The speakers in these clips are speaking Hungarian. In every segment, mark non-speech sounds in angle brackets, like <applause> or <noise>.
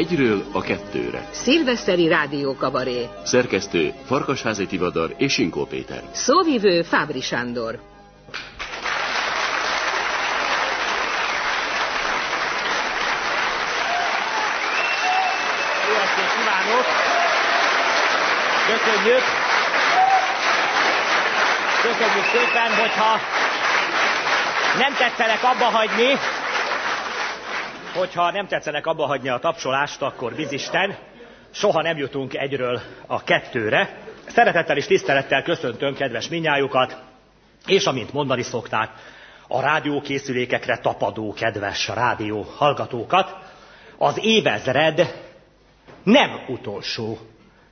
Egyről a kettőre. Szilveszteri rádiókabaré. Szerkesztő Farkasházi Tivadar és Sinkó Péter. Szóvivő Fábri Sándor. Köszönjük! Köszönjük szépen, hogyha nem tetszenek abba hagyni, hogyha nem tetszenek abba hagyni a tapsolást, akkor bizisten, soha nem jutunk egyről a kettőre. Szeretettel és tisztelettel köszöntöm kedves minnyájukat, és amint mondani szokták, a rádiókészülékekre tapadó kedves rádió hallgatókat, az évezred nem utolsó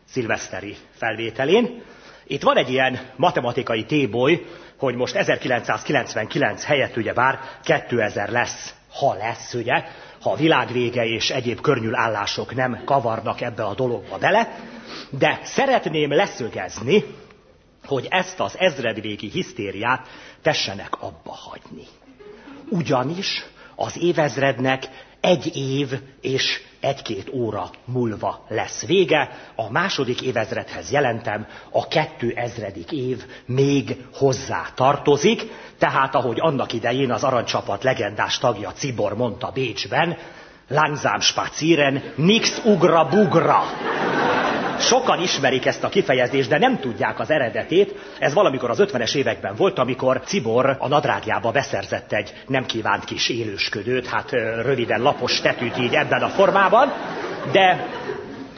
szilveszteri felvételén. Itt van egy ilyen matematikai téboly, hogy most 1999 helyett ugye bár 2000 lesz, ha lesz, ugye, ha a világvége és egyéb környülállások nem kavarnak ebbe a dologba bele, de szeretném leszögezni, hogy ezt az ezredvégi hisztériát tessenek abba hagyni. Ugyanis az évezrednek egy év és egy-két óra múlva lesz vége. A második évezredhez jelentem, a kettő ezredik év még hozzá tartozik, tehát ahogy annak idején az aranycsapat legendás tagja Cibor mondta Bécsben, langsam spazieren, nix ugra bugra. Sokan ismerik ezt a kifejezést, de nem tudják az eredetét. Ez valamikor az 50-es években volt, amikor Cibor a nadrágjába beszerzett egy nem kívánt kis élősködőt, hát röviden lapos tetűt így ebben a formában, de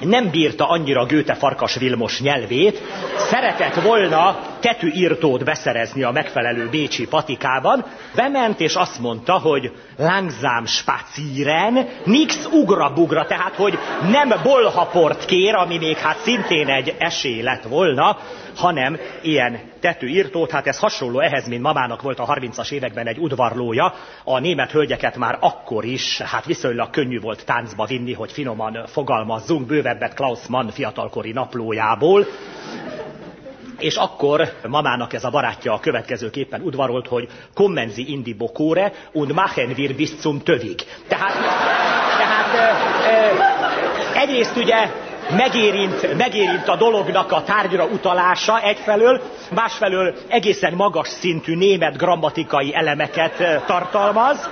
nem bírta annyira Göte Farkas Vilmos nyelvét, szeretett volna tetűírtót beszerezni a megfelelő bécsi patikában, bement és azt mondta, hogy langsam spazieren, nix ugra-bugra, tehát hogy nem bolhaport kér, ami még hát szintén egy esély lett volna, hanem ilyen tetőírtót, hát ez hasonló ehhez, mint mamának volt a 30-as években egy udvarlója, a német hölgyeket már akkor is, hát viszonylag könnyű volt táncba vinni, hogy finoman fogalmazzunk, bővebbet Klaus Mann fiatalkori naplójából, és akkor mamának ez a barátja a következőképpen udvarolt, hogy kommenzi indi bokóre, und machen wir bis zum tövig. Tehát, tehát e, e, egyrészt ugye megérint, megérint a dolognak a tárgyra utalása egyfelől, másfelől egészen magas szintű német grammatikai elemeket tartalmaz,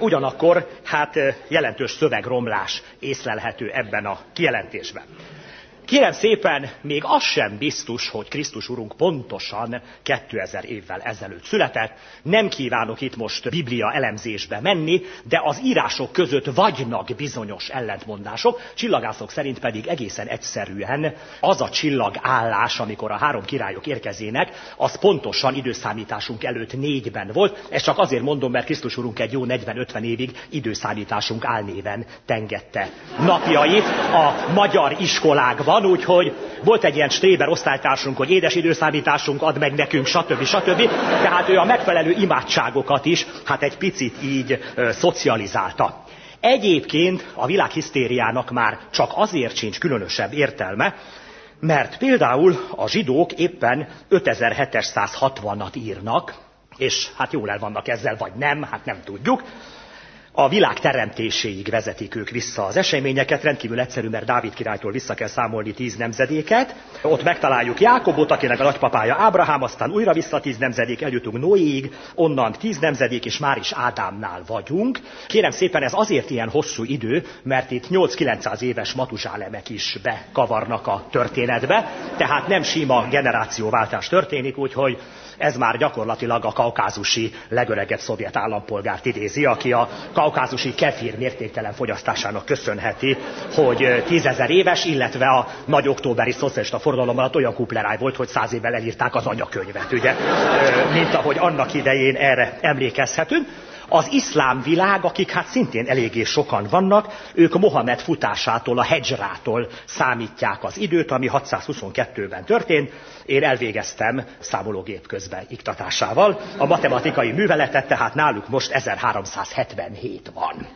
ugyanakkor hát jelentős szövegromlás észlelhető ebben a kijelentésben. Kérem szépen, még az sem biztos, hogy Krisztus Urunk pontosan 2000 évvel ezelőtt született. Nem kívánok itt most Biblia elemzésbe menni, de az írások között vagynak bizonyos ellentmondások, csillagászok szerint pedig egészen egyszerűen az a csillagállás, amikor a három királyok érkezének, az pontosan időszámításunk előtt négyben volt. Ezt csak azért mondom, mert Krisztus Urunk egy jó 40-50 évig időszámításunk álnéven tengette napjait a magyar iskolákban, van, úgyhogy volt egy ilyen stréber osztálytársunk, hogy édes időszámításunk ad meg nekünk, stb. stb. Tehát ő a megfelelő imádságokat is, hát egy picit így ö, szocializálta. Egyébként a világhisztériának már csak azért sincs különösebb értelme, mert például a zsidók éppen 5760-at írnak, és hát jól el vannak ezzel, vagy nem, hát nem tudjuk, a világ teremtéséig vezetik ők vissza az eseményeket, rendkívül egyszerű, mert Dávid királytól vissza kell számolni tíz nemzedéket. Ott megtaláljuk Jákobot, akinek a nagypapája Ábrahám, aztán újra vissza tíz nemzedék, eljutunk Noéig, onnan tíz nemzedék, és már is Ádámnál vagyunk. Kérem szépen, ez azért ilyen hosszú idő, mert itt 8-900 éves matuzsálemek is bekavarnak a történetbe, tehát nem sima generációváltás történik, úgyhogy ez már gyakorlatilag a kaukázusi legöregebb szovjet állampolgárt idézi, aki a kaukázusi kefir mértéktelen fogyasztásának köszönheti, hogy tízezer éves, illetve a nagy októberi szocialista forradalom alatt olyan kupleráj volt, hogy száz évvel elírták az anyakönyvet, ugye, mint ahogy annak idején erre emlékezhetünk. Az iszlám világ, akik hát szintén eléggé sokan vannak, ők Mohamed futásától, a hedzsrától számítják az időt, ami 622-ben történt. Én elvégeztem számológép közben iktatásával. A matematikai műveletet tehát náluk most 1377 van.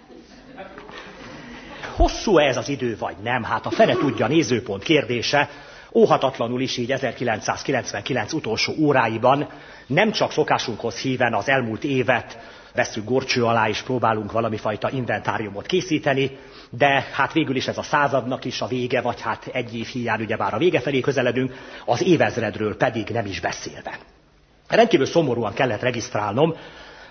Hosszú -e ez az idő, vagy nem? Hát a fene tudja nézőpont kérdése, óhatatlanul is így 1999 utolsó óráiban nem csak szokásunkhoz híven az elmúlt évet veszünk gorcső alá, és próbálunk valami fajta inventáriumot készíteni, de hát végül is ez a századnak is a vége, vagy hát egy év hiány ugye már a vége felé közeledünk, az évezredről pedig nem is beszélve. Rendkívül szomorúan kellett regisztrálnom,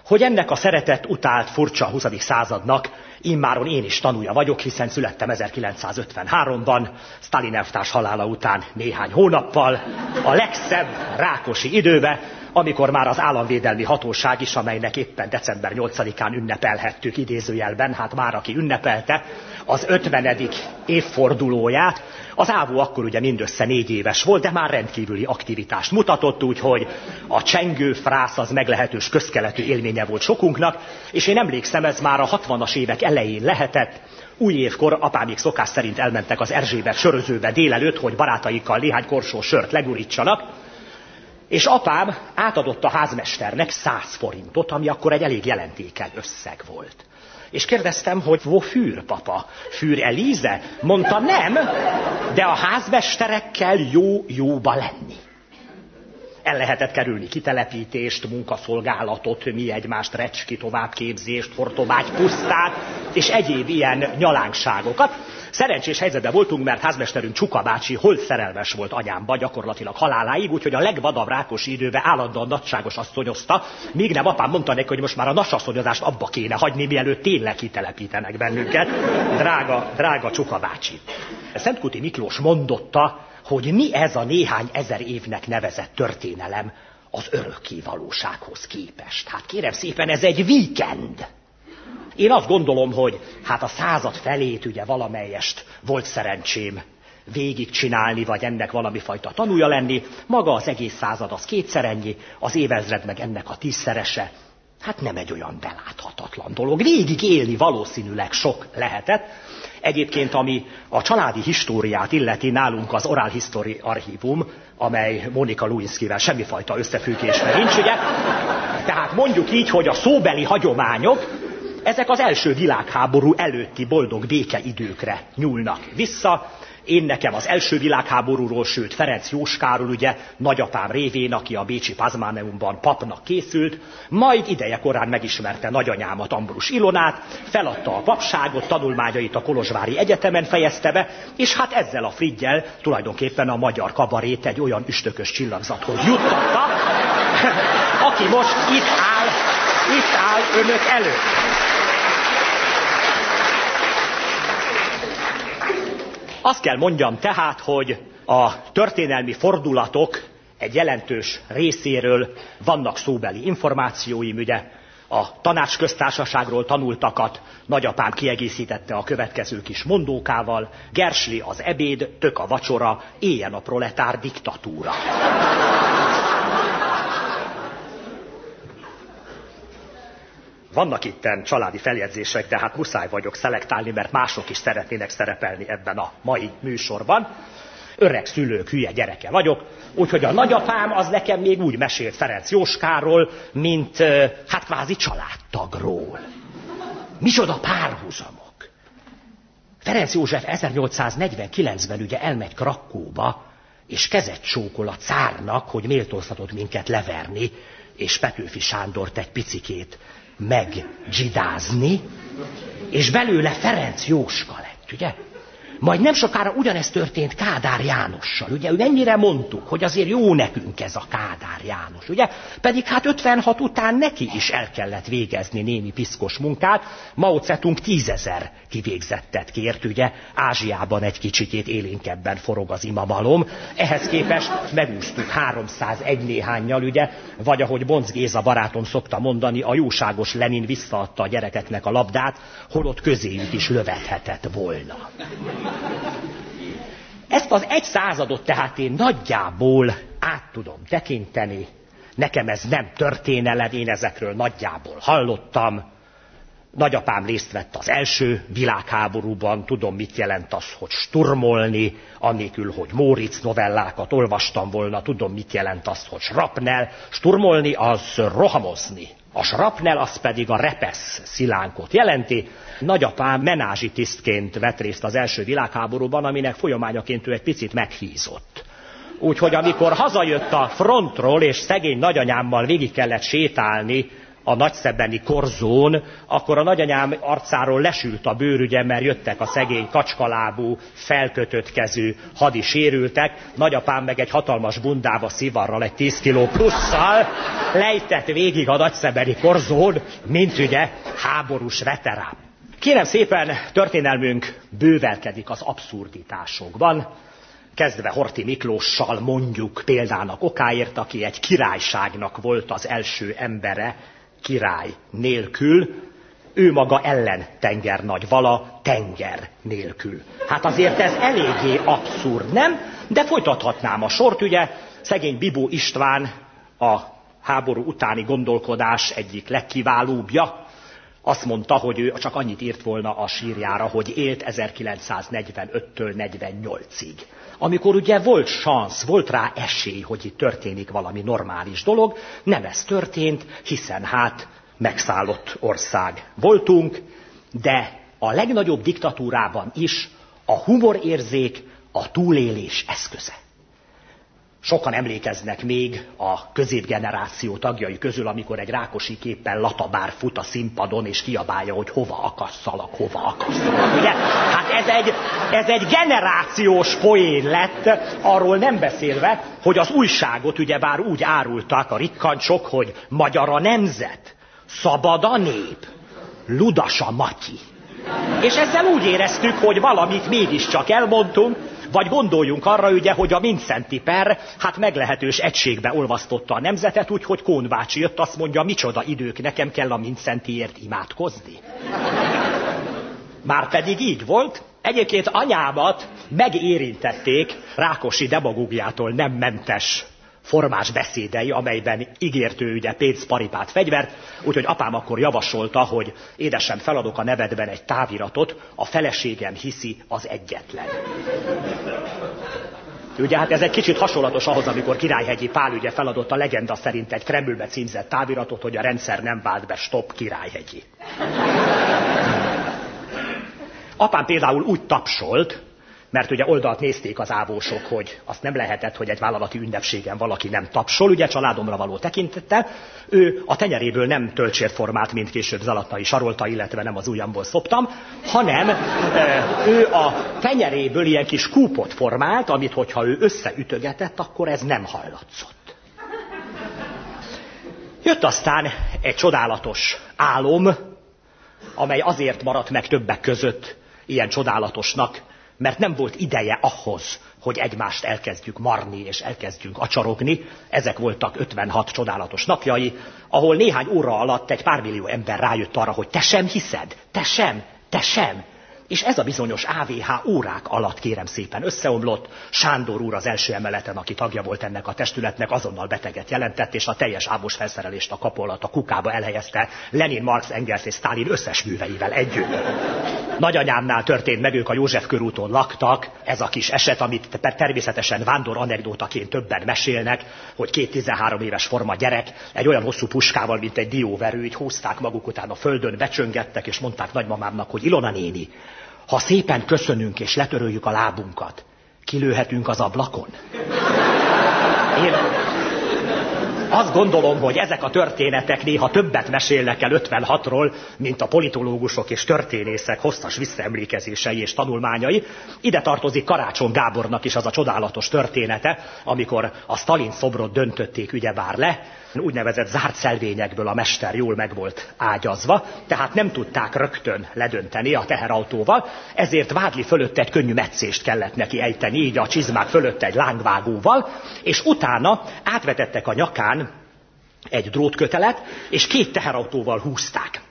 hogy ennek a szeretett, utált, furcsa 20. századnak immáron én is tanúja vagyok, hiszen születtem 1953-ban, Stalin elvtárs halála után néhány hónappal, a legszebb rákosi időbe, amikor már az államvédelmi hatóság is, amelynek éppen december 8-án ünnepelhettük idézőjelben, hát már aki ünnepelte, az 50. évfordulóját, az ávó akkor ugye mindössze négy éves volt, de már rendkívüli aktivitást mutatott, úgyhogy a csengő frász az meglehetős közkeletű élménye volt sokunknak, és én emlékszem, ez már a 60-as évek elején lehetett, új évkor apámék szokás szerint elmentek az Erzsébet sörözőbe délelőtt, hogy barátaikkal néhány korsó sört legurítsanak, és apám átadott a házmesternek 100 forintot, ami akkor egy elég jelentékeny összeg volt. És kérdeztem, hogy fűr, papa? Fűr Elize? Mondta, nem, de a házmesterekkel jó jóba lenni. El lehetett kerülni kitelepítést, munkaszolgálatot, mi egymást, recski továbbképzést, fortobágy pusztát, és egyéb ilyen nyalánkságokat. Szerencsés helyzetben voltunk, mert házmesterünk Csuka bácsi hol szerelmes volt anyámba, gyakorlatilag haláláig, úgyhogy a legvadabb rákos időben állandóan nagyságos asszonyozta, míg nem apám mondta neki, hogy most már a nasasszonyozást abba kéne hagyni, mielőtt tényleg kitelepítenek bennünket. Drága, drága Csuka bácsi. Szentkuti Miklós mondotta, hogy mi ez a néhány ezer évnek nevezett történelem az örökké valósághoz képest. Hát kérem szépen, ez egy víkend. Én azt gondolom, hogy hát a század felét ugye valamelyest volt szerencsém végigcsinálni, vagy ennek valami fajta tanúja lenni. Maga az egész század az kétszer ennyi, az évezred meg ennek a tízszerese. Hát nem egy olyan beláthatatlan dolog. Végig élni valószínűleg sok lehetett. Egyébként, ami a családi históriát illeti, nálunk az Oral History Archívum, amely Monika Lewinsky-vel semmifajta összefüggésben nincs, ugye? Tehát mondjuk így, hogy a szóbeli hagyományok, ezek az első világháború előtti boldog békeidőkre nyúlnak vissza, én nekem az első világháborúról, sőt Ferenc Jóskáról, ugye nagyapám révén, aki a Bécsi Pazmáneumban papnak készült, majd ideje korán megismerte nagyanyámat Ambrus Ilonát, feladta a papságot, tanulmányait a Kolozsvári Egyetemen fejezte be, és hát ezzel a Frigyel tulajdonképpen a magyar kabarét egy olyan üstökös csillagzathoz juttatta, <laughs> aki most itt áll, itt áll önök előtt. Azt kell mondjam tehát, hogy a történelmi fordulatok egy jelentős részéről vannak szóbeli információim, ugye a tanácsköztársaságról tanultakat nagyapám kiegészítette a következő kis mondókával, Gersli az ebéd, tök a vacsora, éljen a proletár diktatúra. Vannak itten családi feljegyzések, de hát muszáj vagyok szelektálni, mert mások is szeretnének szerepelni ebben a mai műsorban. Öreg szülők, hülye gyereke vagyok, úgyhogy a nagyapám az nekem még úgy mesélt Ferenc Jóskáról, mint hát kvázi családtagról. Micsoda párhuzamok. Ferenc József 1849-ben ugye elmegy Krakóba, és kezet csókol a cárnak, hogy méltóztatott minket leverni, és Petőfi Sándort egy picikét megzsidázni, és belőle Ferenc Jóska lett, ugye? Majd nem sokára ugyanezt történt Kádár Jánossal. Ugye mennyire mondtuk, hogy azért jó nekünk ez a Kádár János, ugye? Pedig hát 56 után neki is el kellett végezni némi piszkos munkát. Mao Zedong tízezer kivégzettet kért, ugye? Ázsiában egy kicsikét élénkebben forog az imamalom. Ehhez képest megúsztuk 301 néhányal, ugye? Vagy ahogy Bonc Géza barátom szokta mondani, a jóságos Lenin visszaadta a gyerekeknek a labdát, holott közéjük is lövethetett volna. Ezt az egy századot tehát én nagyjából át tudom tekinteni. Nekem ez nem történelem, én ezekről nagyjából hallottam. Nagyapám részt vett az első világháborúban, tudom, mit jelent az, hogy sturmolni, annélkül, hogy Móricz novellákat olvastam volna, tudom, mit jelent az, hogy srapnel. Sturmolni az rohamozni, a srapnel az pedig a repesz szilánkot jelenti. Nagyapám menázsi tisztként vett részt az első világháborúban, aminek folyamányaként ő egy picit meghízott. Úgyhogy amikor hazajött a frontról, és szegény nagyanyámmal végig kellett sétálni a nagyszebbeni korzón, akkor a nagyanyám arcáról lesült a bőr, ugye, mert jöttek a szegény kacskalábú, felkötött kezű hadi sérültek, nagyapám meg egy hatalmas bundába szivarral, egy 10 kiló plusszal lejtett végig a nagyszebbeni korzón, mint ugye háborús veterán. Kérem szépen, történelmünk bővelkedik az abszurditásokban, kezdve Horti Miklóssal mondjuk példának okáért, aki egy királyságnak volt az első embere, király nélkül, ő maga ellen tenger nagy vala, tenger nélkül. Hát azért ez eléggé abszurd, nem? De folytathatnám a sort, ugye szegény Bibó István a háború utáni gondolkodás egyik legkiválóbbja, azt mondta, hogy ő csak annyit írt volna a sírjára, hogy élt 1945-től 48-ig. Amikor ugye volt szansz, volt rá esély, hogy itt történik valami normális dolog, nem ez történt, hiszen hát megszállott ország voltunk, de a legnagyobb diktatúrában is a humorérzék a túlélés eszköze. Sokan emlékeznek még a középgeneráció tagjai közül, amikor egy rákosi képpel latabár fut a színpadon, és kiabálja, hogy hova akasszalak, hova akasszalak. Ugye? Hát ez egy, ez egy generációs poén lett, arról nem beszélve, hogy az újságot ugyebár úgy árultak a rikkancsok, hogy magyar a nemzet, szabad a nép, ludas a matyi. És ezzel úgy éreztük, hogy valamit mégiscsak elmondtunk, vagy gondoljunk arra ugye, hogy a Mincenti per hát meglehetős egységbe olvasztotta a nemzetet, úgyhogy Kón bácsi jött, azt mondja, micsoda idők, nekem kell a Mincentiért imádkozni. Már pedig így volt, Egyébként anyámat megérintették Rákosi demagógiától nem mentes formás beszédei, amelyben ígért ő ugye pénzt, paripát, fegyvert, úgyhogy apám akkor javasolta, hogy édesem feladok a nevedben egy táviratot, a feleségem hiszi az egyetlen. Ugye hát ez egy kicsit hasonlatos ahhoz, amikor Királyhegyi Pál ugye feladott a legenda szerint egy Kremlbe címzett táviratot, hogy a rendszer nem vált be, stop Királyhegyi. Apám például úgy tapsolt, mert ugye oldalt nézték az ávósok, hogy azt nem lehetett, hogy egy vállalati ünnepségen valaki nem tapsol, ugye családomra való tekintette. Ő a tenyeréből nem töltsért formált, mint később Zalatnai sarolta, illetve nem az ujjamból szoptam, hanem ő a tenyeréből ilyen kis kúpot formált, amit hogyha ő összeütögetett, akkor ez nem hallatszott. Jött aztán egy csodálatos álom, amely azért maradt meg többek között ilyen csodálatosnak, mert nem volt ideje ahhoz, hogy egymást elkezdjük marni és elkezdjünk acsarogni. Ezek voltak 56 csodálatos napjai, ahol néhány óra alatt egy pár millió ember rájött arra, hogy te sem hiszed, te sem, te sem, és ez a bizonyos AVH órák alatt kérem szépen összeomlott. Sándor úr az első emeleten, aki tagja volt ennek a testületnek, azonnal beteget jelentett, és a teljes ábos felszerelést a kapu alatt a kukába elhelyezte Lenin, Marx, Engels és Stalin összes műveivel együtt. Nagyanyámnál történt meg, ők a József körúton laktak. Ez a kis eset, amit természetesen vándor anekdótaként többen mesélnek, hogy két 13 éves forma gyerek egy olyan hosszú puskával, mint egy dióverő, így húzták maguk után a földön, becsöngettek, és mondták nagymamámnak, hogy Ilona néni, ha szépen köszönünk és letöröljük a lábunkat, kilőhetünk az ablakon? Én azt gondolom, hogy ezek a történetek néha többet mesélnek el 56-ról, mint a politológusok és történészek hosszas visszaemlékezései és tanulmányai. Ide tartozik Karácson Gábornak is az a csodálatos története, amikor a Stalin szobrot döntötték ugyebár le, úgynevezett zárt szelvényekből a mester jól meg volt ágyazva, tehát nem tudták rögtön ledönteni a teherautóval, ezért Vádli fölött egy könnyű meccést kellett neki ejteni, így a csizmák fölött egy lángvágóval, és utána átvetettek a nyakán egy drótkötelet, és két teherautóval húzták.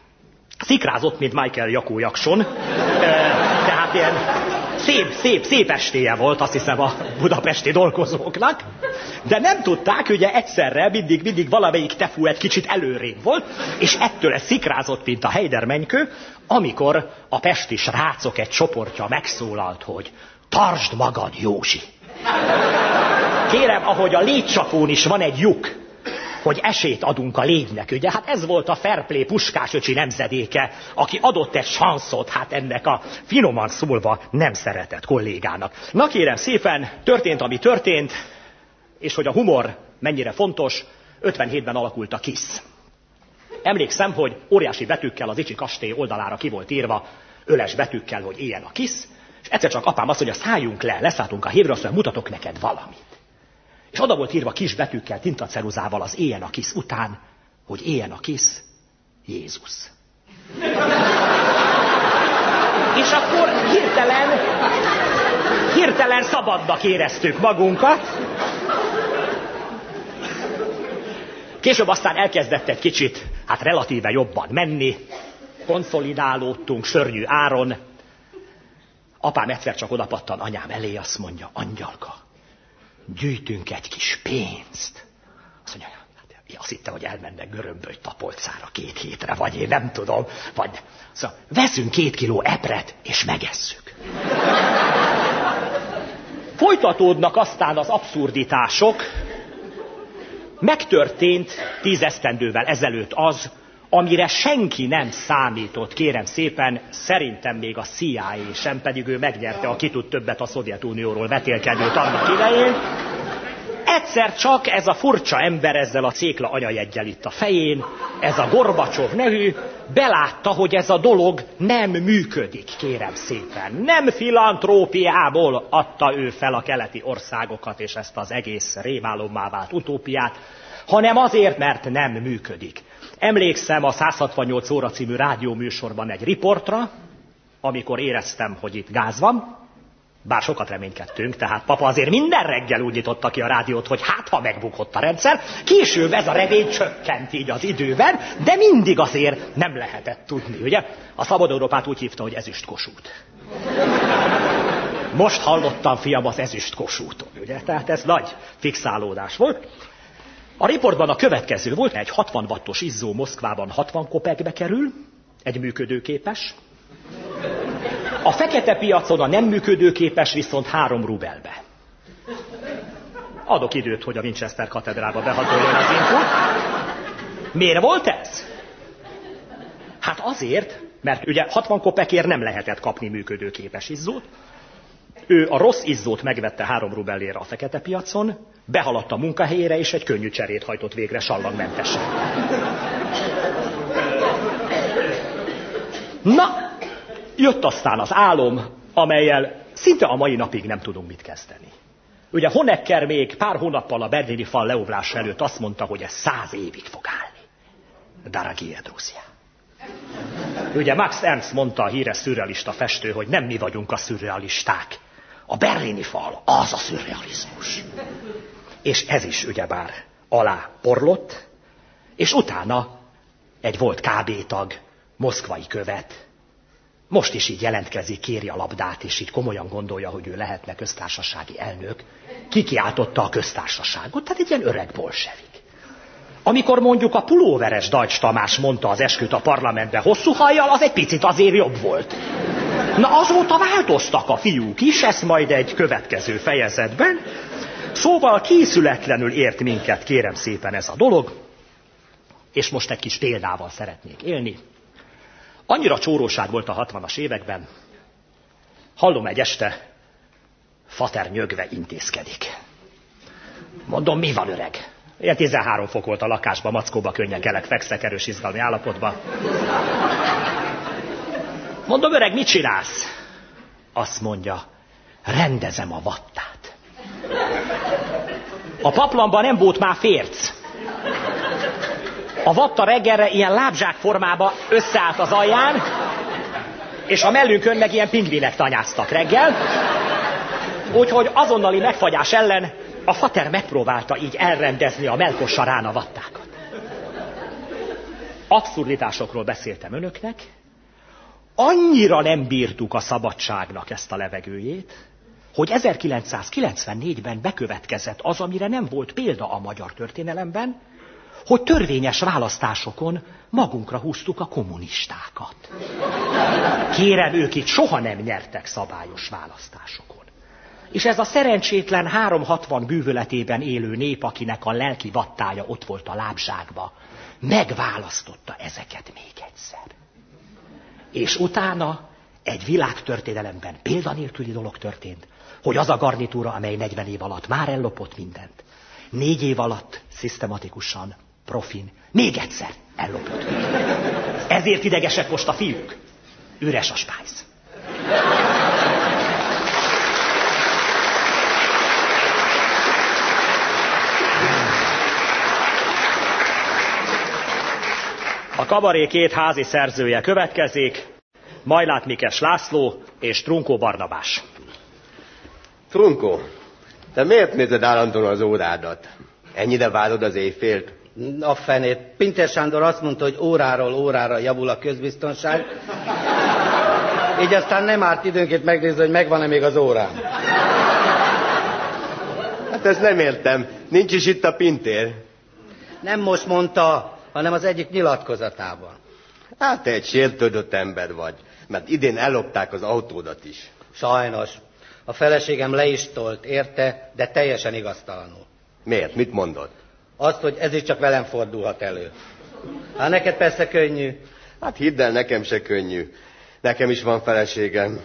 Szikrázott, mint Michael Jakó Jakson, tehát ilyen szép, szép, szép estéje volt, azt hiszem a budapesti dolgozóknak, de nem tudták, ugye egyszerre mindig, mindig valamelyik tefú egy kicsit előrébb volt, és ettől ez szikrázott, mint a Heidermenykő, amikor a pesti srácok egy csoportja megszólalt, hogy tartsd magad, Józsi! Kérem, ahogy a légycsapón is van egy lyuk, hogy esélyt adunk a légynek, ugye? Hát ez volt a fair play puskásöcsi nemzedéke, aki adott egy sanszot, hát ennek a finoman szólva nem szeretett kollégának. Na kérem szépen, történt, ami történt, és hogy a humor mennyire fontos, 57-ben alakult a KISZ. Emlékszem, hogy óriási betűkkel az Icsi kastély oldalára ki volt írva, öles betűkkel, hogy éljen a kisz, és egyszer csak apám azt mondja, szálljunk le, leszálltunk a hívra, azt mutatok neked valamit. És oda volt írva kis betűkkel, tintaceruzával az éljen a kisz után, hogy éljen a kisz Jézus. És akkor hirtelen, hirtelen szabadnak éreztük magunkat. Később aztán elkezdett egy kicsit, hát relatíve jobban menni, konszolidálódtunk szörnyű áron. Apám egyszer csak odapattan anyám elé, azt mondja, angyalka, gyűjtünk egy kis pénzt. Azt mondja, hát azt hitte, hogy elmennek görömböly tapolcára két hétre, vagy én nem tudom, vagy... Szóval veszünk két kiló epret, és megesszük. Folytatódnak aztán az abszurditások. Megtörtént tíz esztendővel ezelőtt az, amire senki nem számított, kérem szépen, szerintem még a CIA sem, pedig ő megnyerte a ki tud többet a Szovjetunióról vetélkedőt annak idején. Egyszer csak ez a furcsa ember ezzel a cékla anyajeggyel itt a fején, ez a Gorbacsov nevű, belátta, hogy ez a dolog nem működik, kérem szépen. Nem filantrópiából adta ő fel a keleti országokat és ezt az egész rémálommá vált utópiát, hanem azért, mert nem működik. Emlékszem a 168 óra című rádióműsorban egy riportra, amikor éreztem, hogy itt gáz van, bár sokat reménykedtünk, tehát papa azért minden reggel úgy nyitotta ki a rádiót, hogy hát ha megbukott a rendszer, később ez a remény csökkent így az időben, de mindig azért nem lehetett tudni, ugye? A Szabad Európát úgy hívta, hogy ezüst kosút. Most hallottam, fiam, az ezüst kosúton, ugye? Tehát ez nagy fixálódás volt. A riportban a következő volt, egy 60 wattos izzó Moszkvában 60 kopekbe kerül, egy működőképes. A fekete piacon a nem működőképes viszont három rubelbe. Adok időt, hogy a Winchester katedrába behatoljon az info. Miért volt ez? Hát azért, mert ugye 60 kopekért nem lehetett kapni működőképes izzót. Ő a rossz izzót megvette három rubellére a fekete piacon, behaladt a munkahelyére, és egy könnyű cserét hajtott végre sallagmentesen. Na, jött aztán az álom, amelyel szinte a mai napig nem tudunk mit kezdeni. Ugye Honecker még pár hónappal a berlini fal leugrása előtt azt mondta, hogy ez száz évig fog állni. Daragie Drusia. Ugye Max Ernst mondta a híres szürrealista festő, hogy nem mi vagyunk a szürrealisták. A berlini fal, az a szürrealizmus. És ez is ugyebár alá porlott, és utána egy volt KB tag, moszkvai követ, most is így jelentkezik, kéri a labdát, és így komolyan gondolja, hogy ő lehetne köztársasági elnök. Kikiáltotta a köztársaságot, tehát egy ilyen öreg bolsevik. Amikor mondjuk a pulóveres Dajcs Tamás mondta az esküt a parlamentbe hosszú hajjal, az egy picit azért jobb volt. Na azóta változtak a fiúk is, ezt majd egy következő fejezetben. Szóval készületlenül ért minket, kérem szépen ez a dolog, és most egy kis példával szeretnék élni. Annyira csóróság volt a 60-as években, hallom egy este, fater nyögve intézkedik. Mondom, mi van öreg? Ilyen 13 fok volt a lakásban, mackóba könnyen kelek, fekszek erős izgalmi állapotba. Mondom, öreg, mit csinálsz? Azt mondja, rendezem a vattát. A paplanban nem volt már férc. A vatta reggelre ilyen lábzsák formába összeállt az alján, és a mellünkön meg ilyen pingvinek tanyáztak reggel. Úgyhogy azonnali megfagyás ellen a fater megpróbálta így elrendezni a melkossarán a vattákat. Abszurditásokról beszéltem önöknek, annyira nem bírtuk a szabadságnak ezt a levegőjét, hogy 1994-ben bekövetkezett az, amire nem volt példa a magyar történelemben, hogy törvényes választásokon magunkra húztuk a kommunistákat. Kérem, ők itt soha nem nyertek szabályos választásokon. És ez a szerencsétlen 360 bűvöletében élő nép, akinek a lelki vattája ott volt a lábságba, megválasztotta ezeket még egyszer. És utána egy világtörténelemben példanélküli dolog történt, hogy az a garnitúra, amely 40 év alatt már ellopott mindent, négy év alatt szisztematikusan profin. Még egyszer ellopott. Ezért idegesek most a fiúk. Üres a spájz. A kabaré két házi szerzője következik, Majlát Mikes László és Trunkó Barnabás. Trunkó, te miért nézed állandóan az órádat? Ennyire várod az éjfélt? A fenét. Pinter Sándor azt mondta, hogy óráról órára javul a közbiztonság. Így aztán nem árt időnként megnézni, hogy megvan-e még az órám. Hát ezt nem értem. Nincs is itt a Pintér. Nem most mondta, hanem az egyik nyilatkozatában. Hát te egy sértődött ember vagy, mert idén ellopták az autódat is. Sajnos. A feleségem le is tolt, érte, de teljesen igaztalanul. Miért? Mit mondod? Azt, hogy ez is csak velem fordulhat elő. Hát neked persze könnyű. Hát hidd el, nekem se könnyű. Nekem is van feleségem.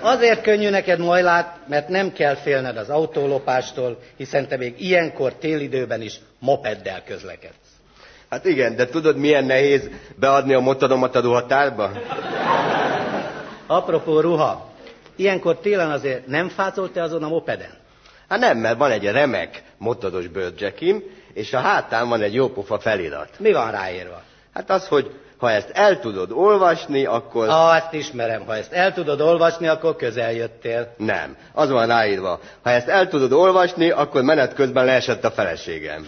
Azért könnyű neked, Majlát, mert nem kell félned az autólopástól, hiszen te még ilyenkor télidőben is mopeddel közlekedsz. Hát igen, de tudod milyen nehéz beadni a motodomat a ruhatárba? Apropó ruha, ilyenkor télen azért nem fázolt te azon a mopeden? Hát nem, mert van egy remek motoros bőrcsekim, és a hátán van egy jópofa felirat. Mi van ráírva? Hát az, hogy ha ezt el tudod olvasni, akkor... Ah, ezt ismerem. Ha ezt el tudod olvasni, akkor közel jöttél. Nem. Az van ráírva. Ha ezt el tudod olvasni, akkor menet közben leesett a feleségem.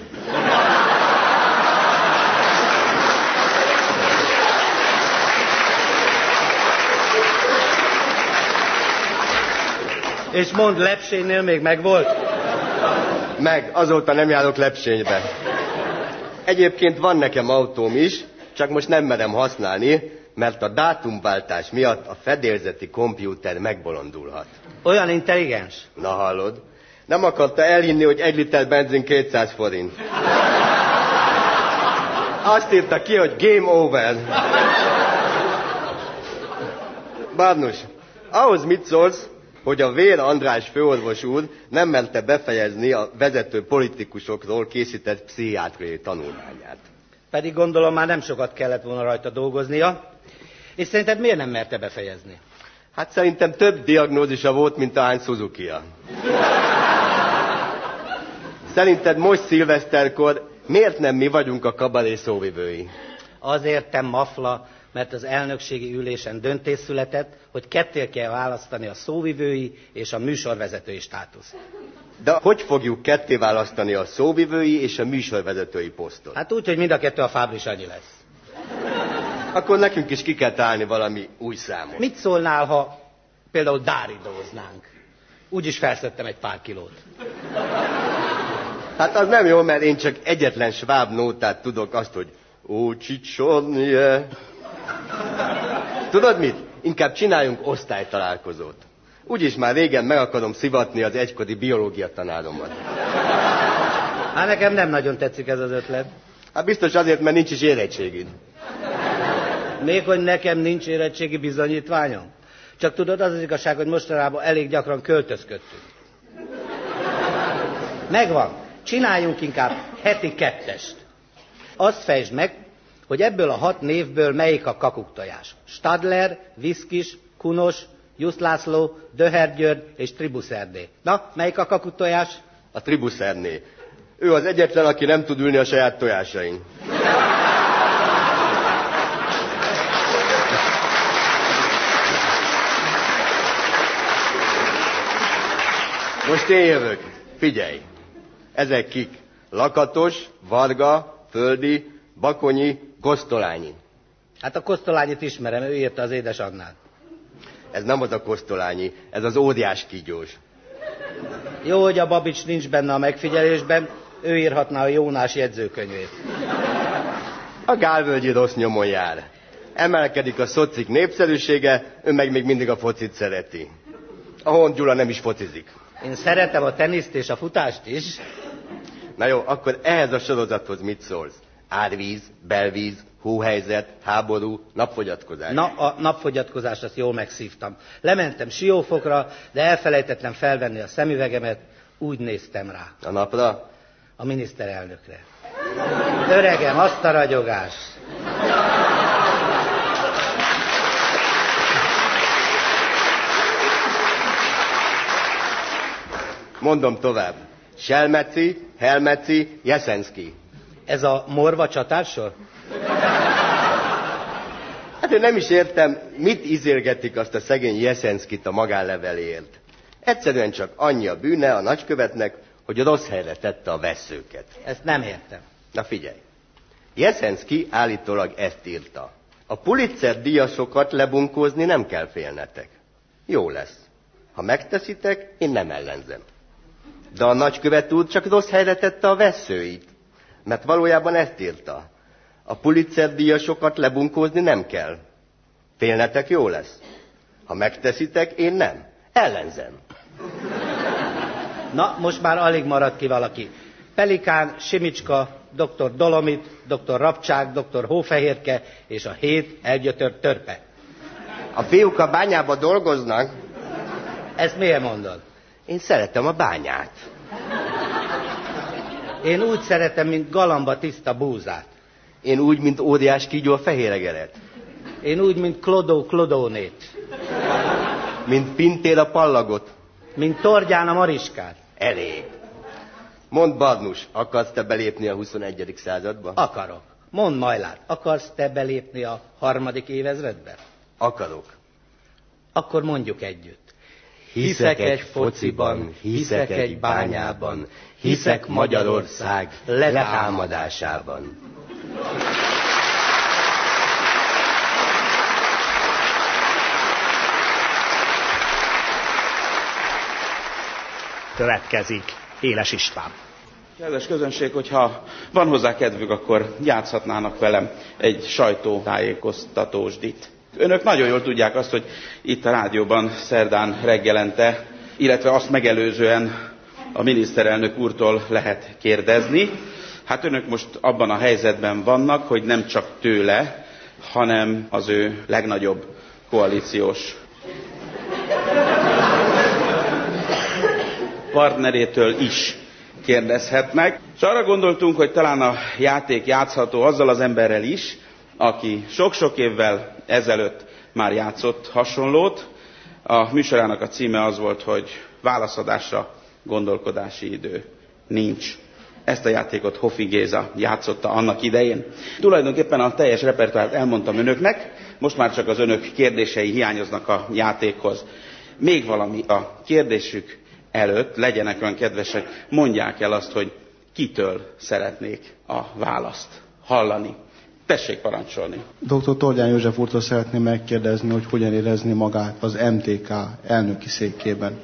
És mond, lepsénynél még megvolt? Meg, azóta nem járok lepsénybe. Egyébként van nekem autóm is, csak most nem merem használni, mert a dátumváltás miatt a fedélzeti kompjúter megbolondulhat. Olyan intelligens? Na hallod? Nem akarta elhinni, hogy egy liter benzin 200 forint. Azt írta ki, hogy game over. Bárnus, ahhoz mit szólsz, hogy a Vér András főorvos úr nem mente befejezni a vezető politikusokról készített pszichiátriai tanulmányát. Pedig gondolom már nem sokat kellett volna rajta dolgoznia. És szerinted miért nem merte befejezni? Hát szerintem több diagnózisa volt, mint a hány suzuki -a. Szerinted most szilveszterkor miért nem mi vagyunk a kabaré szóvivői? Azért te mafla, mert az elnökségi ülésen döntés született, hogy ketté kell választani a szóvivői és a műsorvezetői státuszt. De hogy fogjuk ketté választani a szóvivői és a műsorvezetői posztot? Hát úgy, hogy mind a kettő a Fábris annyi lesz. Akkor nekünk is ki kell találni valami új számot. Mit szólnál, ha például dáridóznánk? Úgyis felszedtem egy pár kilót. Hát az nem jó, mert én csak egyetlen sváb nótát tudok, azt, hogy ó, csicsornie. Tudod mit? Inkább csináljunk osztálytalálkozót. Úgyis már régen meg akarom szivatni az egykori biológia tanáromat. Hát nekem nem nagyon tetszik ez az ötlet. Hát biztos azért, mert nincs is érettségid. Még hogy nekem nincs érettségi bizonyítványom. Csak tudod, az az igazság, hogy mostanában elég gyakran költözködtünk. Megvan. Csináljunk inkább heti kettest. Azt fejtsd meg, hogy ebből a hat névből melyik a kakuktojás. Stadler, Viszkis, Kunos, Jusz László, Döher és Tribuszerdé. Na, melyik a kakuktojás? A Tribuszerné. Ő az egyetlen, aki nem tud ülni a saját tojásain. Most én jövök. Figyelj! Ezek kik? Lakatos, Varga, Földi, Bakonyi, Kosztolányi. Hát a Kosztolányit ismerem, ő írta az édes Annát. Ez nem az a Kosztolányi, ez az óriás kígyós. Jó, hogy a Babics nincs benne a megfigyelésben, ő írhatná a Jónás jegyzőkönyvét. A gálvölgyi rossz nyomon jár. Emelkedik a szocik népszerűsége, ő meg még mindig a focit szereti. A Hont Gyula nem is focizik. Én szeretem a teniszt és a futást is. Na jó, akkor ehhez a sorozathoz mit szólsz? Árvíz, belvíz, hóhelyzet, háború, napfogyatkozás. Na, a napfogyatkozást azt jól megszívtam. Lementem siófokra, de elfelejtettem felvenni a szemüvegemet, úgy néztem rá. A napra? a miniszterelnökre. Öregem, azt a ragyogás! Mondom tovább. Selmeci, Helmeci, Jeszenszki. Ez a morva csatársor? Hát én nem is értem, mit izélgetik azt a szegény Jeszenszkit a magánleveléért. Egyszerűen csak annyi a bűne a nagykövetnek, hogy rossz helyre tette a veszőket. Ezt nem értem. Na figyelj. Jeszenszki állítólag ezt írta. A Pulitzer díjasokat lebunkózni nem kell félnetek. Jó lesz. Ha megteszitek, én nem ellenzem. De a nagykövet úr csak rossz helyre tette a veszőit. Mert valójában ezt írta. A Pulitzer díjasokat lebunkózni nem kell. Félnetek jó lesz. Ha megteszitek, én nem. Ellenzem. Na, most már alig maradt ki valaki. Pelikán, Simicska, dr. Dolomit, dr. Rapcsák, dr. Hófehérke és a hét elgyötört törpe. A fiúk a bányába dolgoznak. Ezt miért mondod? Én szeretem a bányát. Én úgy szeretem, mint galamba tiszta búzát. Én úgy, mint óriás kígyó a fehéregeret. Én úgy, mint Klodó Klodónét. Mint Pintér a pallagot. Mint Tordján a Mariskát. Elég. Mondd, Barnus, akarsz te belépni a 21. századba? Akarok. Mondd, Majlát, akarsz te belépni a harmadik évezredbe? Akarok. Akkor mondjuk együtt. Hiszek egy fociban, hiszek egy bányában, hiszek Magyarország letámadásában. Következik Éles István. Kedves közönség, hogyha van hozzá kedvük, akkor játszhatnának velem egy sajtótájékoztatósdit. Önök nagyon jól tudják azt, hogy itt a rádióban szerdán reggelente, illetve azt megelőzően a miniszterelnök úrtól lehet kérdezni. Hát önök most abban a helyzetben vannak, hogy nem csak tőle, hanem az ő legnagyobb koalíciós partnerétől is kérdezhetnek. És arra gondoltunk, hogy talán a játék játszható azzal az emberrel is, aki sok-sok évvel ezelőtt már játszott hasonlót. A műsorának a címe az volt, hogy válaszadásra gondolkodási idő nincs. Ezt a játékot Hofi Géza játszotta annak idején. Tulajdonképpen a teljes repertoárt elmondtam önöknek, most már csak az önök kérdései hiányoznak a játékhoz. Még valami a kérdésük előtt legyenek olyan kedvesek, mondják el azt, hogy kitől szeretnék a választ hallani. Tessék parancsolni. Dr. Tordján József úrtól szeretném megkérdezni, hogy hogyan érezni magát az MTK elnöki székében.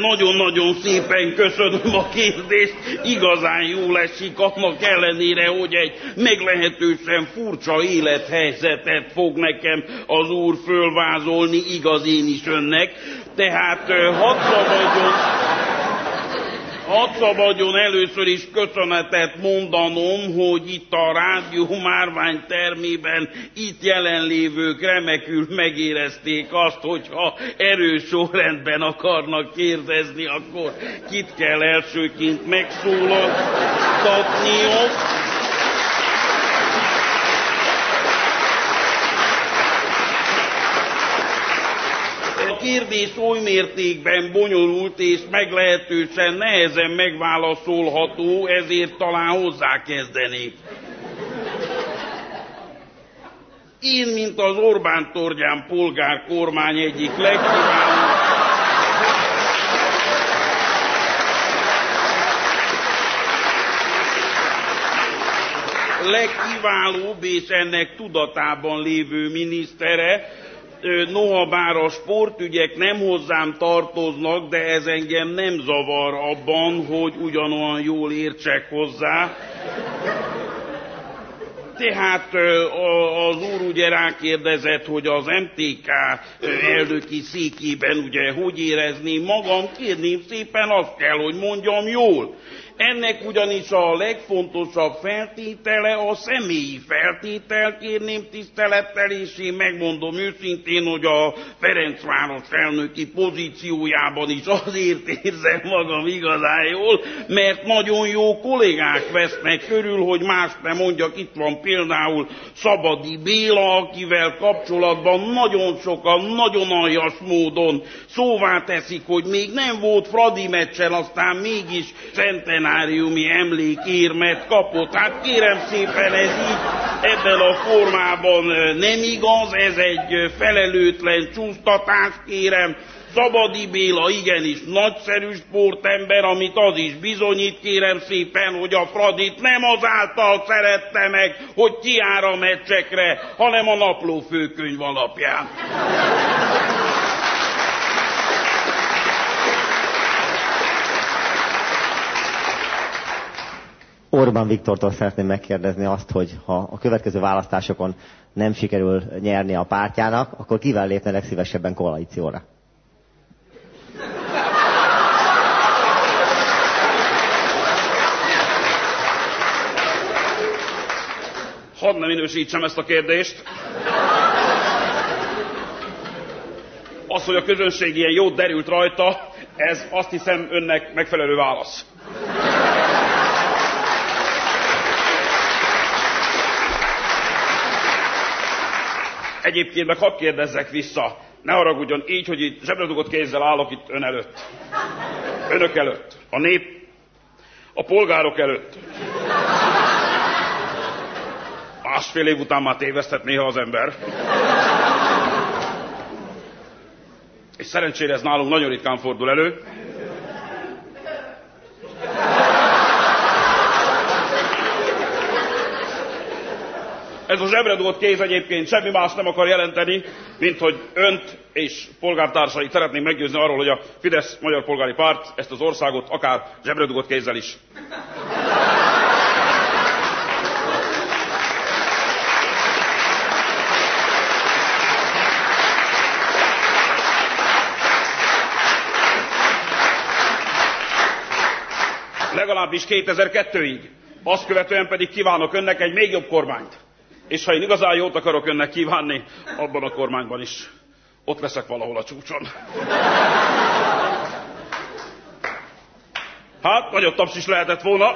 Nagyon-nagyon szépen köszönöm a kérdést, igazán jól esik, annak ellenére, hogy egy meglehetősen furcsa élethelyzetet fog nekem az úr fölvázolni, igaz én is önnek. Tehát hadd szabadjon, Hadd szabadjon először is köszönetet mondanom, hogy itt a rádió márvány termében itt jelenlévők remekül megérezték azt, hogyha erős sorrendben akarnak kérdezni, akkor kit kell elsőként megszólaltatniuk. Kérdés oly mértékben bonyolult és meglehetősen nehezen megválaszolható, ezért talán hozzákezdenék. Én, mint az Orbán Torgyán polgárkormány egyik legkiválóbb legkiválóbb és ennek tudatában lévő minisztere, noha bár a sportügyek nem hozzám tartoznak, de ez engem nem zavar abban, hogy ugyanolyan jól értsek hozzá. Tehát az úr ugye rákérdezett, hogy az MTK elnöki székében ugye hogy érezni magam, kérném szépen azt kell, hogy mondjam jól. Ennek ugyanis a legfontosabb feltétele a személyi feltétel. Kérném tisztelettel, és én megmondom őszintén, hogy a Ferencváros felnöki pozíciójában is azért <laughs> érzem magam igazán jól, mert nagyon jó kollégák vesznek körül, hogy más nem mondjak. Itt van például Szabadi Béla, akivel kapcsolatban nagyon sokan, nagyon aljas módon szóvá teszik, hogy még nem volt Fradi meccsen, aztán mégis centenáriumi emlékérmet kapott. Hát kérem szépen, ez így ebben a formában nem igaz, ez egy felelőtlen csúsztatás, kérem. Szabadi Béla igenis nagyszerű sportember, amit az is bizonyít, kérem szépen, hogy a Fradit nem azáltal szerette meg, hogy kiáll a meccsekre, hanem a napló főkönyv alapján. Orbán Viktortól szeretném megkérdezni azt, hogy ha a következő választásokon nem sikerül nyerni a pártjának, akkor kivel lépne legszívesebben koalícióra? Hadd ne minősítsem ezt a kérdést. Az, hogy a közönség ilyen jót derült rajta, ez azt hiszem önnek megfelelő válasz. Egyébként meg hadd kérdezzek vissza, ne haragudjon így, hogy itt zsebredugott kézzel állok itt ön előtt. Önök előtt. A nép, a polgárok előtt. Másfél év után már tévesztett néha az ember. És szerencsére ez nálunk nagyon ritkán fordul elő. Ez a zsebredugott kéz egyébként semmi más nem akar jelenteni, mint hogy önt és polgártársait szeretnénk meggyőzni arról, hogy a Fidesz Magyar Polgári Párt ezt az országot akár zsebredugott kézzel is. Legalábbis 2002-ig. Azt követően pedig kívánok önnek egy még jobb kormányt. És ha én igazán jót akarok önnek kívánni, abban a kormányban is ott leszek valahol a csúcson. Hát, nagyobb taps is lehetett volna.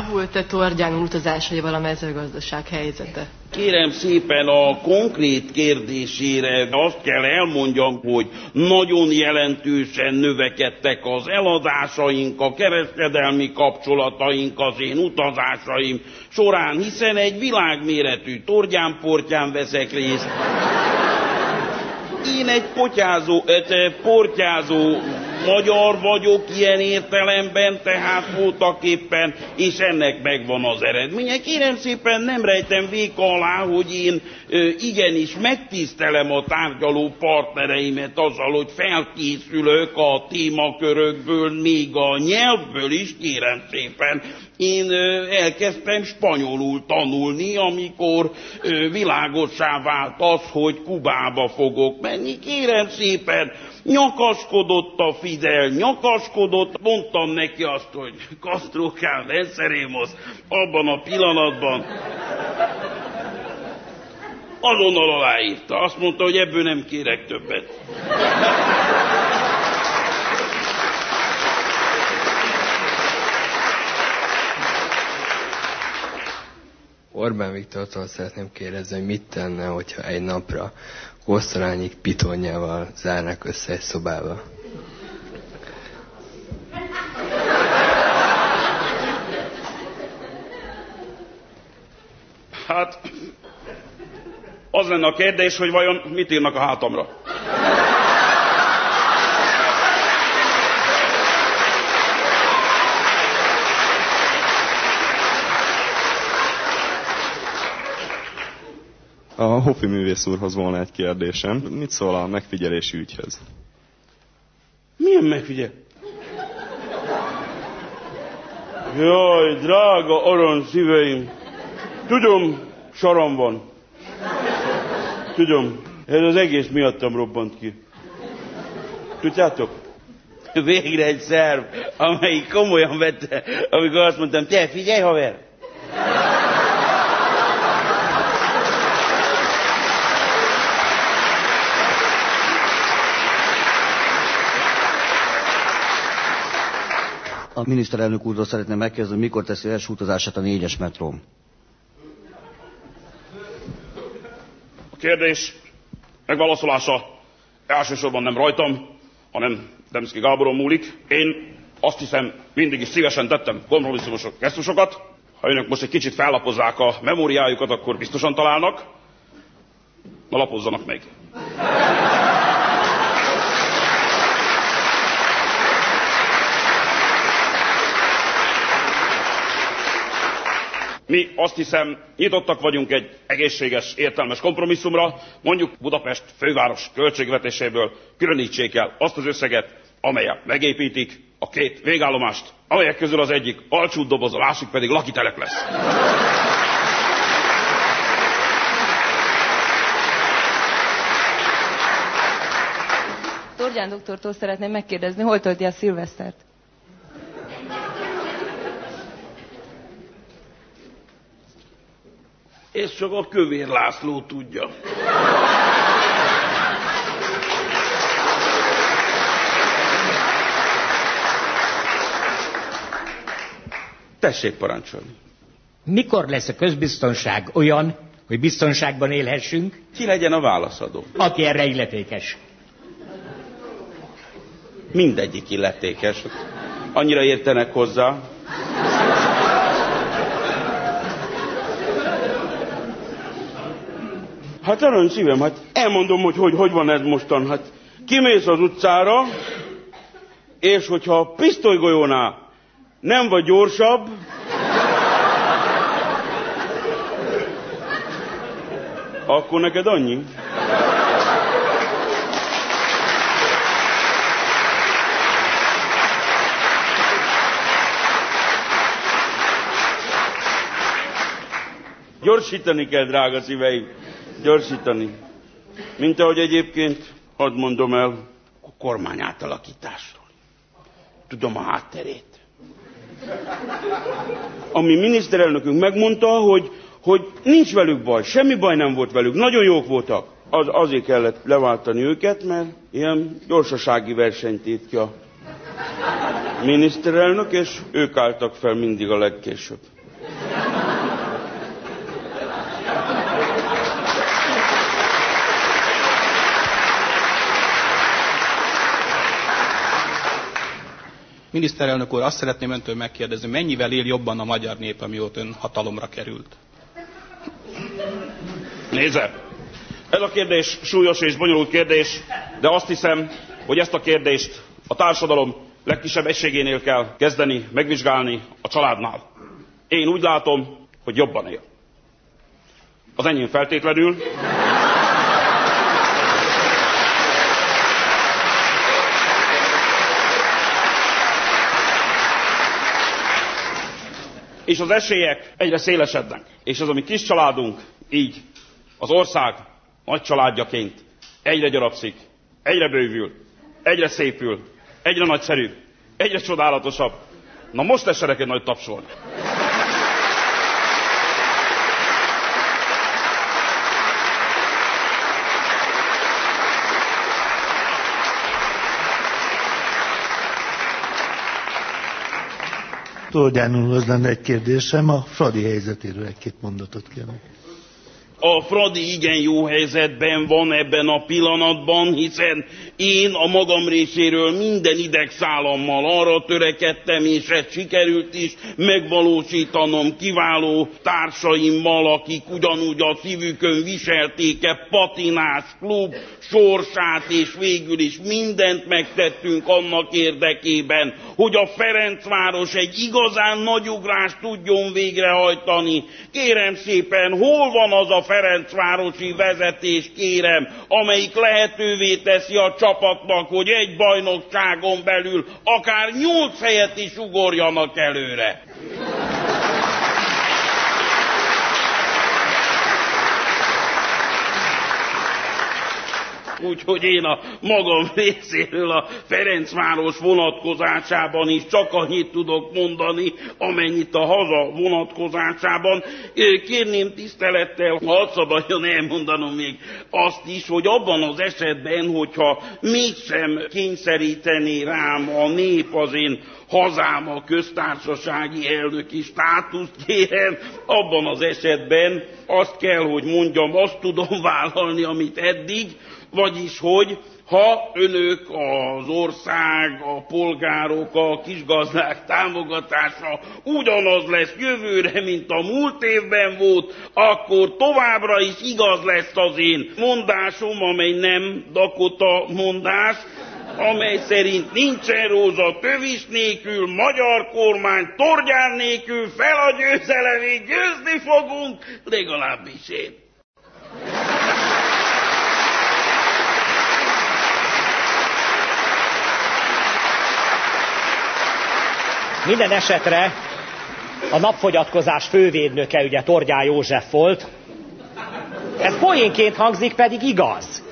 Javult-e Tordján utazásaival a mezőgazdaság helyzete? Kérem szépen a konkrét kérdésére azt kell elmondjam, hogy nagyon jelentősen növekedtek az eladásaink, a kereskedelmi kapcsolataink, az én utazásaim során, hiszen egy világméretű torgyánportyán veszek részt. Én egy potyázó, egy portyázó magyar vagyok ilyen értelemben, tehát voltak éppen, és ennek megvan az eredménye. Kérem szépen nem rejtem véka alá, hogy én igenis megtisztelem a tárgyaló partnereimet azzal, hogy felkészülök a témakörökből, még a nyelvből is, kérem szépen. Én elkezdtem spanyolul tanulni, amikor ö, világossá vált az, hogy Kubába fogok menni. Kérem szépen, Nyakaskodott a Fidel, nyakaskodott, mondtam neki azt, hogy Castro venceremos, abban a pillanatban azonnal aláírta. Azt mondta, hogy ebből nem kérek többet. Orbán Viktortól szeretném kérdezni, hogy mit tenne, hogyha egy napra kosztorányig pitonyával zárnak össze egy szobába. Hát, az lenne a kérdés, hogy vajon mit írnak a hátamra. A Hofi művész úrhoz volna egy kérdésem. Mit szól a megfigyelési ügyhez? Milyen megfigyel? Jaj, drága arany szíveim! Tudom, saram van. Tudom, ez az egész miattam robbant ki. Tudjátok? Végre egy szerv, amelyik komolyan vette, amikor azt mondtam, te figyelj haver! A miniszterelnök úrról szeretném megkérdezni, mikor teszi első utazását a négyes metrón. A kérdés megválaszolása elsősorban nem rajtam, hanem Demszki Gáboron múlik. Én azt hiszem, mindig is szívesen tettem kompromisszumos gesztusokat. Ha önök most egy kicsit fellapozzák a memóriájukat, akkor biztosan találnak. Na lapozzanak meg. Mi azt hiszem, nyitottak vagyunk egy egészséges, értelmes kompromisszumra, mondjuk Budapest főváros költségvetéséből különítsék el azt az összeget, amelyek megépítik a két végállomást, amelyek közül az egyik alcsút doboz, a másik pedig lakitelek lesz. Torgyán doktortól szeretném megkérdezni, hol tölti a szilvesztert? Ezt csak a kövér László tudja. Tessék parancsolni. Mikor lesz a közbiztonság olyan, hogy biztonságban élhessünk? Ki legyen a válaszadó? Aki erre illetékes. Mindegyik illetékes. Annyira értenek hozzá. Hát arany szívem, hát elmondom, hogy, hogy hogy van ez mostan. Hát kimész az utcára, és hogyha a pisztolygolyónál nem vagy gyorsabb, akkor neked annyi. Gyorsítani kell, drága szíveim gyorsítani. Mint ahogy egyébként, hadd mondom el, a kormány átalakításról. Tudom a hátterét. Ami miniszterelnökünk megmondta, hogy, hogy nincs velük baj, semmi baj nem volt velük, nagyon jók voltak. Az, azért kellett leváltani őket, mert ilyen gyorsasági versenyt írt a miniszterelnök, és ők álltak fel mindig a legkésőbb. Miniszterelnök úr, azt szeretném öntől megkérdezni, mennyivel él jobban a magyar nép, amióta ön hatalomra került? Nézze, ez a kérdés súlyos és bonyolult kérdés, de azt hiszem, hogy ezt a kérdést a társadalom legkisebb egységénél kell kezdeni, megvizsgálni a családnál. Én úgy látom, hogy jobban él. Az enyém feltétlenül. És az esélyek egyre szélesednek. És az a mi kis családunk így az ország nagy családjaként egyre gyarapszik, egyre bővül, egyre szépül, egyre nagyszerűbb, egyre csodálatosabb. Na most tessenek egy nagy tapsolni. Tolgyán úrhoz lenne egy kérdésem, a Fradi helyzetéről egy-két mondatot kérnek. A Fradi igen jó helyzetben van ebben a pillanatban, hiszen én a magam részéről minden idegszálammal arra törekedtem, és ezt sikerült is megvalósítanom kiváló társaimmal, akik ugyanúgy a szívükön viselték-e patinás klub sorsát, és végül is mindent megtettünk annak érdekében, hogy a Ferencváros egy igazán nagy ugrást tudjon végrehajtani. Kérem szépen, hol van az a Ferencvárosi vezetés, kérem, amelyik lehetővé teszi a csapatnak, hogy egy bajnokságon belül akár nyolc helyet is ugorjanak előre. Úgyhogy én a magam <laughs> részéről a Ferencváros vonatkozásában is csak annyit tudok mondani, amennyit a haza vonatkozásában. Kérném tisztelettel, ha szabadjon elmondanom még azt is, hogy abban az esetben, hogyha mégsem kényszerítené rám a nép az én hazám a köztársasági elnöki státuszt kérem, abban az esetben azt kell, hogy mondjam, azt tudom <laughs> vállalni, amit eddig, vagyis, hogy ha önök az ország, a polgárok, a kisgazdák támogatása ugyanaz lesz jövőre, mint a múlt évben volt, akkor továbbra is igaz lesz az én mondásom, amely nem Dakota mondás, amely szerint nincsen róza tövis nélkül, magyar kormány torgyán nélkül fel a győzelemig, győzni fogunk, legalábbis én. Minden esetre a napfogyatkozás fővédnöke ugye Tordján József volt. Ez poénként hangzik, pedig igaz.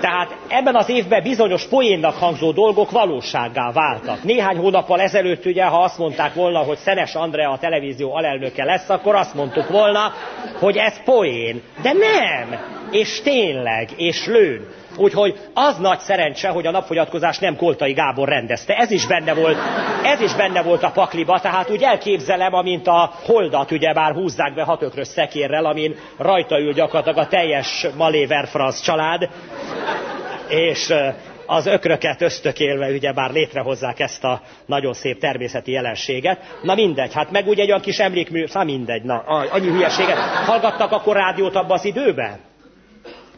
Tehát ebben az évben bizonyos poénnak hangzó dolgok valósággá váltak. Néhány hónappal ezelőtt ugye, ha azt mondták volna, hogy Szenes Andrea a televízió alelnöke lesz, akkor azt mondtuk volna, hogy ez poén. De nem! És tényleg, és lőn. Úgyhogy az nagy szerencse, hogy a napfogyatkozás nem Koltai Gábor rendezte. Ez is benne volt, ez is benne volt a pakliba, tehát úgy elképzelem, amint a holdat ugye bár húzzák be hatökrös szekérrel, amin rajta ül gyakorlatilag a teljes Maléver Franz család, és az ökröket ösztökélve ugye bár létrehozzák ezt a nagyon szép természeti jelenséget. Na mindegy, hát meg ugye egy olyan kis emlékmű, na mindegy, na annyi hülyeséget. Hallgattak akkor rádiót abban az időben?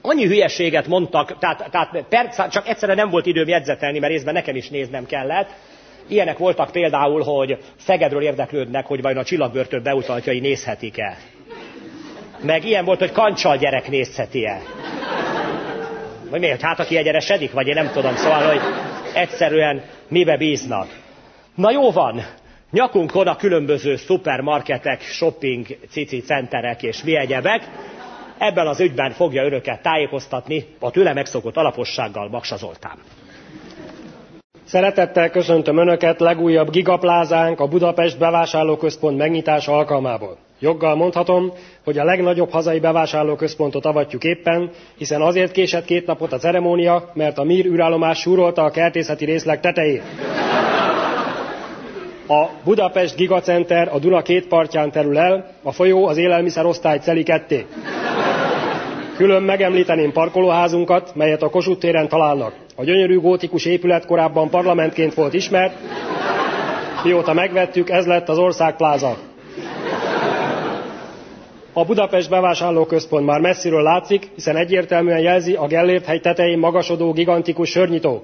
Annyi hülyeséget mondtak, tehát, tehát perc, csak egyszerűen nem volt időm jegyzetelni, mert részben nekem is néznem kellett. Ilyenek voltak például, hogy Szegedről érdeklődnek, hogy vajon a csillagbörtön beutaltjai nézhetik-e. Meg ilyen volt, hogy kancsal gyerek nézheti-e. Vagy miért? Hát aki egyenesedik? Vagy én nem tudom. Szóval, hogy egyszerűen mibe bíznak. Na jó van, nyakunkon a különböző szupermarketek, shopping, cici centerek és mi egyebek, Ebben az ügyben fogja önöket tájékoztatni a tőle megszokott alapossággal Baksa Zoltán. Szeretettel köszöntöm Önöket legújabb gigaplázánk a Budapest bevásárlóközpont megnyitása alkalmából. Joggal mondhatom, hogy a legnagyobb hazai bevásárlóközpontot avatjuk éppen, hiszen azért késett két napot a ceremónia, mert a MIR űrállomás súrolta a kertészeti részleg tetejét. A Budapest Gigacenter a Duna két partján terül el, a folyó az élelmiszerosztály celi ketté. Külön megemlíteném parkolóházunkat, melyet a Kossuth téren találnak. A gyönyörű gótikus épület korábban parlamentként volt ismert, mióta megvettük, ez lett az országpláza. A Budapest bevásárlóközpont már messziről látszik, hiszen egyértelműen jelzi a Gellért hegy tetején magasodó gigantikus sörnyitó.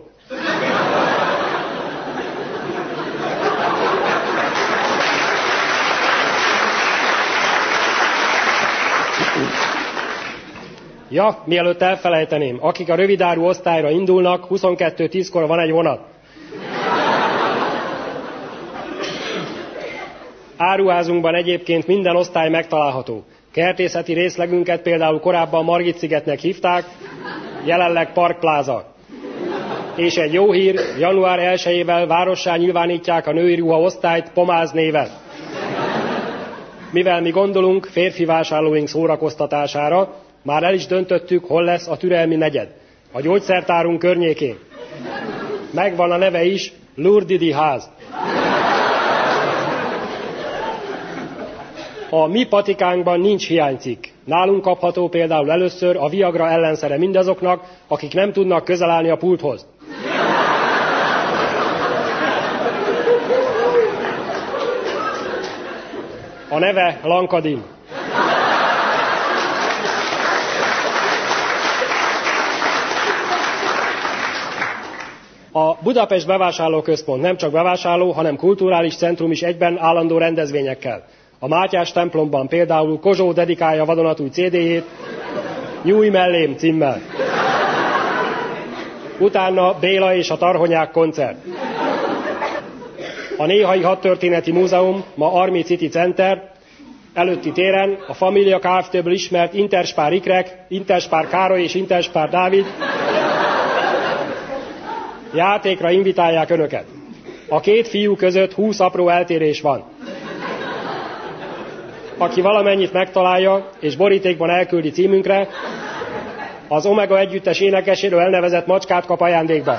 Ja, mielőtt elfelejteném, akik a rövidáru osztályra indulnak, 22.10-kor van egy vonat. Áruházunkban egyébként minden osztály megtalálható. Kertészeti részlegünket például korábban Margit szigetnek hívták, jelenleg Parkpláza. És egy jó hír, január 1-ével várossá nyilvánítják a női ruha osztályt Pomáz néven. Mivel mi gondolunk férfi vásárlóink szórakoztatására, már el is döntöttük, hol lesz a türelmi negyed. A gyógyszertárunk környékén. Megvan a neve is, Lurdidi ház. A mi patikánkban nincs hiánycikk. Nálunk kapható például először a Viagra ellenszere mindazoknak, akik nem tudnak közel állni a pulthoz. A neve Lankadin. A Budapest bevásárlóközpont nem csak bevásárló, hanem kulturális centrum is egyben állandó rendezvényekkel. A Mátyás templomban például Kozsó dedikálja vadonatúj CD-jét, Nyúj mellém címmel. Utána Béla és a Tarhonyák koncert. A Néhai Hadtörténeti Múzeum, ma Army City Center, előtti téren a Família Kft-ből ismert Interspár Ikrek, Interspár Károly és Interspár Dávid Játékra invitálják önöket. A két fiú között 20 apró eltérés van. Aki valamennyit megtalálja, és borítékban elküldi címünkre, az Omega együttes énekeséről elnevezett macskát kap ajándékba.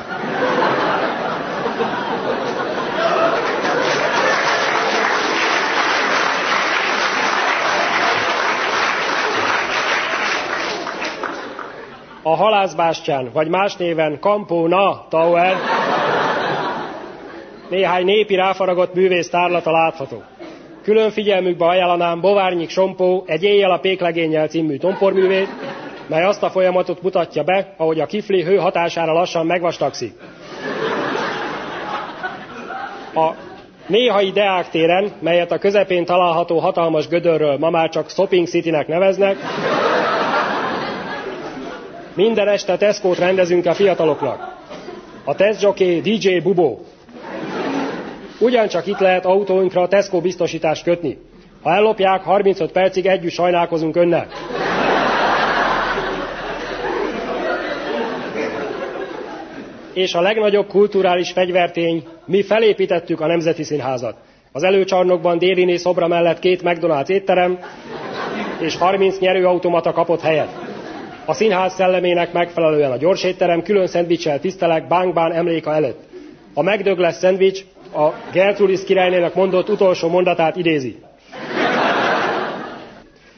A halászbástyán, vagy más néven Campona Tower néhány népi ráfaragott művész tárlata látható. Külön figyelmükbe ajánlanám Bovárnyik Sompó egy éjjel a péklegénnyel című tomporművét, mely azt a folyamatot mutatja be, ahogy a kifli hő hatására lassan megvastagszik. A néhai Deák téren, melyet a közepén található hatalmas gödörről ma már csak Shopping City-nek neveznek, minden este Tesco-t rendezünk a fiataloknak. A tesztjoké DJ Bubó. Ugyancsak itt lehet autóinkra Tesco biztosítást kötni. Ha ellopják, 35 percig együtt sajnálkozunk önnel. És a legnagyobb kulturális fegyvertény, mi felépítettük a Nemzeti Színházat. Az előcsarnokban Déliné szobra mellett két McDonald's étterem és 30 nyerőautomata kapott helyet. A színház szellemének megfelelően a gyorsétterem külön szendvicsel tisztelek Bánkbán emléka előtt. A McDouglas szendvics a Gertrudis királynének mondott utolsó mondatát idézi.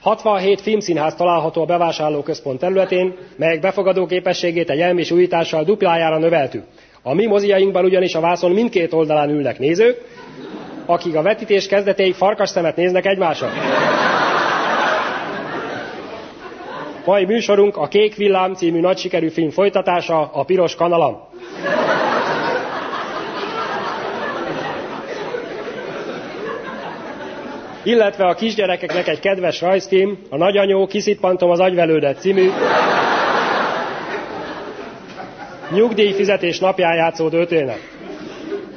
67 filmszínház található a bevásárlóközpont területén, melyek befogadó képességét egy elmés újítással duplájára növeltük. A mi moziainkban ugyanis a vászon mindkét oldalán ülnek nézők, akik a vetítés kezdetéig farkas szemet néznek egymásra. Mai műsorunk a Kék Villám című nagy sikerű film folytatása, a Piros Kanalam. Illetve a kisgyerekeknek egy kedves rajzfilm, a Nagyanyó, kiszippantom az agyvelődet című nyugdíjfizetés napján játszódó történet.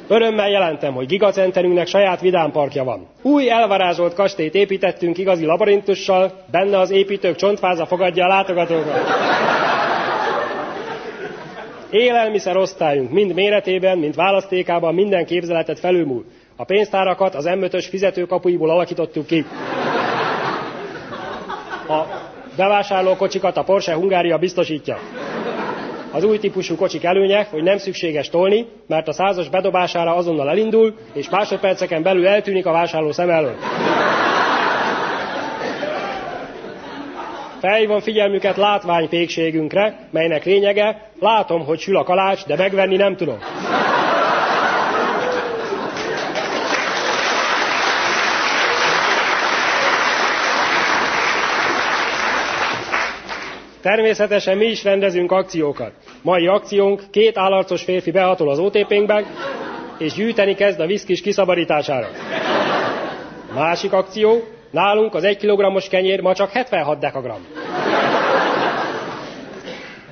Örömmel jelentem, hogy gigacenterünknek saját vidámparkja van. Új elvarázsolt kastélyt építettünk igazi labirintussal, benne az építők csontváza fogadja a látogatókat. Élelmiszer osztályunk mind méretében, mind választékában minden képzeletet felülmúl. A pénztárakat az M5-ös fizetőkapuiból alakítottuk ki. A bevásárlókocsikat a Porsche Hungária biztosítja. Az új típusú kocsik előnye, hogy nem szükséges tolni, mert a százas bedobására azonnal elindul, és másodperceken belül eltűnik a vásárló szem elől. Felhívom figyelmüket látványpékségünkre, melynek lényege, látom, hogy sül a kalács, de megvenni nem tudom. Természetesen mi is rendezünk akciókat. Mai akciónk két állarcos férfi behatol az OTP-nkbe, és gyűjteni kezd a viszkis kiszabadítására. Másik akció, nálunk az egy kilogrammos kenyér ma csak 76 dekagram.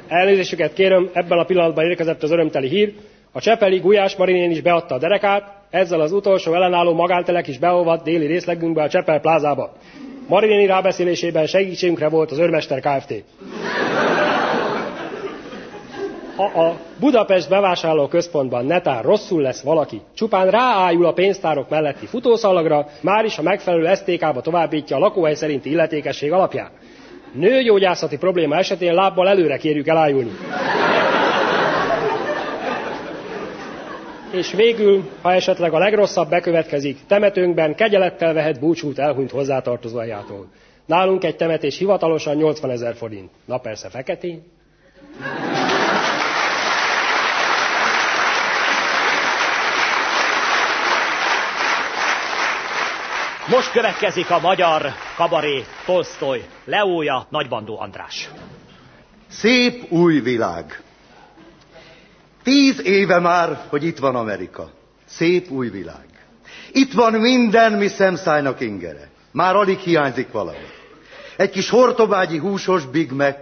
Elnézésüket kérem, ebben a pillanatban érkezett az örömteli hír, a Csepeli Gulyás Marinén is beadta a derekát, ezzel az utolsó ellenálló magántelek is beolvadt déli részlegünkbe a Csepel plázába. Marinini rábeszélésében segítségünkre volt az Örmester Kft. Ha a Budapest bevásárló központban netán rosszul lesz valaki, csupán ráájul a pénztárok melletti futószalagra, már is a megfelelő STK-ba továbbítja a lakóhely szerinti illetékesség alapján. Nőgyógyászati probléma esetén lábbal előre kérjük elájulni. És végül, ha esetleg a legrosszabb bekövetkezik, temetőnkben kegyelettel vehet búcsút elhunyt hozzátartozójától. Nálunk egy temetés hivatalosan 80 ezer forint. Na persze feketén. Most következik a magyar kabaré Tolstoy Leója Nagybandó András. Szép új világ. Tíz éve már, hogy itt van Amerika. Szép új világ. Itt van minden, mi szemszájnak ingere. Már alig hiányzik valami. Egy kis hortobágyi húsos Big Mac,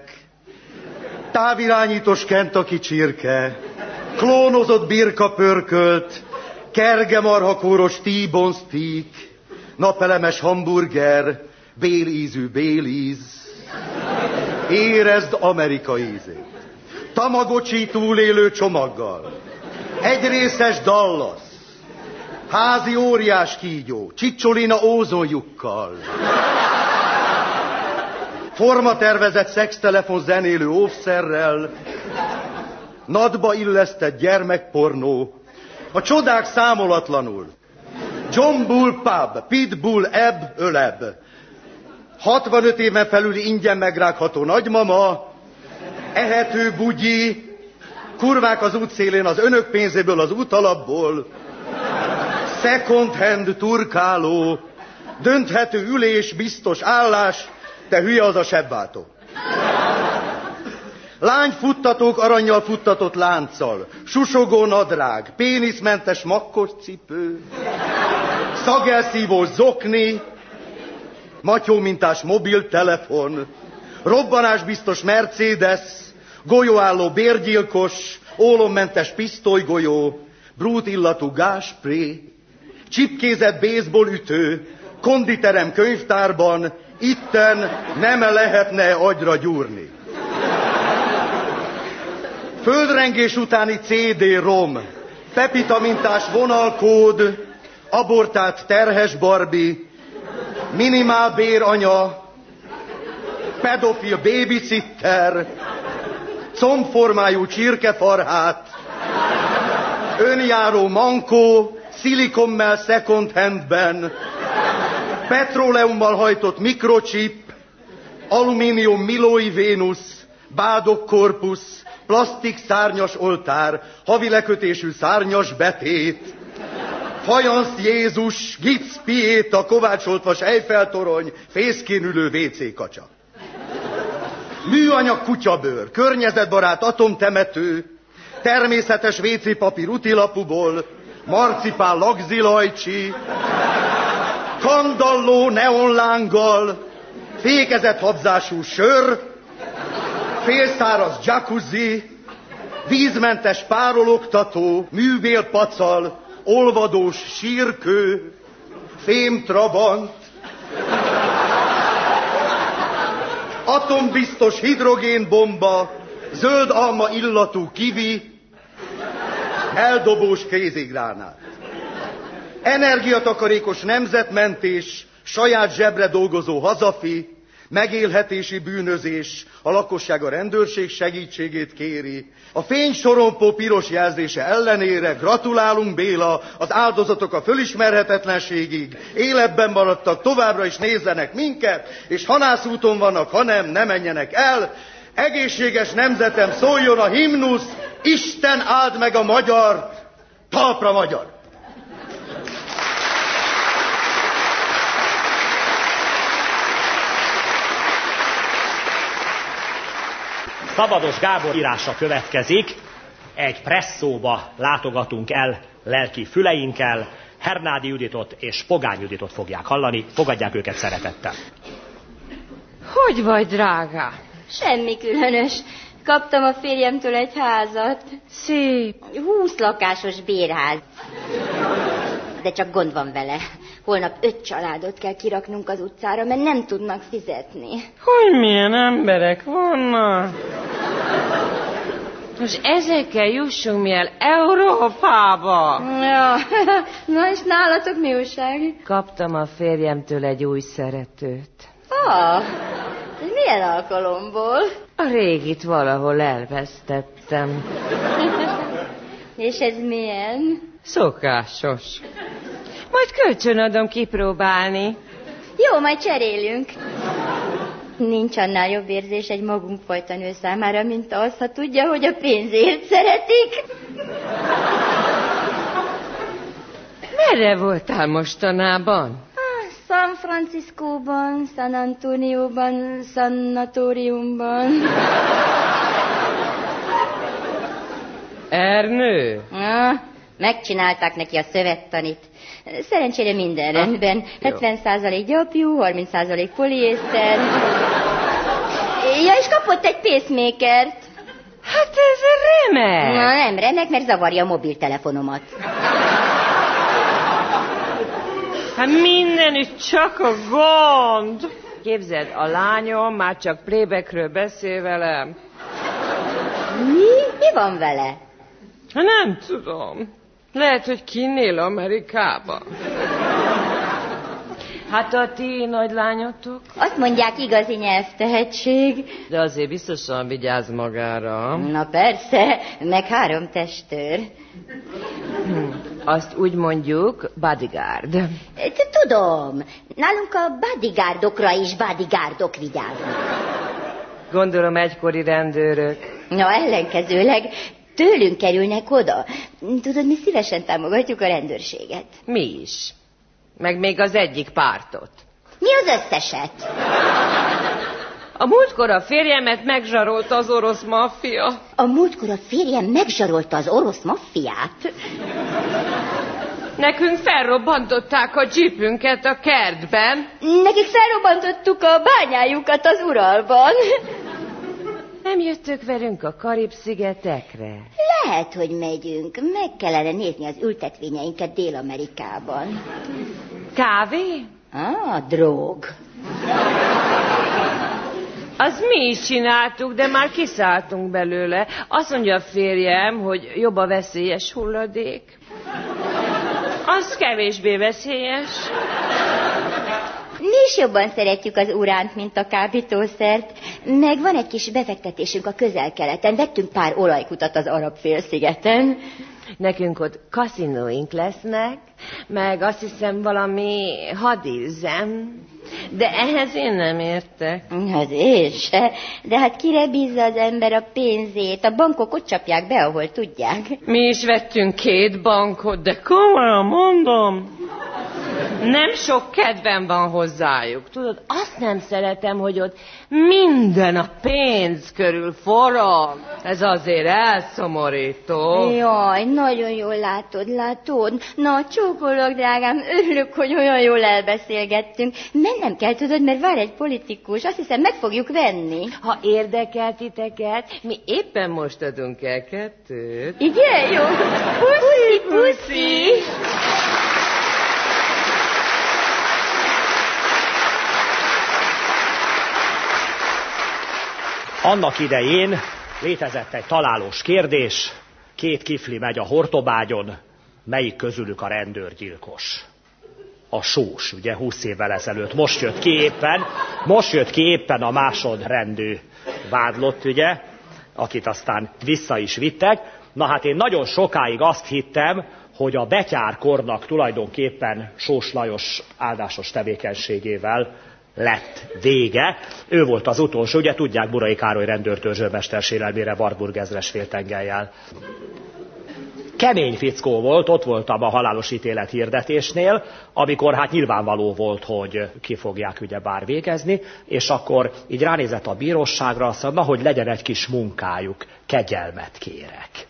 távirányítós Kentucky csirke, klónozott birka pörkölt, kergemarhakóros T-bone steak, napelemes hamburger, bélízű bélíz. Érezd Amerika ízét. Tamagocsi túlélő csomaggal. Egy részes Dallas. Házi óriás kígyó, Csicsolina ózonjukkal. Formatervezett szextelefon zenélő óvszerrel, nadba illesztett gyermekpornó, a csodák számolatlanul. John Bull Pub, Pitbull Ebb, Öleb. 65 éven felüli ingyen megrágható nagymama, ehető bugyi, kurvák az útszélén az önök pénzéből, az útalapból, second hand turkáló, dönthető ülés, biztos állás, te hülye az a sebváltó. Lányfuttatók aranyjal futtatott lánccal, susogó nadrág, péniszmentes makkos cipő, szagelszívó zokni, matyómintás mobiltelefon, robbanásbiztos Mercedes, golyóálló bérgyilkos, ólommentes pisztolygolyó, brút illatú gáspré, csipkézett baseball ütő, konditerem könyvtárban, itten nem lehetne agyra gyúrni. Földrengés utáni CD-rom, Pepita mintás vonalkód, abortált terhes Barbie, minimál béranya, pedofil babysitter, combformájú csirkefarhát, önjáró mankó, szilikommel second handben, petróleummal hajtott mikrochip, alumínium milói Vénusz, bádok korpusz, plastik szárnyas oltár, havi lekötésű szárnyas betét, fajansz Jézus, gipsz piéta, kovácsoltvas Eiffel-torony, fészkén ülő WC kacsa. Műanyag kutyabőr, környezetbarát atomtemető, természetes WC papír utilapuból, marcipál lagzilajcsi, kandalló neonlánggal, fékezett habzású sör, félszáraz jacuzzi, vízmentes párologtató, művélpacal, olvadós sírkő, fémtrabant, atombiztos hidrogénbomba, zöld alma illatú kivi, eldobós kézigránát. Energiatakarékos nemzetmentés, saját zsebre dolgozó hazafi, megélhetési bűnözés, a lakosság a rendőrség segítségét kéri. A fénysorompó piros jelzése ellenére gratulálunk Béla, az áldozatok a fölismerhetetlenségig, életben maradtak, továbbra is nézzenek minket, és hanászúton vannak, hanem ne menjenek el. Egészséges nemzetem szóljon a himnusz, Isten áld meg a magyar, talpra magyar! Szabados Gábor írása következik. Egy presszóba látogatunk el lelki füleinkkel. Hernádi Juditot és Pogány Juditot fogják hallani. Fogadják őket szeretettel. Hogy vagy, drága? Semmi különös. Kaptam a férjemtől egy házat. Szép. Húsz lakásos bérház. De csak gond van vele. Holnap öt családot kell kiraknunk az utcára, mert nem tudnak fizetni. Hogy milyen emberek vannak? Most ezekkel jussunk mi el Európába. Ja. <laughs> Na és nálatok mi újság? Kaptam a férjemtől egy új szeretőt. Ah, milyen alkalomból? A régit valahol elvesztettem. <laughs> és ez milyen? Szokásos. Majd kölcsönadom kipróbálni. Jó, majd cserélünk. Nincs annál jobb érzés egy magunkfajta nő számára, mint az, ha tudja, hogy a pénzért szeretik. Merre voltál mostanában? San Franciscóban, San Antonióban, szanatóriumban. Ernő? Ah, megcsinálták neki a szövettanit. Szerencsére minden rendben. 70% gyapjú, 30% poliészter. Ja, és kapott egy pacemaker-t. Hát ez remek. Na, nem remek, mert zavarja a mobiltelefonomat. Hát mindenütt csak a gond. Képzeld, a lányom már csak plébekről beszél velem. Mi? Mi van vele? Nem tudom. Lehet, hogy kinnél Amerikába. Hát a ti nagylányotok? Azt mondják igazi nyelvtehetség. De azért biztosan vigyáz magára. Na persze, meg három testőr. Hm, Azt úgy mondjuk bodyguard. Tudom, nálunk a bodyguardokra is bodyguardok vigyáznak. Gondolom egykori rendőrök. Na, ellenkezőleg tőlünk kerülnek oda. Tudod, mi szívesen támogatjuk a rendőrséget. Mi is. Meg még az egyik pártot. Mi az összeset? A múltkor a férjemet megzsarolta az orosz maffia. A múltkor a férjem megzsarolta az orosz maffiát. Nekünk felrobbantották a jeepünket a kertben. Nekik felrobbantottuk a bányájukat az Uralban. Nem jöttök velünk a Karib-szigetekre? Lehet, hogy megyünk. Meg kellene nézni az ültetvényeinket Dél-Amerikában. Kávé? Ah, drog. Az mi is csináltuk, de már kiszálltunk belőle. Azt mondja a férjem, hogy jobb a veszélyes hulladék. Az kevésbé veszélyes. Mi is jobban szeretjük az uránt, mint a kábítószert. Meg van egy kis befektetésünk a közel-keleten. Vettünk pár olajkutat az arab félszigeten. Nekünk ott kaszinóink lesznek, meg azt hiszem valami hadizem. De ehhez én nem értek. Hát én se. De hát kire bízza az ember a pénzét? A bankok ott csapják be, ahol tudják. Mi is vettünk két bankot, de komolyan mondom. Nem sok kedvem van hozzájuk. Tudod, azt nem szeretem, hogy ott minden a pénz körül forog. Ez azért elszomorító. Jaj, nagyon jól látod, látod? Na, csókolok, drágám, örülök, hogy olyan jól elbeszélgettünk. Mennem kell, tudod, mert vár egy politikus, azt hiszem meg fogjuk venni. Ha érdekel titeket, mi éppen most adunk el kettőt. Igen, jó? Puszi, puszi! Annak idején létezett egy találós kérdés, két kifli megy a hortobágyon, melyik közülük a rendőrgyilkos? A sós, ugye 20 évvel ezelőtt. Most jött ki éppen, most jött ki éppen a másodrendű vádlott, ugye, akit aztán vissza is vittek. Na hát én nagyon sokáig azt hittem, hogy a betyárkornak tulajdonképpen Sós Lajos áldásos tevékenységével lett vége. Ő volt az utolsó, ugye tudják, Burai Károly rendőrtörzsőmester sérelmére Warburg ezres féltengellyel. Kemény fickó volt, ott voltam a halálos ítélet hirdetésnél, amikor hát nyilvánvaló volt, hogy ki fogják ugye bár végezni, és akkor így ránézett a bíróságra, azt mondta, hogy legyen egy kis munkájuk, kegyelmet kérek.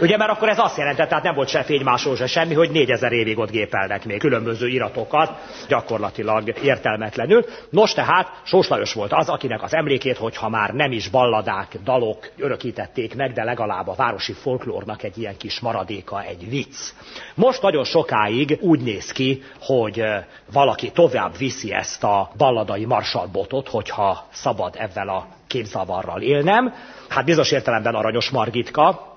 Ugye, mert akkor ez azt jelentette, tehát nem volt se fénymásoló, se semmi, hogy négyezer évig ott gépelnek még különböző iratokat, gyakorlatilag értelmetlenül. Nos, tehát Sós Lajos volt az, akinek az emlékét, hogyha már nem is balladák, dalok örökítették meg, de legalább a városi folklórnak egy ilyen kis maradéka, egy vicc. Most nagyon sokáig úgy néz ki, hogy valaki tovább viszi ezt a balladai marsalbotot, hogyha szabad ezzel a képzavarral élnem. Hát bizonyos értelemben Aranyos Margitka,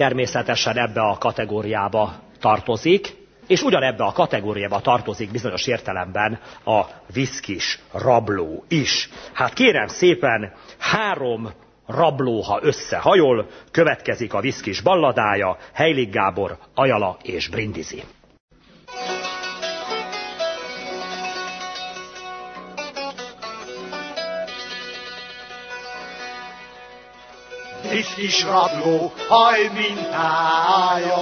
természetesen ebbe a kategóriába tartozik, és ugyanebbe a kategóriába tartozik bizonyos értelemben a viszkis rabló is. Hát kérem szépen, három rabló, ha összehajol, következik a viszkis balladája, Heilig Gábor, Ajala és Brindisi. Kis kis rabló haj mintája,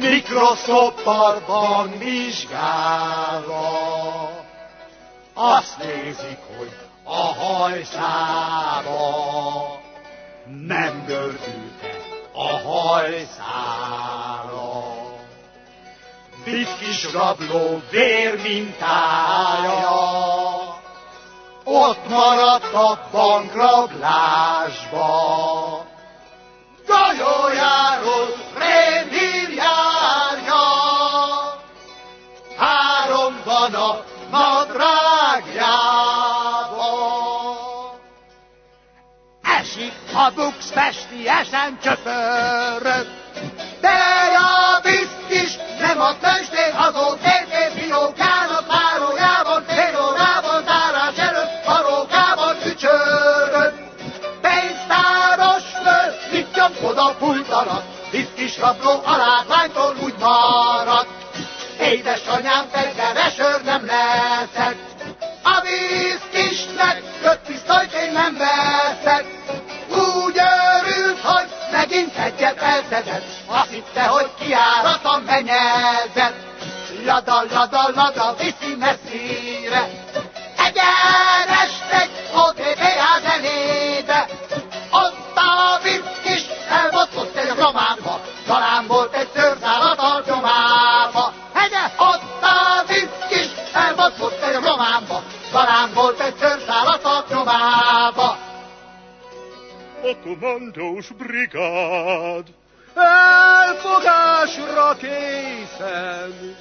mikroszkoppal van vizsgálva. Azt nézik, hogy a hajszába nem gördült a hajszála. Vitt kis rabló vér mintája, ott maradt a bankrablásba. Gajójáról rémhír járja, három van a nadrágjába. Esik a bux festélyesen csöpörög. De a viszkis nem a tőzsdén azó térkép fiókának oda pultalat, viszkis rabló a látványtól úgy maradt. Édesanyám fegyvere sör nem leszek, a viszkisnek öt pisztolyt én nem veszek. Úgy örült, hogy megint egyet elszedett, azt hitte, hogy kiárat a menyezet. Lada, lada, lada, viszi messzire, egyenes A kommandós brigád. Elfogásra készen,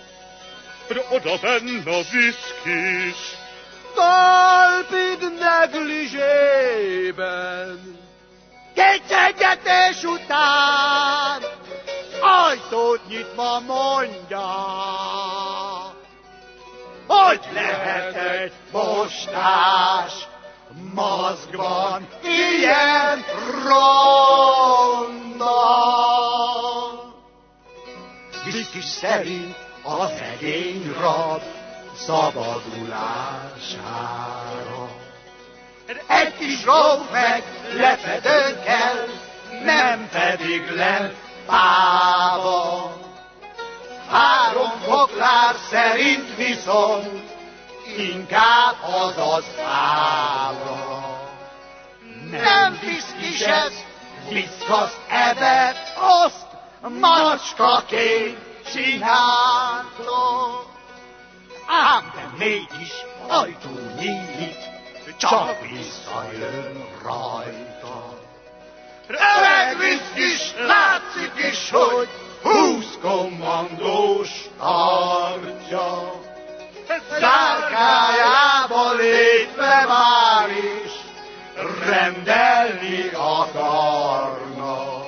de oda benne a viszkis, talpid negligében. Kétséggetés után ajtót nyitva mondja, hogy lehet egy postás maszkban ilyen ronda. Viszkis szerint a szegény rab szabadulására. Egy kis rov meg lefedőn kell, nem pedig le páva. Három foklár szerint viszont inkább az az áva. Nem viszkis ez, viszkasz ebet, azt macskaként csináltok. Ám de mégis ajtó nyílik, csak visszajön rajta. Öreg viszkis, látszik is, hogy húsz kommandós tartja. Zárkájába lépve is rendelni akarna.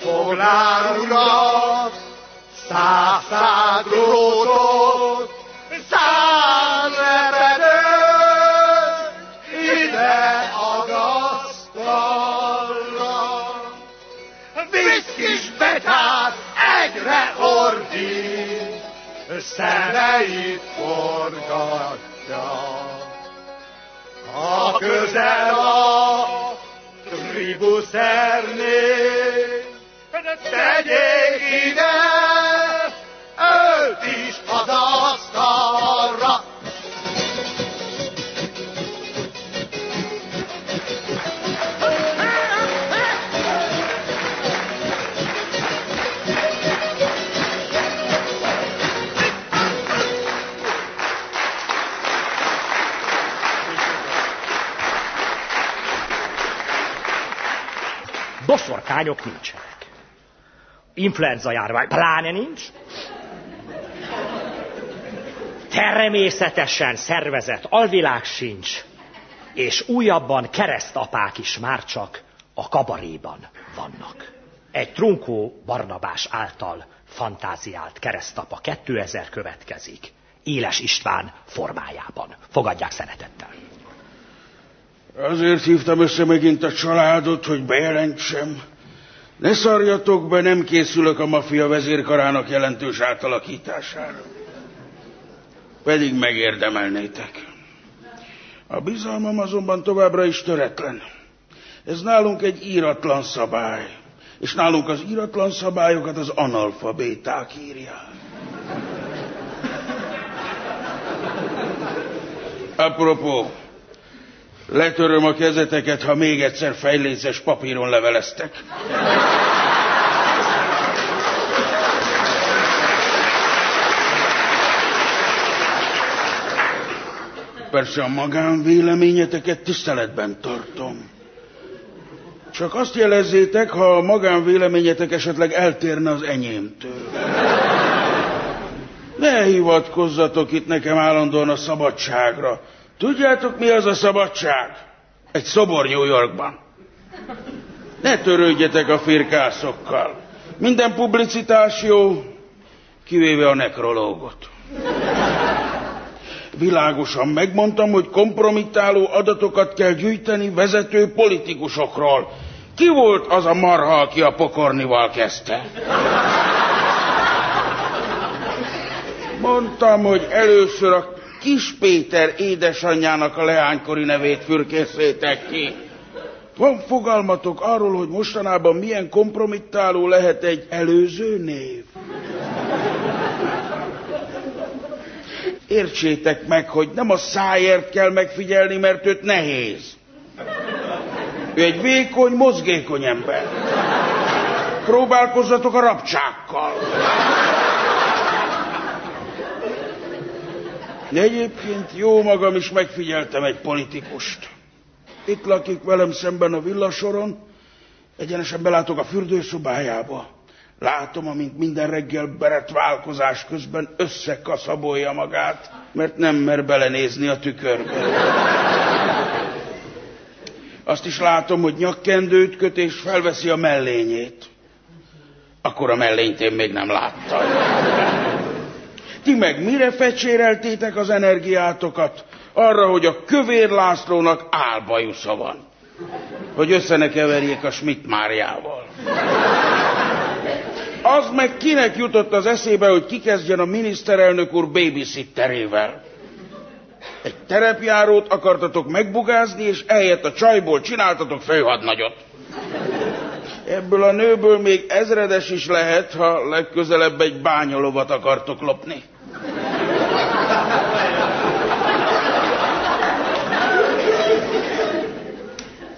Foglár urat, száz száz drótot, száz lepedőt, ide agasztalra. Viszkis betyár egyre ordít, szemeit forgatja. A közel a tribuszernél, tegyék ide, Boszorkányok nincsenek. Influenza járvány pláne nincs. Természetesen szervezett alvilág sincs, és újabban keresztapák is már csak a kabaréban vannak. Egy Trunkó Barnabás által fantáziált keresztapa 2000 következik. Éles István formájában. Fogadják szeretettel. Azért hívtam össze megint a családot, hogy bejelentsem. Ne szarjatok be, nem készülök a maffia vezérkarának jelentős átalakítására. Pedig megérdemelnétek. A bizalmam azonban továbbra is töretlen. Ez nálunk egy íratlan szabály. És nálunk az íratlan szabályokat az analfabéták írják. Apropó, letöröm a kezeteket, ha még egyszer fejléces papíron leveleztek. Persze a magánvéleményeteket tiszteletben tartom. Csak azt jelezzétek, ha a magánvéleményetek esetleg eltérne az enyémtől. Ne hivatkozzatok itt nekem állandóan a szabadságra. Tudjátok, mi az a szabadság? Egy szobor New Yorkban. Ne törődjetek a firkászokkal. Minden publicitás jó, kivéve a nekrológot. Világosan megmondtam, hogy kompromittáló adatokat kell gyűjteni vezető politikusokról. Ki volt az a marha, aki a pokornival kezdte? Mondtam, hogy először a Kis Péter édesanyjának a leánykori nevét fürkészétek ki. Van fogalmatok arról, hogy mostanában milyen kompromittáló lehet egy előző név? Értsétek meg, hogy nem a szájért kell megfigyelni, mert őt nehéz. Ő egy vékony, mozgékony ember. Próbálkozzatok a rapcsákkal. De egyébként jó magam is megfigyeltem egy politikust. Itt lakik velem szemben a villasoron, egyenesen belátok a fürdőszobájába. Látom, amint minden reggel beretválkozás közben összekaszabolja magát, mert nem mer belenézni a tükörbe. Azt is látom, hogy nyakkendőt köt és felveszi a mellényét. Akkor a mellényt én még nem láttam. Ti meg mire fecséreltétek az energiátokat? Arra, hogy a kövér Lászlónak álbajusza van. Hogy össze ne keverjék a Schmidt Máriával. Az meg kinek jutott az eszébe, hogy kikezdjen a miniszterelnök úr babysitterével? Egy terepjárót akartatok megbugázni, és eljött a csajból csináltatok főhadnagyot. Ebből a nőből még ezredes is lehet, ha legközelebb egy bányolovat akartok lopni.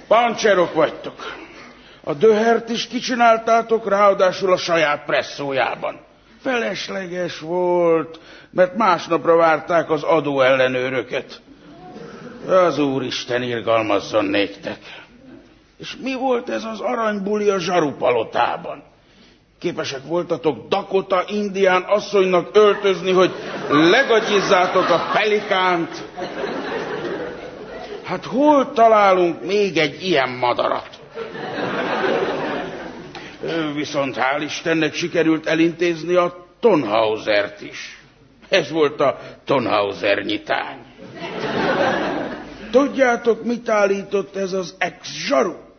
Pancserok vagytok. A döhert is kicsináltátok, ráadásul a saját presszójában. Felesleges volt, mert másnapra várták az adóellenőröket. Az Úristen irgalmazzon néktek. És mi volt ez az aranybuli a zsarupalotában? Képesek voltatok Dakota indián asszonynak öltözni, hogy legagyizzátok a pelikánt? Hát hol találunk még egy ilyen madarat? Viszont hál' Istennek sikerült elintézni a Tonhausert is. Ez volt a Tonhauser nyitány. Tudjátok, mit állított ez az ex-zsaru?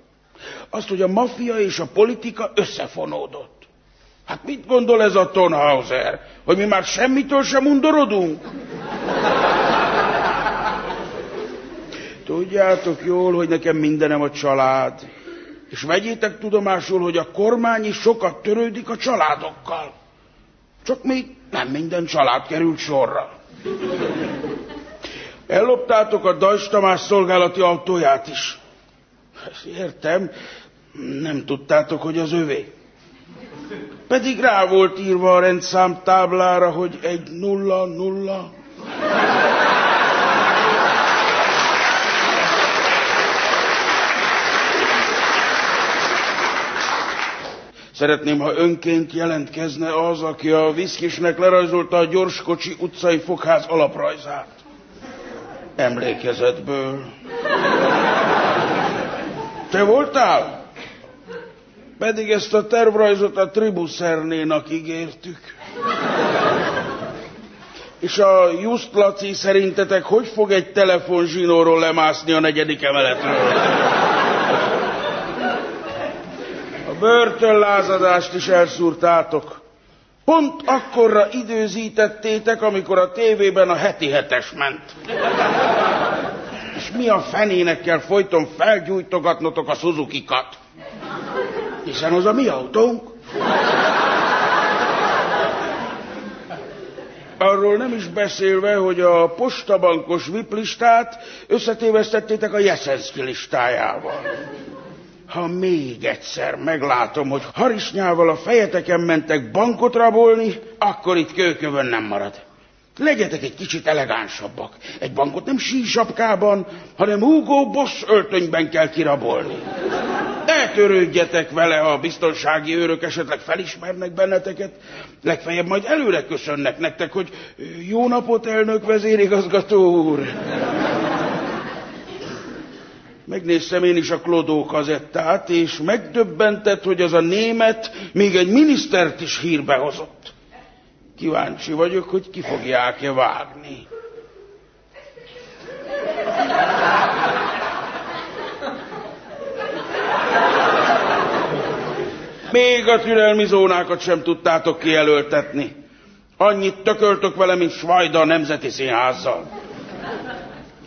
Azt, hogy a maffia és a politika összefonódott. Hát mit gondol ez a Tonhauser? Hogy mi már semmitől sem undorodunk? Tudjátok jól, hogy nekem mindenem a család. És vegyétek tudomásul, hogy a kormány is sokat törődik a családokkal. Csak még nem minden család került sorra. Elloptátok a Dajs Tamás szolgálati autóját is. Értem, nem tudtátok, hogy az övé. Pedig rá volt írva a rendszám táblára, hogy egy nulla nulla. Szeretném, ha önként jelentkezne az, aki a viszkisnek lerajzolta a Gyorskocsi utcai fogház alaprajzát. Emlékezetből. Te voltál? Pedig ezt a tervrajzot a Tribuszernénak ígértük. És a Just Laci szerintetek hogy fog egy telefonzsinóról lemászni a negyedik emeletről? A börtönlázadást is elszúrtátok. Pont akkorra időzítettétek, amikor a tévében a heti hetes ment. És mi a fenének kell folyton felgyújtogatnotok a Suzuki-kat? Hiszen az a mi autónk. Arról nem is beszélve, hogy a postabankos VIP listát összetévesztettétek a Jeszenszki listájával. Ha még egyszer meglátom, hogy harisnyával a fejeteken mentek bankot rabolni, akkor itt kőkövön nem marad. Legyetek egy kicsit elegánsabbak. Egy bankot nem sísapkában, hanem Hugo Boss öltönyben kell kirabolni. Ne törődjetek vele, ha a biztonsági őrök esetleg felismernek benneteket. Legfeljebb majd előre köszönnek nektek, hogy jó napot, elnök vezérigazgató úr. Megnéztem én is a Klodó kazettát, és megdöbbentett, hogy az a német még egy minisztert is hírbe hozott. Kíváncsi vagyok, hogy ki fogják-e vágni. Még a türelmi zónákat sem tudtátok kijelöltetni. Annyit tököltök vele, mint Svajda a Nemzeti Színházzal.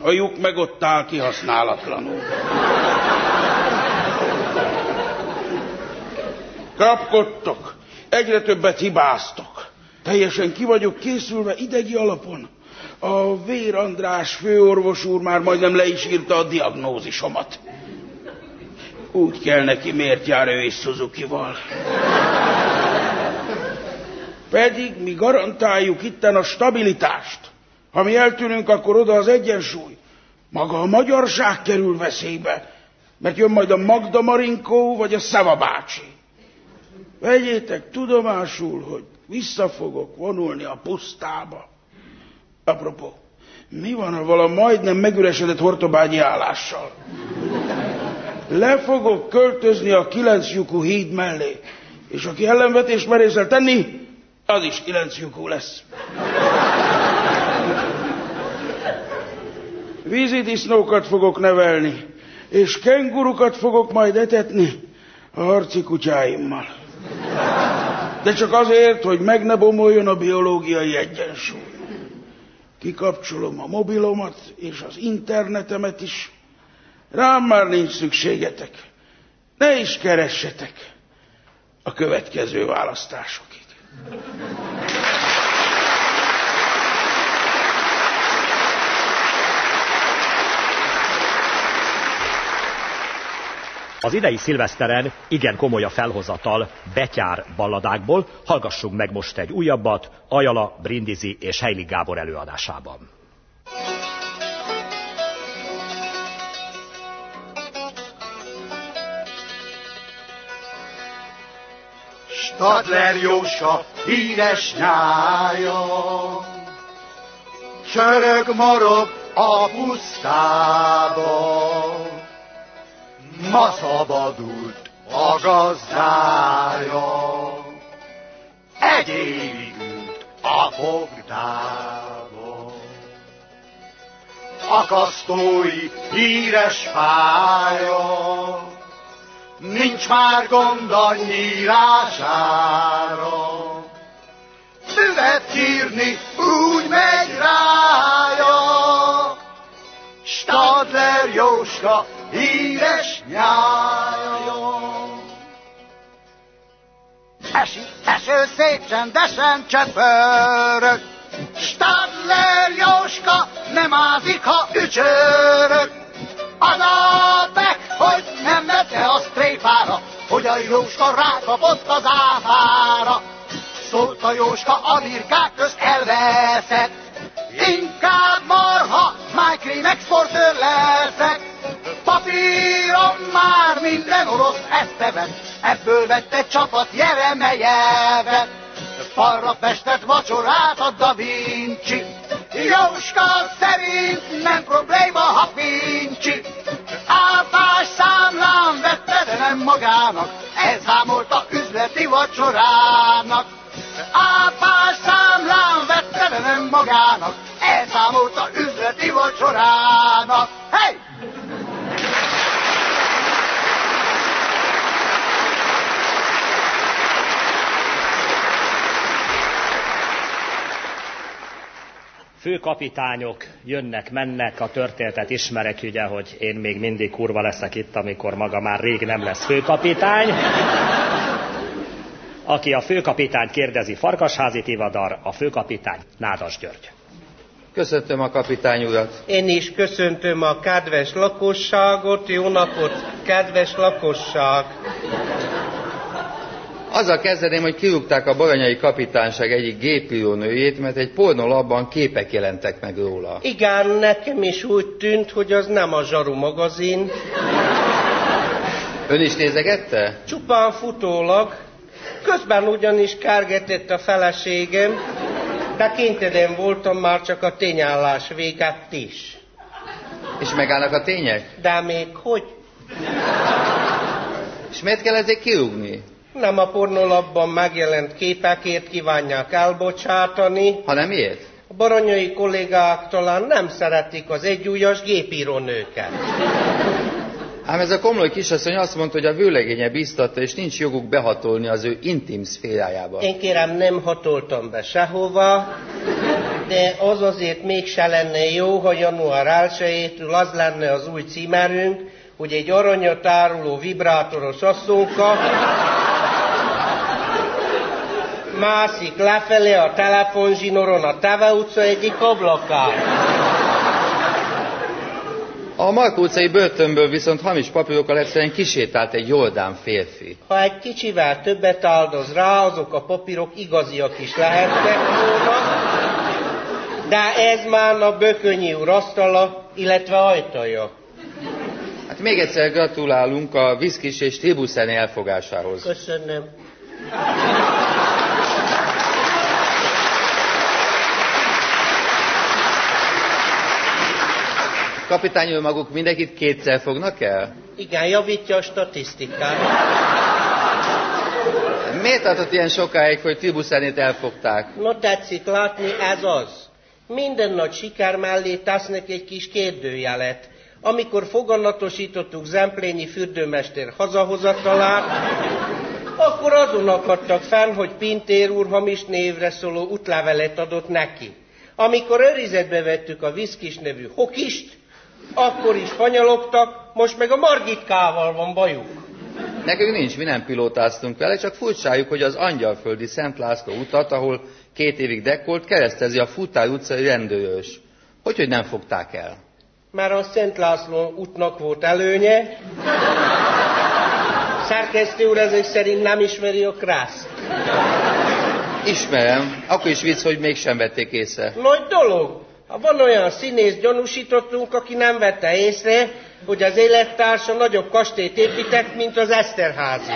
A lyuk meg ott áll kihasználatlanul. Kapkodtok, egyre többet hibáztok. Teljesen ki vagyok készülve idegi alapon. A Vér András főorvos úr már majdnem le is írta a diagnózisomat. Úgy kell neki, miért jár ő is Suzuki-val. Pedig mi garantáljuk itten a stabilitást. Ha mi eltűnünk, akkor oda az egyensúly. Maga a magyarság kerül veszélybe, mert jön majd a Magda Marinkó vagy a Szava bácsi. Vegyétek tudomásul, hogy vissza fogok vonulni a pusztába. Apropó, mi van a vala majdnem megüresedett hortobágyi állással? Le fogok költözni a kilenc lyukú híd mellé, és aki ellenvetés merészel tenni, az is kilenc lyukú lesz. Vízidisznókat fogok nevelni, és kengurukat fogok majd etetni a harci kutyáimmal. De csak azért, hogy meg ne bomoljon a biológiai egyensúly. Kikapcsolom a mobilomat és az internetemet is. Rám már nincs szükségetek. Ne is keressetek a következő választásokig. Az idei szilveszteren igen komoly a felhozatal betyár balladákból. Hallgassunk meg most egy újabbat Ajala, Brindisi és Heili Gábor előadásában. Stadler Jóska híres nyája, Csörög morog a pusztába, Ma szabadult a gazdája, Egy évig ült a fogdába. Akasztói híres fája, Nincs már gond a nyírására. Füvet írni úgy megy rája. Stadler Jóska híres nyája. Esik eső szép csendesen csöpörök, Stadler Jóska nem ázik, ha ücsörök. Az a be, hogy nem vette a tréfára, hogy a Jóska rákapott az áfára. Szólt a Jóska a birkák közt elveszett, inkább marha, májkrém exportőr leszek. Papíron már minden orosz ezt ebből vett egy csapat Jeremelyevet. Falra festett vacsorát a Da Vinci, Jóska szerint nem probléma, ha pincsi. Áfás számlán vette, de nem magának, elszámolta üzleti vacsorának. Áfás számlán vette, de nem magának, elszámolta üzleti vacsorának. Hey! Főkapitányok jönnek, mennek, a történetet ismerek, ugye, hogy én még mindig kurva leszek itt, amikor maga már rég nem lesz főkapitány. Aki a főkapitányt kérdezi, Farkasházi Tivadar, a főkapitány Nádas György. Köszöntöm a kapitány urat. Én is köszöntöm a kedves lakosságot. Jó napot, kedves lakosság! Azzal kezdeném, hogy kirúgták a baranyai kapitányság egyik gépírónőjét, mert egy pornolabban képek jelentek meg róla. Igen, nekem is úgy tűnt, hogy az nem a Zsaru magazin. Ön is nézegette? Csupán futólag. Közben ugyanis kárgetett a feleségem, de kénytelen voltam már csak a tényállás véget is. És megállnak a tények? De még hogy? És miért kell ezért kirúgni? Nem a pornolapban megjelent képekért kívánják elbocsátani. Hanem miért? A baranyai kollégák talán nem szeretik az egyújas gépírónőket. Ám ez a komlói kisasszony azt mondta, hogy a vőlegénye biztatta, és nincs joguk behatolni az ő intim szférájába. Én kérem, nem hatoltam be sehova, de az azért mégse lenne jó, ha január 1 az lenne az új címerünk, hogy egy aranyat áruló vibrátoros asszonka mászik lefelé a telefonzsinoron a Teve utca egyik ablakán. A Markó utcai börtönből viszont hamis papírokkal egyszerűen kisétált egy Jordán férfi. Ha egy kicsivel többet áldoz rá, azok a papírok igaziak is lehetnek volna, de ez már a Bökönyi úr asztala, illetve ajtaja. Hát még egyszer gratulálunk a viszkis és tribuszeni elfogásához. Köszönöm. Kapitány úr maguk mindenkit kétszer fognak el? Igen, javítja a statisztikát. Miért tartott ilyen sokáig, hogy Tribuszenét elfogták? No tetszik látni, ez az. Minden nagy siker mellé tesznek egy kis kérdőjelet. Amikor foganatosítottuk Zemplényi fürdőmester hazahozatalát, akkor azon akadtak fenn, hogy Pintér úr hamis névre szóló útlevelet adott neki. Amikor őrizetbe vettük a Viszkis nevű hokist, akkor is fanyalogtak, most meg a Margitkával van bajuk. Nekünk nincs, mi nem pilótáztunk vele, csak furcsáljuk, hogy az Angyalföldi Szent László utat, ahol két évig dekkolt, keresztezi a Futár utcai rendőrös. Hogy, hogy nem fogták el? Már a Szent László útnak volt előnye. Szerkesztő úr ezek szerint nem ismeri a krászt. Ismerem, akkor is vicc, hogy mégsem vették észre. Nagy dolog. Ha van olyan színész gyanúsítottunk, aki nem vette észre, hogy az élettársa nagyobb kastélyt épített, mint az Eszterházi.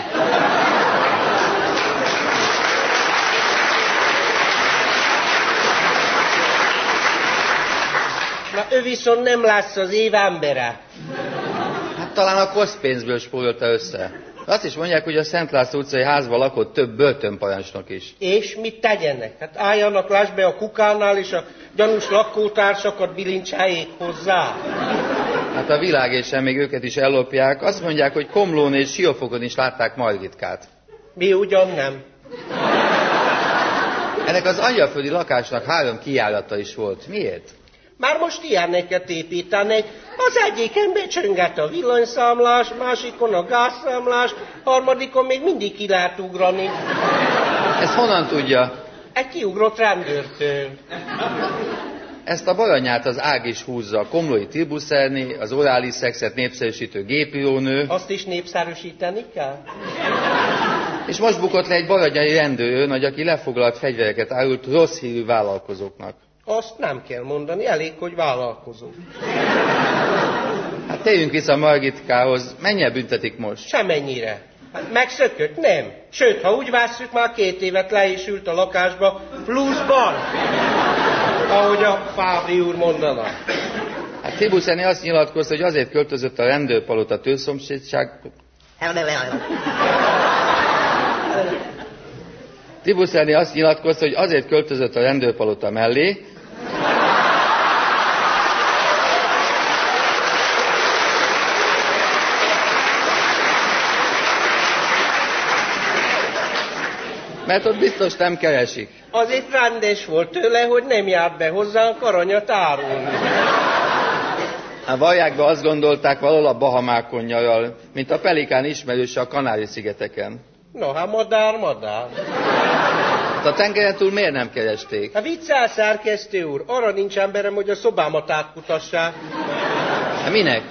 Na ő viszont nem lesz az év embere. Hát talán a koszpénzből spórolta össze. Azt is mondják, hogy a Szent László utcai házban lakott több börtönparancsnok is. És mit tegyenek? Hát álljanak be a kukánál, és a gyanús lakótársakat bilincseljék hozzá. Hát a világésen még őket is ellopják. Azt mondják, hogy Komlón és Siófokon is látták Margitkát. Mi ugyan nem. Ennek az angyalföldi lakásnak három kijárata is volt. Miért? Már most ilyeneket építenek. Az egyiken becsönget a villanyszámlás, másikon a gázszámlás, harmadikon még mindig ki lehet ugrani. Ezt honnan tudja? Egy kiugrott rendőrtől. Ezt a baranyát az ág is húzza. A komlói tribuszerni, az orális szexet népszerűsítő gépírónő. Azt is népszerűsíteni kell? És most bukott le egy baranyai rendőrön, hogy aki lefoglalt fegyvereket árult rossz hírű vállalkozóknak. Azt nem kell mondani, elég, hogy vállalkozó. Hát térjünk vissza Margitkához. Mennyire büntetik most? Semennyire. Hát megszökött? Nem. Sőt, ha úgy vásszuk, már két évet le is ült a lakásba, pluszban. Ahogy a Fábri úr mondana. Hát Tibuszeni azt nyilatkozta, hogy azért költözött a rendőrpalota tőszomszédság... Tibuszeni azt nyilatkozta, hogy azért költözött a rendőrpalota mellé, Mert ott biztos nem keresik. Azért rendes volt tőle, hogy nem járt be hozzánk aranyat árulni. A vallják be azt gondolták valahol a Bahamákon nyaral, mint a pelikán ismerőse a Kanári-szigeteken. No, hát madár, madár. A tengeren túl miért nem keresték? Hát viccel, szerkesztő úr, arra nincs emberem, hogy a szobámat átkutassák. Hát minek?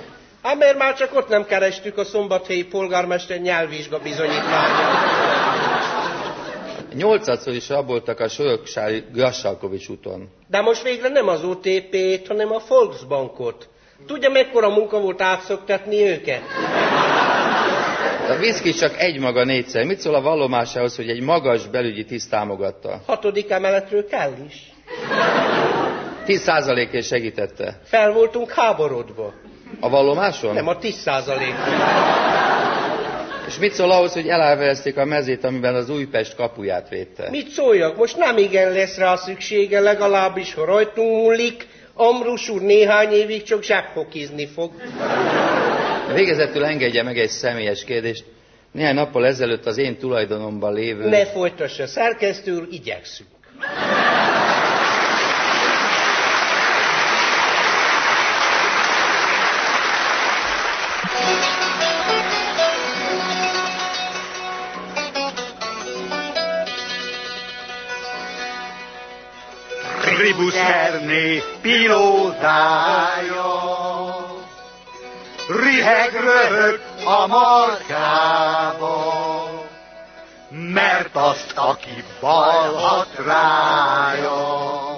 Hát mert már csak ott nem kerestük a szombathelyi polgármester nyelvvizsga bizonyítványát. Nyolcadszor is raboltak a Soroksári Grassalkovics úton. De most végre nem az OTP-t, hanem a Volksbankot. Tudja, mekkora munka volt átszoktatni őket? A viszki csak egy maga négyszer. Mit szól a vallomásához, hogy egy magas belügyi tiszt támogatta? Hatodik emeletről kell is. 10%-ért segítette. Fel voltunk háborodva. A vallomáson? Nem, a 10 százalék. És mit szól ahhoz, hogy elárverezték a mezét, amiben az Újpest kapuját védte? Mit szóljak? Most nem igen lesz rá szüksége, legalábbis, ha rajtunk múlik, Ambrus úr néhány évig csak zsebhokizni fog. Végezetül engedje meg egy személyes kérdést. Néhány nappal ezelőtt az én tulajdonomban lévő... Ne folytassa, szerkesztő úr, igyekszünk. Tribuszerné pilótája, riheg röhög a markába, mert azt, aki balhat rája,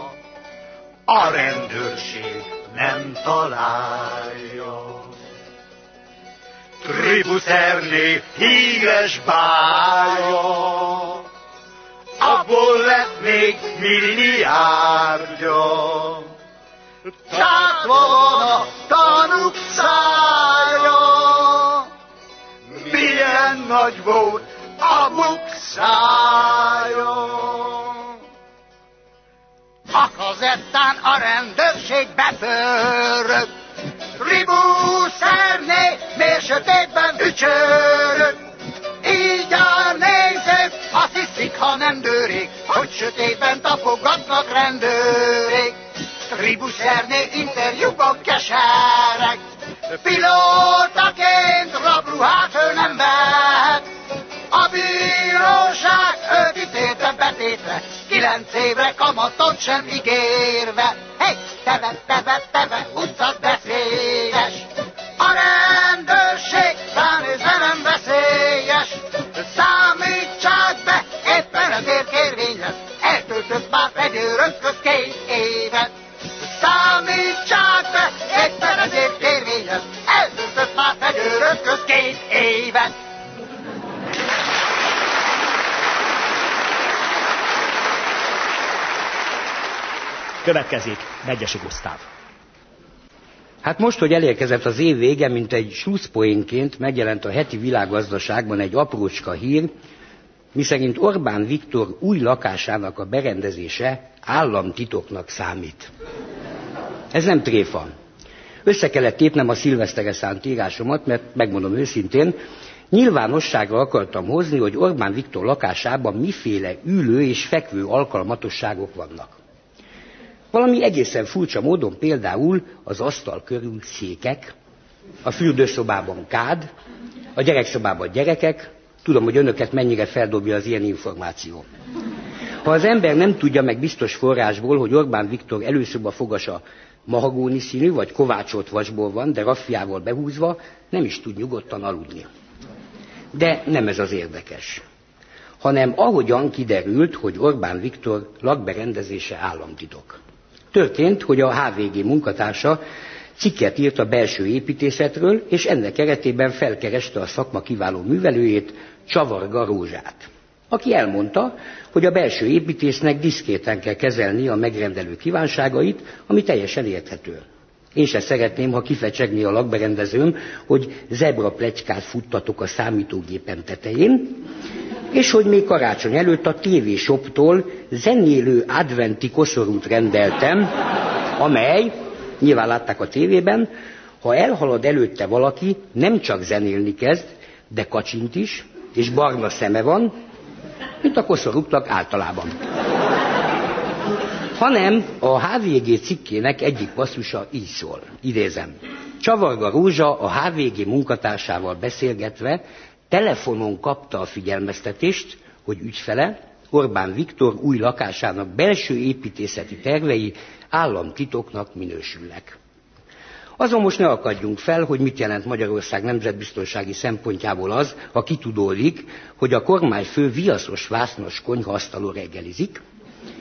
a rendőrség nem találja. Tribuszerné híres bája, abból még milliárdja. Csak van a tanuk szája, milyen nagy volt a bukszája. A kazettán a rendőrség befőrök, Ribúszerné, mér sötétben ücsörök, ha nem dőrik, hogy sötétben tapogatnak rendőrik. Tribuszerné interjúban keserek, pilótaként rabruhát ő nem vehet. A bíróság őt ítélte betétre, kilenc évre kamatot sem ígérve. Hey, teve, teve, teve, utca veszélyes. Fegyőrökhöz két évet. Számítsák be, éppen ezért kérvényes. Eltöltött már fegyőrökhöz két évet. Következik Megyesi Gusztáv. Hát most, hogy elérkezett az év vége, mint egy slusszpoénként megjelent a heti világgazdaságban egy aprócska hír, miszerint Orbán Viktor új lakásának a berendezése államtitoknak számít. Ez nem tréfa. Össze kellett tépnem a szilvesztere szánt írásomat, mert megmondom őszintén, nyilvánosságra akartam hozni, hogy Orbán Viktor lakásában miféle ülő és fekvő alkalmatosságok vannak. Valami egészen furcsa módon például az asztal körül székek, a fürdőszobában kád, a gyerekszobában gyerekek, tudom, hogy önöket mennyire feldobja az ilyen információ. Ha az ember nem tudja meg biztos forrásból, hogy Orbán Viktor előszoba fogasa mahagóni színű vagy kovácsolt vasból van, de raffiával behúzva, nem is tud nyugodtan aludni. De nem ez az érdekes hanem ahogyan kiderült, hogy Orbán Viktor lakberendezése államtitok. Történt, hogy a HVG munkatársa cikket írt a belső építészetről, és ennek keretében felkereste a szakma kiváló művelőjét, Csavarga Rózsát, aki elmondta, hogy a belső építésznek diszkéten kell kezelni a megrendelő kívánságait, ami teljesen érthető. Én se szeretném, ha kifecsegné a lakberendezőm, hogy zebra plecskát futtatok a számítógépen tetején, és hogy még karácsony előtt a TV Shoptól zenélő adventi koszorút rendeltem, amely, nyilván látták a tévében, ha elhalad előtte valaki, nem csak zenélni kezd, de kacsint is, és barna szeme van, mint a koszorúknak általában. Hanem a HVG cikkének egyik passzusa így szól, idézem. Csavarga Rózsa a HVG munkatársával beszélgetve telefonon kapta a figyelmeztetést, hogy ügyfele, Orbán Viktor új lakásának belső építészeti tervei államtitoknak minősülnek. Azon most ne akadjunk fel, hogy mit jelent Magyarország nemzetbiztonsági szempontjából az, ha kitudódik, hogy a kormányfő viaszos vásznos konyhaasztalon reggelizik,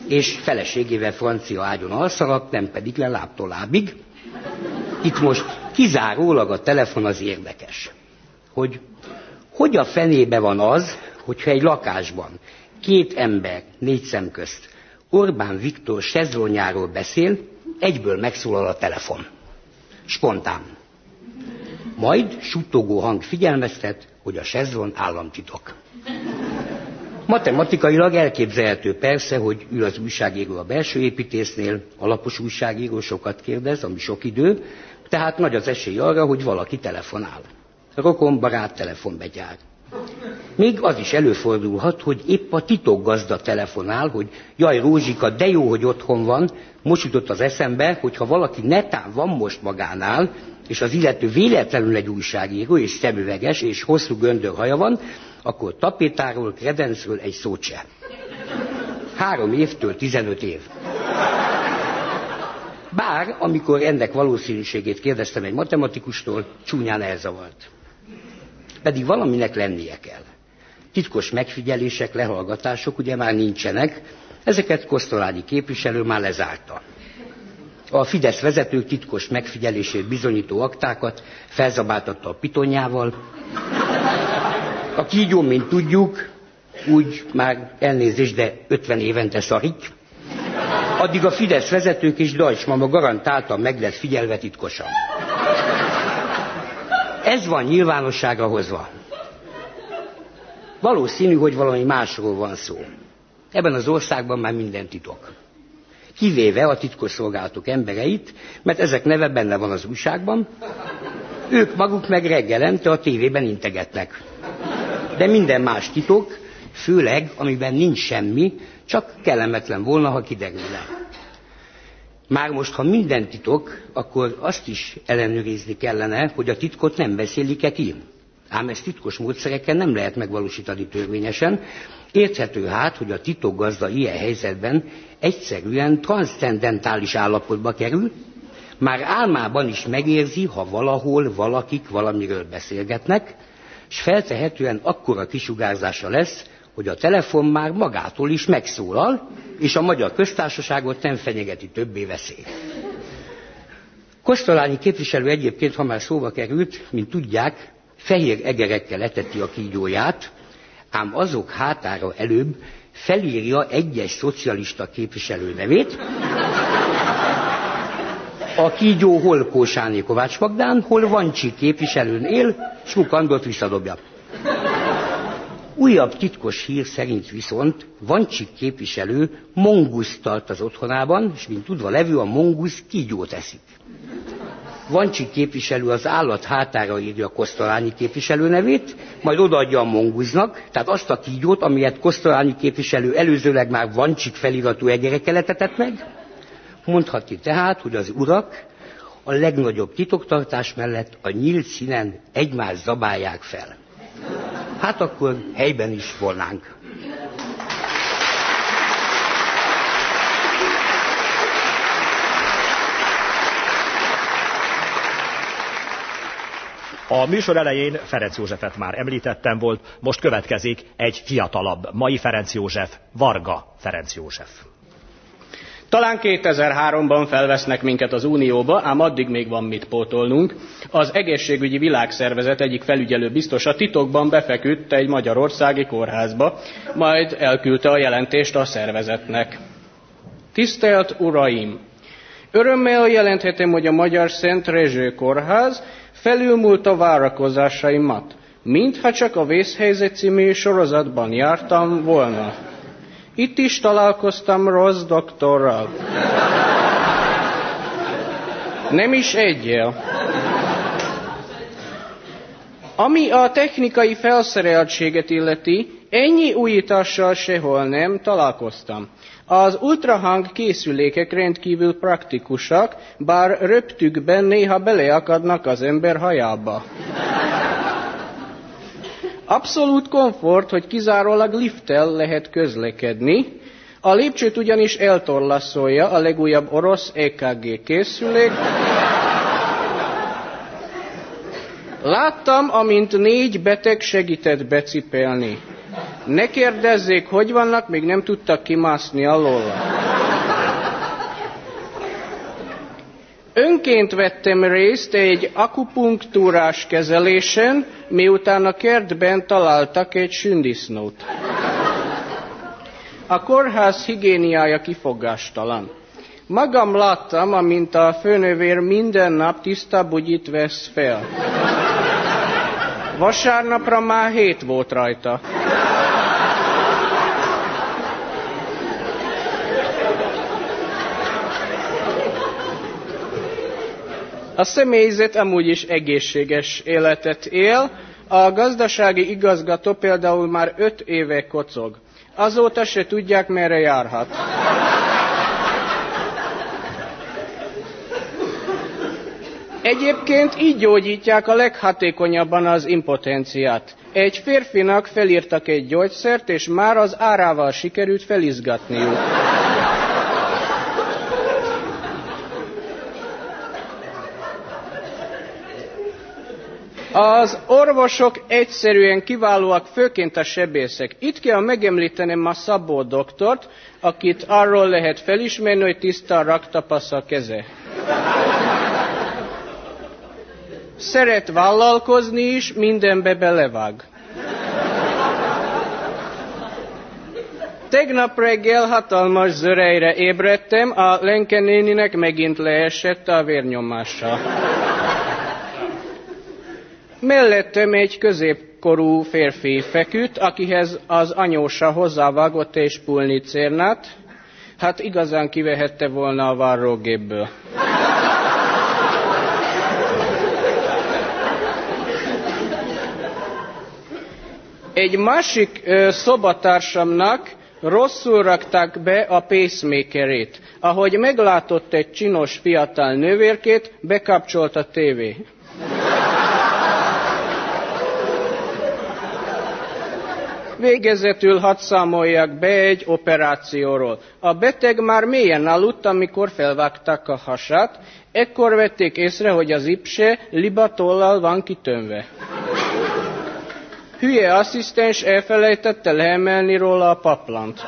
és feleségével francia ágyon alszanak, nem pedig le lábtól lábig. Itt most kizárólag a telefon az érdekes. Hogy hogy a fenébe van az, hogyha egy lakásban két ember négy szem közt Orbán Viktor sezlonjáról beszél, egyből megszólal a telefon. Spontán. Majd suttogó hang figyelmeztet, hogy a sezlon államtitok. Matematikailag elképzelhető persze, hogy ül az újságíró a belső építésznél, alapos újságíró sokat kérdez, ami sok idő, tehát nagy az esély arra, hogy valaki telefonál. Rokon, barát telefonbegyár. Még az is előfordulhat, hogy épp a titokgazda telefonál, hogy jaj Rózsika, de jó, hogy otthon van, most jutott az eszembe, hogy ha valaki netán van most magánál, és az illető véletlenül egy újságíró, és szemüveges, és hosszú göndör haja van, akkor tapétáról, kredencről egy szót sem. Három évtől 15 év. Bár, amikor ennek valószínűségét kérdeztem egy matematikustól, csúnyán elzavart. Pedig valaminek lennie kell. Titkos megfigyelések, lehallgatások ugye már nincsenek, ezeket Kosztolányi képviselő már lezárta. A Fidesz vezető titkos megfigyelését bizonyító aktákat felzabáltatta a pitonyával. A kígyó, mint tudjuk, úgy már elnézést, de 50 évente szarik. Addig a Fidesz vezetők és Dajcs mama garantáltan meg lett figyelve titkosan. Ez van nyilvánosságra hozva. Valószínű, hogy valami másról van szó. Ebben az országban már minden titok. Kivéve a titkosszolgálatok embereit, mert ezek neve benne van az újságban, ők maguk meg reggelente a tévében integetnek. De minden más titok, főleg, amiben nincs semmi, csak kellemetlen volna, ha kiderülne. Már most, ha minden titok, akkor azt is ellenőrizni kellene, hogy a titkot nem beszélik-e ki. Ám ezt titkos módszerekkel nem lehet megvalósítani törvényesen. Érthető hát, hogy a titokgazda ilyen helyzetben egyszerűen transzcendentális állapotba kerül, már álmában is megérzi, ha valahol valakik valamiről beszélgetnek, és feltehetően akkora kisugárzása lesz, hogy a telefon már magától is megszólal, és a magyar köztársaságot nem fenyegeti többé veszély. Kosztolányi képviselő egyébként, ha már szóba került, mint tudják, fehér egerekkel eteti a kígyóját, ám azok hátára előbb felírja egyes szocialista képviselő nevét, a kígyó hol Kósáné Kovács Magdán, hol Vancsi képviselőn él, s Mukandot visszadobja. Újabb titkos hír szerint viszont Vancsik képviselő monguszt tart az otthonában, és mint tudva levő a mongusz kígyót eszik. Vancsik képviselő az állat hátára írja Kosztolányi képviselő nevét, majd odaadja a monguznak, tehát azt a kígyót, amelyet Kosztolányi képviselő előzőleg már Vancsik feliratú egerekkel etetett meg. Mondhatni tehát, hogy az urak a legnagyobb titoktartás mellett a nyílt színen egymást zabálják fel hát akkor helyben is volnánk. A műsor elején Ferenc Józsefet már említettem volt, most következik egy fiatalabb, mai Ferenc József, Varga Ferenc József. Talán 2003-ban felvesznek minket az Unióba, ám addig még van mit pótolnunk. Az egészségügyi világszervezet egyik felügyelő biztosa titokban befeküdt egy magyarországi kórházba, majd elküldte a jelentést a szervezetnek. Tisztelt Uraim! Örömmel jelenthetem, hogy a Magyar Szent Rezső Kórház felülmúlta várakozásaimat, mintha csak a Vészhelyzet című sorozatban jártam volna. Itt is találkoztam rossz doktorral. Nem is egyel. Ami a technikai felszereltséget illeti, ennyi újítással sehol nem találkoztam. Az ultrahang készülékek rendkívül praktikusak, bár röptükben néha beleakadnak az ember hajába. Abszolút komfort, hogy kizárólag lifttel lehet közlekedni. A lépcsőt ugyanis eltorlaszolja a legújabb orosz EKG készülék. Láttam, amint négy beteg segített becipelni. Ne kérdezzék, hogy vannak, még nem tudtak kimászni alól. Önként vettem részt egy akupunktúrás kezelésen, miután a kertben találtak egy sündisznót. A kórház higiéniája kifogástalan. Magam láttam, amint a főnövér minden nap tiszta bugyit vesz fel. Vasárnapra már hét volt rajta. A személyzet amúgy is egészséges életet él, a gazdasági igazgató például már öt éve kocog. Azóta se tudják, merre járhat. Egyébként így gyógyítják a leghatékonyabban az impotenciát. Egy férfinak felírtak egy gyógyszert, és már az árával sikerült felizgatniuk. Az orvosok egyszerűen kiválóak, főként a sebészek. Itt kell megemlítenem a Szabó doktort, akit arról lehet felismerni, hogy tiszta raktapasz a keze. Szeret vállalkozni is, mindenbe belevág. Tegnap reggel hatalmas zörejre ébredtem, a Lenke néninek megint leesett a vérnyomása. Mellettem egy középkorú férfi feküdt, akihez az anyósa hozzávágott egy spulnicérnát, hát igazán kivehette volna a varrógépből. Egy másik ö, szobatársamnak rosszul rakták be a pacemakerét. Ahogy meglátott egy csinos fiatal nővérkét, bekapcsolt a tévé. Végezetül hadd számoljak be egy operációról. A beteg már mélyen aludt, amikor felvágták a hasát, ekkor vették észre, hogy az ipse libatollal van kitömve. Hülye asszisztens elfelejtette leemelni róla a paplant.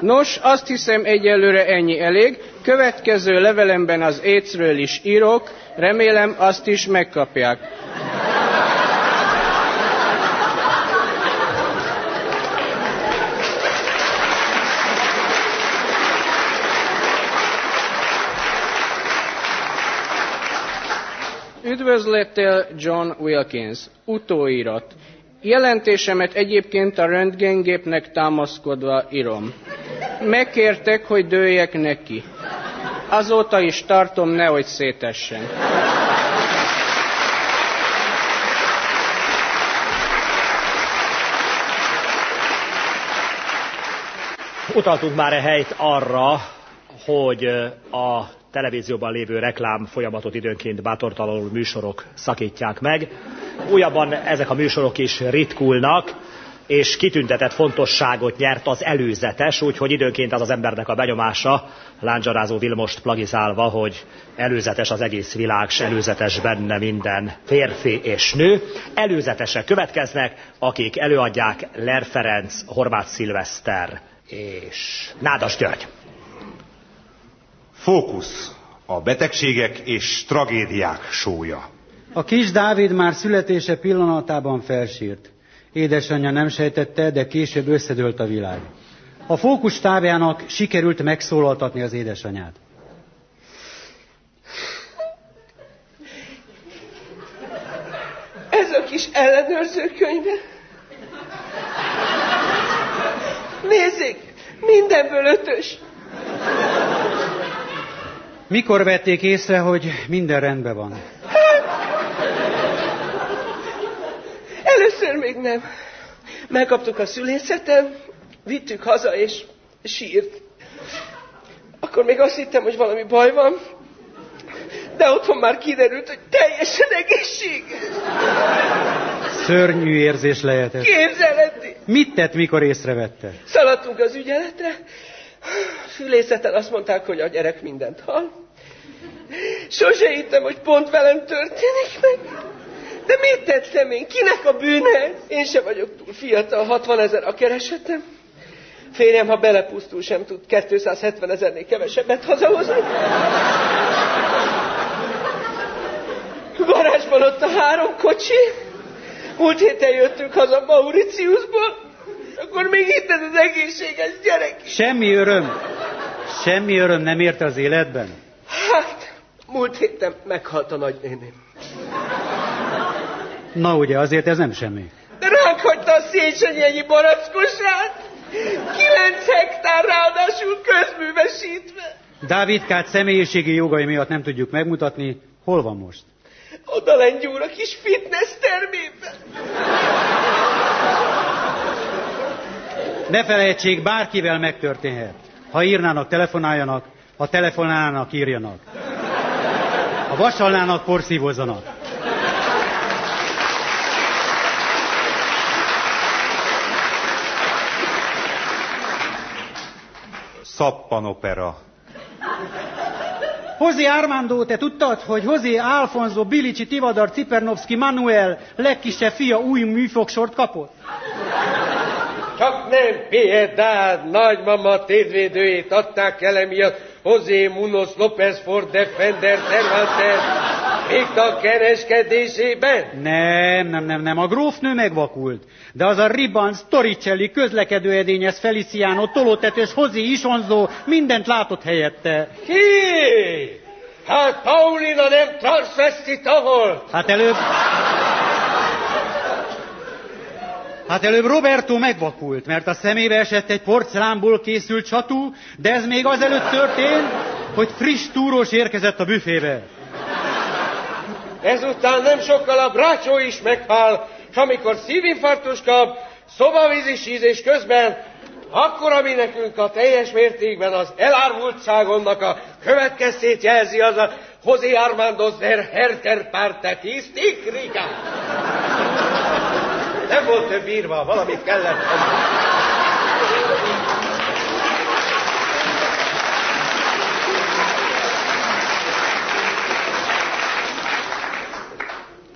Nos, azt hiszem egyelőre ennyi elég. Következő levelemben az écről is írok, remélem azt is megkapják. Üdvözlettel John Wilkins, utóirat. Jelentésemet egyébként a röntgengépnek támaszkodva írom. Megkértek, hogy dőljek neki. Azóta is tartom, nehogy szétessen. Utaltunk már e helyt arra, hogy a televízióban lévő reklám folyamatot időnként bátortalanul műsorok szakítják meg. Újabban ezek a műsorok is ritkulnak, és kitüntetett fontosságot nyert az előzetes, úgyhogy időnként az az embernek a benyomása, láncsarázó Vilmost plagizálva, hogy előzetes az egész világ, s előzetes benne minden férfi és nő. Előzetesek következnek, akik előadják Ler Ferenc, Horváth Szilveszter és Nádas György. Fókusz. A betegségek és tragédiák sója. A kis Dávid már születése pillanatában felsírt. Édesanyja nem sejtette, de később összedőlt a világ. A fókusz tábjának sikerült megszólaltatni az édesanyát. Ez a kis ellenőrzőkönyve. Nézzék, mindenből ötös. Mikor vették észre, hogy minden rendben van? Először még nem. Megkaptuk a szülészetem, vittük haza, és sírt. Akkor még azt hittem, hogy valami baj van, de otthon már kiderült, hogy teljesen egészség. Szörnyű érzés lehetett. Képzeleti. Mit tett, mikor észrevette? Szaladtunk az ügyeletre, fülészeten azt mondták, hogy a gyerek mindent hall. Sose hittem, hogy pont velem történik meg. De mit tettem én? Kinek a bűne? Én se vagyok túl fiatal, 60 ezer a keresetem. Férjem, ha belepusztul, sem tud 270 ezernél kevesebbet hazahozni. ott a három kocsi. Múlt héten jöttünk haza Mauritiusból, akkor még itt ez az egészséges gyerek. Semmi öröm. Semmi öröm nem érte az életben. Hát, múlt héten meghalt a nagynéném. Na ugye, azért ez nem semmi. De ránk hagyta a Széchenyi barackosát. Kilenc hektár ráadásul közművesítve. Dávidkát személyiségi jogai miatt nem tudjuk megmutatni. Hol van most? Oda lengyúr a kis fitness termében. Ne felejtsék, bárkivel megtörténhet. Ha írnának, telefonáljanak, ha telefonálnának, írjanak. Ha vasalnának, porszívozzanak. Szappanopera. Hozi Armando, te tudtad, hogy Hozi Alfonso Bilici Tivadar Cipernovski Manuel legkisebb fia új műfogsort kapott? Csak nem Piedad nagymama tétvédőjét adták el emiatt José Munoz López for Defender Cervantes a kereskedésében? Nem, nem, nem, nem, a grófnő megvakult. De az a Ribans, Toricelli, közlekedőedényes Feliciano, tolótetős Hozi Isonzó mindent látott helyette. Ki? Hát Paulina nem transvestita volt? Hát előbb... Hát előbb Roberto megvakult, mert a szemébe esett egy porcelánból készült csatú, de ez még azelőtt történt, hogy friss túrós érkezett a büfébe. Ezután nem sokkal a brácsó is meghal, és amikor szívinfarktus kap, szobavízi sízés közben, akkor, ami nekünk a teljes mértékben az elárvultságonnak a következtét jelzi, az a José Armando der Herter Parte Tisztikrika. Nem volt több írva, valamit kellett.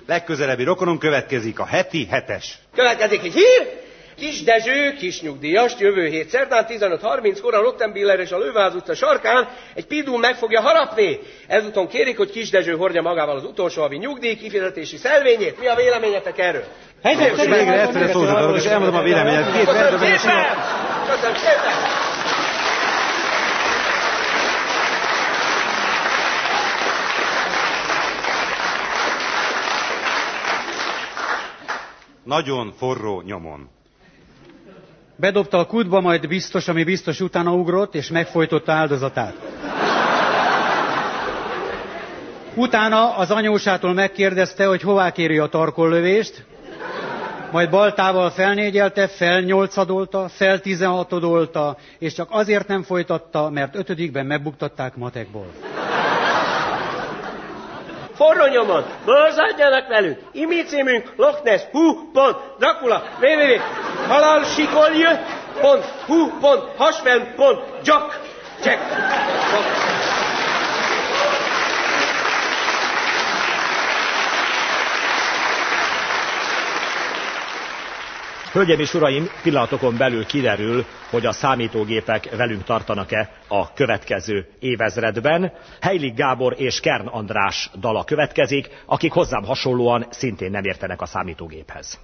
Legközelebbi rokonom következik a heti hetes. Következik egy hír, Kis Dezső, kis nyugdíjas, jövő hét szerdán 15.30-kor a Rottenbiller és a Lőváz utca sarkán egy pidul meg fogja harapni. Ezúton kérik, hogy Kis Dezső hordja magával az utolsó havi nyugdíj kifizetési szelvényét. Mi a véleményetek erről? Helyzet, Most végre egyszerre szózatatok, és elmondom a véleményet. Két Köszönöm szépen! Köszönöm szépen! Nagyon forró nyomon. Bedobta a kútba, majd biztos, ami biztos utána ugrott, és megfojtotta áldozatát. Utána az anyósától megkérdezte, hogy hová kéri a tarkollövést, majd baltával felnégyelte, felnyolcadolta, feltizenhatodolta, és csak azért nem folytatta, mert ötödikben megbuktatták matekból. Forró nyomon, borzadjanak velünk! Imi címünk Loch Ness, hu, pont, Dracula, www, halal sikolj, pont, hu, pont, hasfen, pont, jack, jack. Hölgyeim és uraim, pillanatokon belül kiderül, hogy a számítógépek velünk tartanak-e a következő évezredben. Heilig Gábor és Kern András dala következik, akik hozzám hasonlóan szintén nem értenek a számítógéphez.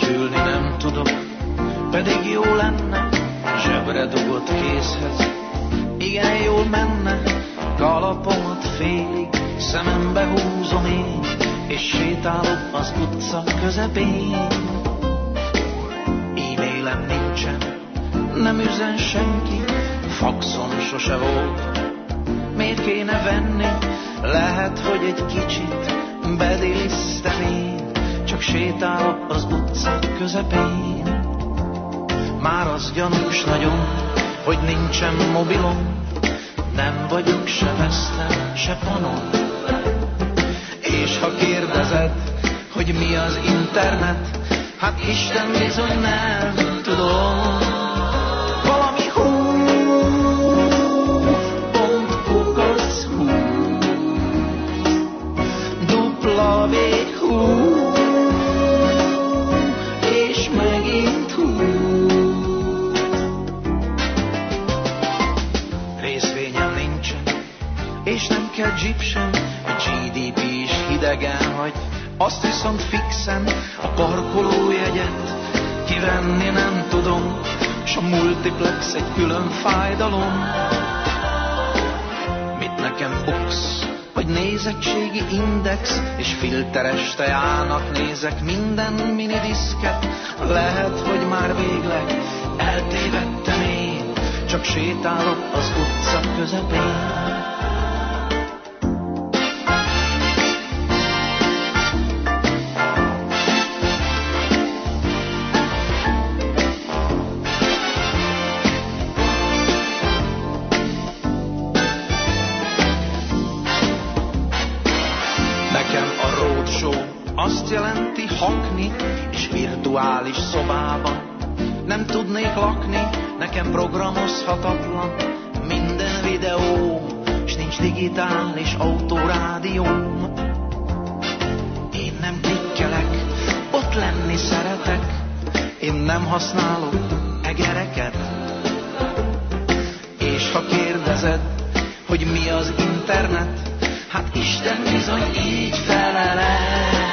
Fütyülni nem tudok, pedig jó lenne, zsebre dugott készhez igen jól menne, kalapomat félig szemembe húzom én, és sétálok az utca közepén. E-mailem nincsen, nem üzen senki, faxon sose volt. Miért kéne venni? Lehet, hogy egy kicsit bedilisztem én, csak sétálok az utca közepén. Már az gyanús nagyon, hogy nincsen mobilom, nem vagyok se vesztem, se panon. És ha kérdezed, hogy mi az internet, hát Isten bizony nem tudom. Valami hú, pont kukac Egyptian, a GDP is hidegen hagy, azt viszont fixen a parkolójegyet kivenni nem tudom, s a multiplex egy külön fájdalom. Mit nekem oksz, vagy nézettségi index, és filteres tejának nézek minden minidiszket, lehet, hogy már végleg eltévedtem én, csak sétálok az utca közepén. Virtuális szobában nem tudnék lakni, nekem programozhatatlan minden videó, és nincs digitális autorádióm. Én nem klikkelek, ott lenni szeretek, én nem használok egereket. És ha kérdezed, hogy mi az internet, hát Isten bizony így felele.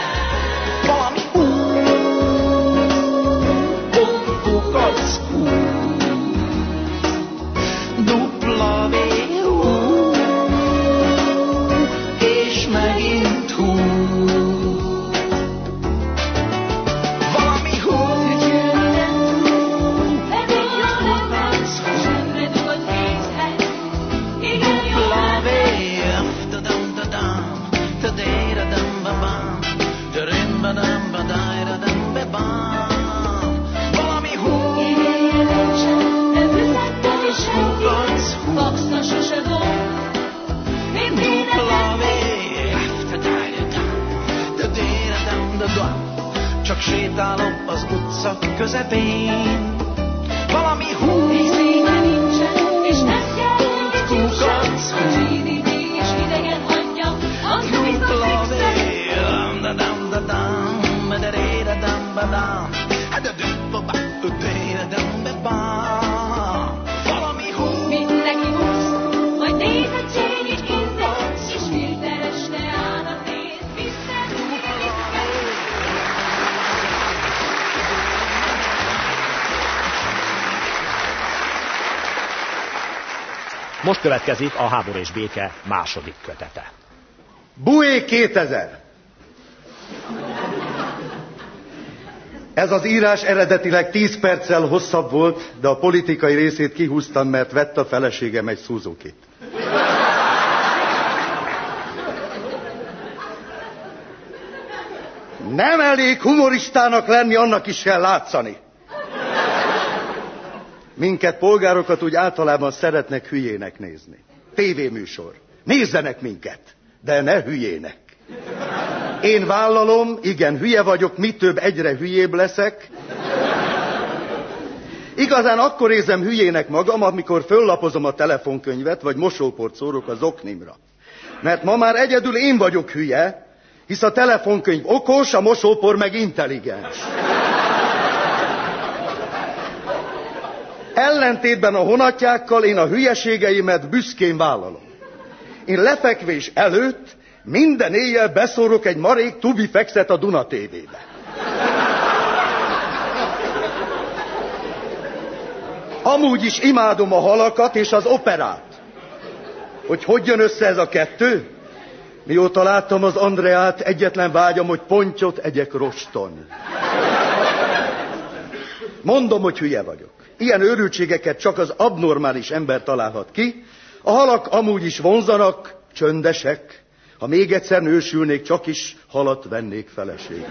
Az utca közepén. Valami hú, kukac, hú, dupla V, da-dum, da-dum, ba-da-dee-da-dum, ba-dum. Ha-da-dum, ba-ba, da-dee-da-dum, Most következik a háború és béke második kötete. Bué 2000! Ez az írás eredetileg 10 perccel hosszabb volt, de a politikai részét kihúztam, mert vett a feleségem egy Suzuki-t. Nem elég humoristának lenni, annak is kell látszani. Minket polgárokat úgy általában szeretnek hülyének nézni. Tévéműsor. Nézzenek minket, de ne hülyének. Én vállalom, igen, hülye vagyok, mi több egyre hülyébb leszek. Igazán akkor érzem hülyének magam, amikor föllapozom a telefonkönyvet, vagy mosóport szórok az oknimra. Mert ma már egyedül én vagyok hülye, hisz a telefonkönyv okos, a mosópor meg intelligens. Ellentétben a honatjákkal én a hülyeségeimet büszkén vállalom. Én lefekvés előtt minden éjjel beszórok egy marék tubi fekszet a Duna tévébe. Amúgy is imádom a halakat és az operát. Hogy hogy jön össze ez a kettő? Mióta láttam az Andreát, egyetlen vágyam, hogy pontyot egyek roston. Mondom, hogy hülye vagyok. Ilyen őrültségeket csak az abnormális ember találhat ki. A halak amúgy is vonzanak, csöndesek. Ha még egyszer nősülnék, csak is halat vennék feleségül.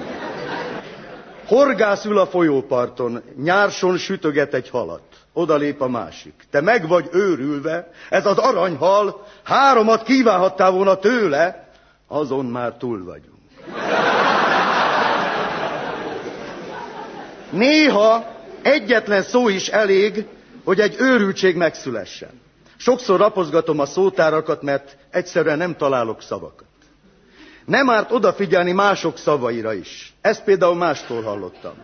Horgász ül a folyóparton, nyárson sütöget egy halat. Oda lép a másik. Te meg vagy őrülve, ez az aranyhal, háromat kívánhattál volna tőle, azon már túl vagyunk. Néha egyetlen szó is elég, hogy egy őrültség megszülessen. Sokszor rapozgatom a szótárakat, mert egyszerűen nem találok szavakat. Nem árt odafigyelni mások szavaira is. Ezt például mástól hallottam.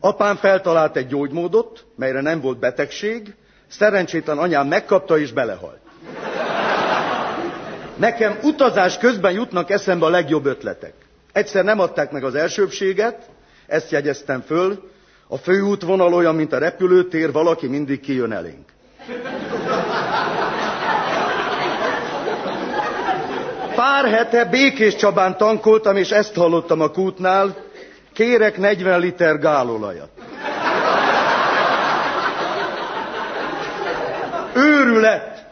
Apám feltalált egy gyógymódot, melyre nem volt betegség, szerencsétlen anyám megkapta és belehalt. Nekem utazás közben jutnak eszembe a legjobb ötletek. Egyszer nem adták meg az elsőbséget, ezt jegyeztem föl, a főútvonal olyan, mint a repülőtér, valaki mindig kijön elénk. Pár hete Békés Csabán tankoltam, és ezt hallottam a kútnál, kérek 40 liter gálolajat. Őrület!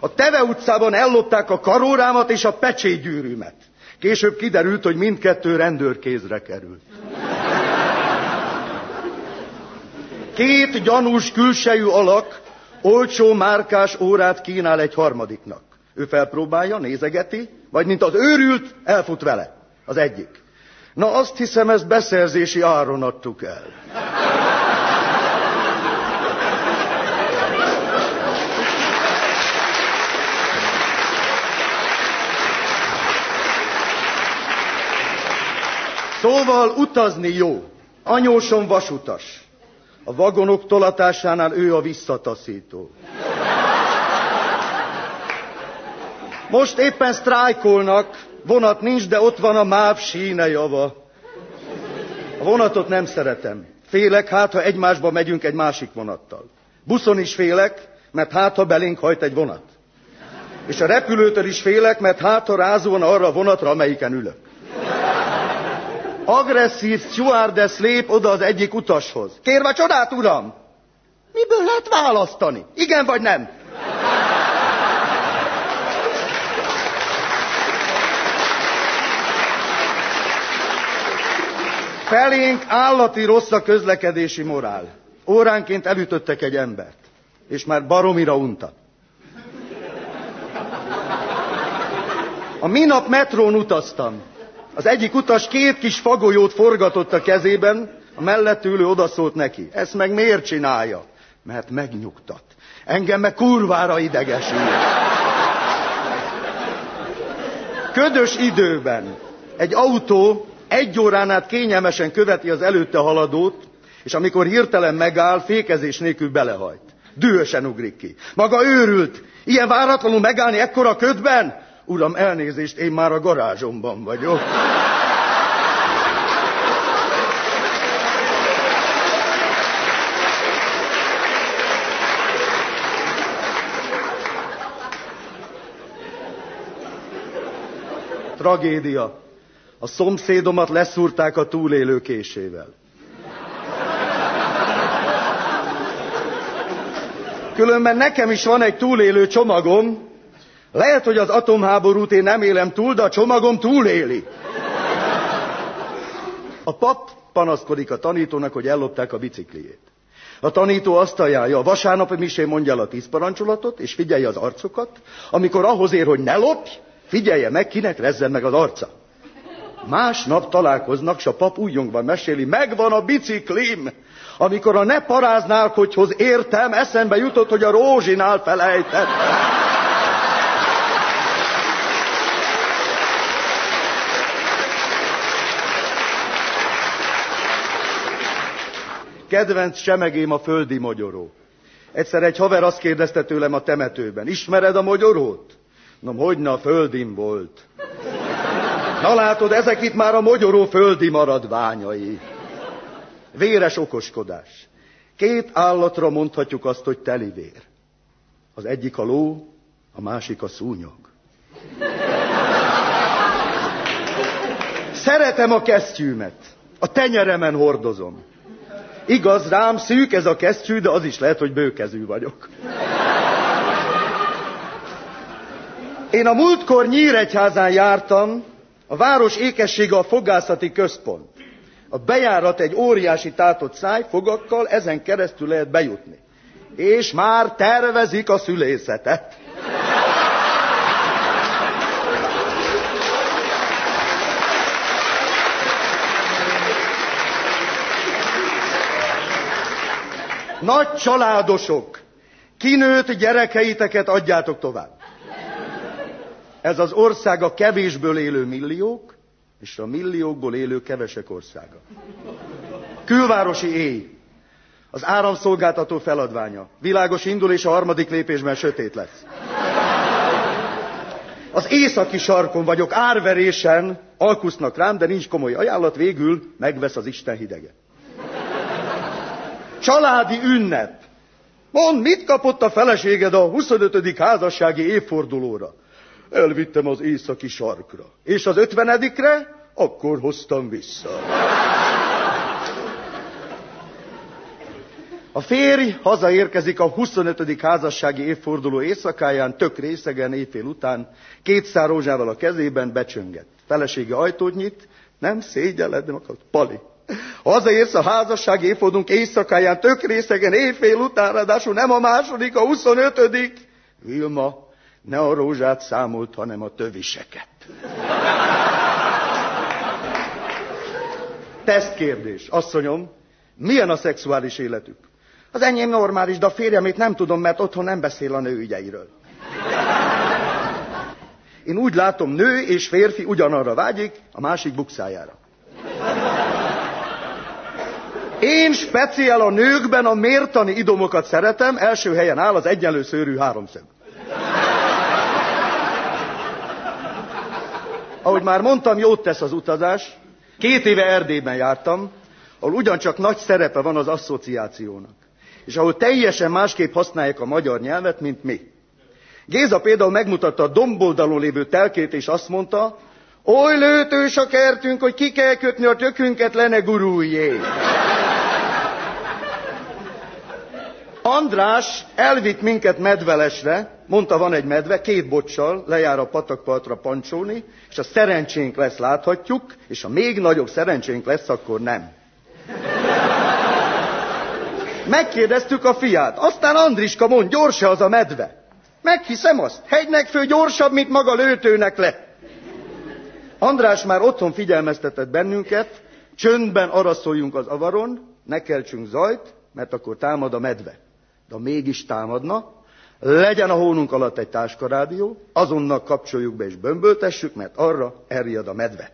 A Teve utcában ellopták a karórámat és a pecsétgyűrűmet. Később kiderült, hogy mindkettő rendőrkézre került. Két gyanús külsejű alak olcsó márkás órát kínál egy harmadiknak. Ő felpróbálja, nézegeti, vagy mint az őrült, elfut vele. Az egyik. Na azt hiszem, ezt beszerzési áron adtuk el. Szóval utazni jó. Anyósom vasutas. A vagonok tolatásánál ő a visszataszító. Most éppen sztrájkolnak, vonat nincs, de ott van a MÁV síne java. A vonatot nem szeretem. Félek, hát ha egymásba megyünk egy másik vonattal. Buszon is félek, mert hát ha belénk hajt egy vonat. És a repülőtől is félek, mert hát ha rázóan arra a vonatra, amelyiken ülök. Agresszív stewardess lép oda az egyik utashoz. Kérve csodát, uram! Miből lehet választani? Igen vagy nem? Felénk állati rossz a közlekedési morál. Óránként elütöttek egy embert, és már baromira unta. A minap metrón utaztam. Az egyik utas két kis fagolyót forgatott a kezében, a mellett ülő odaszólt neki. Ezt meg miért csinálja? Mert megnyugtat. Engem meg kurvára idegesít. Ködös időben egy autó egy órán át kényelmesen követi az előtte haladót, és amikor hirtelen megáll, fékezés nélkül belehajt. Dühösen ugrik ki. Maga őrült. Ilyen váratlanul megállni ekkora ködben? Uram, elnézést, én már a garázsomban vagyok. Tragédia. A szomszédomat leszúrták a túlélő késével. Különben nekem is van egy túlélő csomagom. Lehet, hogy az atomháborút én nem élem túl, de a csomagom túléli. A pap panaszkodik a tanítónak, hogy ellopták a bicikliét. A tanító azt ajánlja, a vasárnapi misé mondja el a tíz parancsolatot, és figyelje az arcokat, amikor ahhoz ér, hogy ne lopj, figyelje meg, kinek rezzen meg az arca. Másnap találkoznak, s a pap újjongva meséli, megvan a biciklim. Amikor a ne paráználkodjhoz értem, eszembe jutott, hogy a rózsinál felejtett. Kedvenc semegém a földi mogyoró. Egyszer egy haver azt kérdezte tőlem a temetőben, ismered a mogyorót? Na, hogyne a földim volt. Na látod, ezek itt már a mogyoró földi maradványai. Véres okoskodás. Két állatra mondhatjuk azt, hogy teli vér. Az egyik a ló, a másik a szúnyog. Szeretem a kesztyűmet. A tenyeremen hordozom. Igaz, rám szűk ez a kesztyű, de az is lehet, hogy bőkezű vagyok. Én a múltkor Nyíregyházán jártam, a város ékessége a fogászati központ. A bejárat egy óriási tátott száj, fogakkal, ezen keresztül lehet bejutni. És már tervezik a szülészetet. Nagy családosok, kinőtt gyerekeiteket adjátok tovább. Ez az ország a kevésből élő milliók, és a milliókból élő kevesek országa. Külvárosi éj. Az áramszolgáltató feladványa. Világos indul, és a harmadik lépésben sötét lesz. Az északi sarkon vagyok, árverésen, alkusznak rám, de nincs komoly ajánlat, végül megvesz az Isten hidege. Családi ünnep. Mond, mit kapott a feleséged a 25. házassági évfordulóra? Elvittem az északi sarkra. És az 50-re? Akkor hoztam vissza. A férj hazaérkezik a 25. házassági évforduló éjszakáján, tök részegen, éjfél után, két szár rózsával a kezében becsönget. Felesége ajtót nyit, nem szégyelled, nem akart, Pali. Hazaérsz a házassági évfordulónk éjszakáján, tök részegen, éjfél után, ráadásul nem a második, a 25. Vilma, ne a rózsát számolt, hanem a töviseket. Tesztkérdés. Asszonyom, milyen a szexuális életük? Az enyém normális, de a férjemét nem tudom, mert otthon nem beszél a nő ügyeiről. Én úgy látom, nő és férfi ugyanarra vágyik, a másik bukszájára. Én speciál a nőkben a mértani idomokat szeretem, első helyen áll az egyenlő szőrű háromszög. Ahogy már mondtam, jót tesz az utazás. Két éve Erdélyben jártam, ahol ugyancsak nagy szerepe van az asszociációnak, és ahol teljesen másképp használják a magyar nyelvet, mint mi. Géza például megmutatta a domboldalon lévő telkét, és azt mondta, oly lőtős a kertünk, hogy ki kell kötni a tökünket, lene guruljé. András elvitt minket medvelesre, mondta, van egy medve, két bocsal, lejár a patakpartra pancsolni, és a szerencsénk lesz, láthatjuk, és ha még nagyobb szerencsénk lesz, akkor nem. Megkérdeztük a fiát, aztán Andriska mond, gyors az a medve. Meghiszem azt, hegynek fő gyorsabb, mint maga lőtőnek le. András már otthon figyelmeztetett bennünket, csöndben araszoljunk az avaron, ne keltsünk zajt, mert akkor támad a medve. De mégis támadna, legyen a hónunk alatt egy táskarádió, azonnal kapcsoljuk be és bömböltessük, mert arra elriad a medve.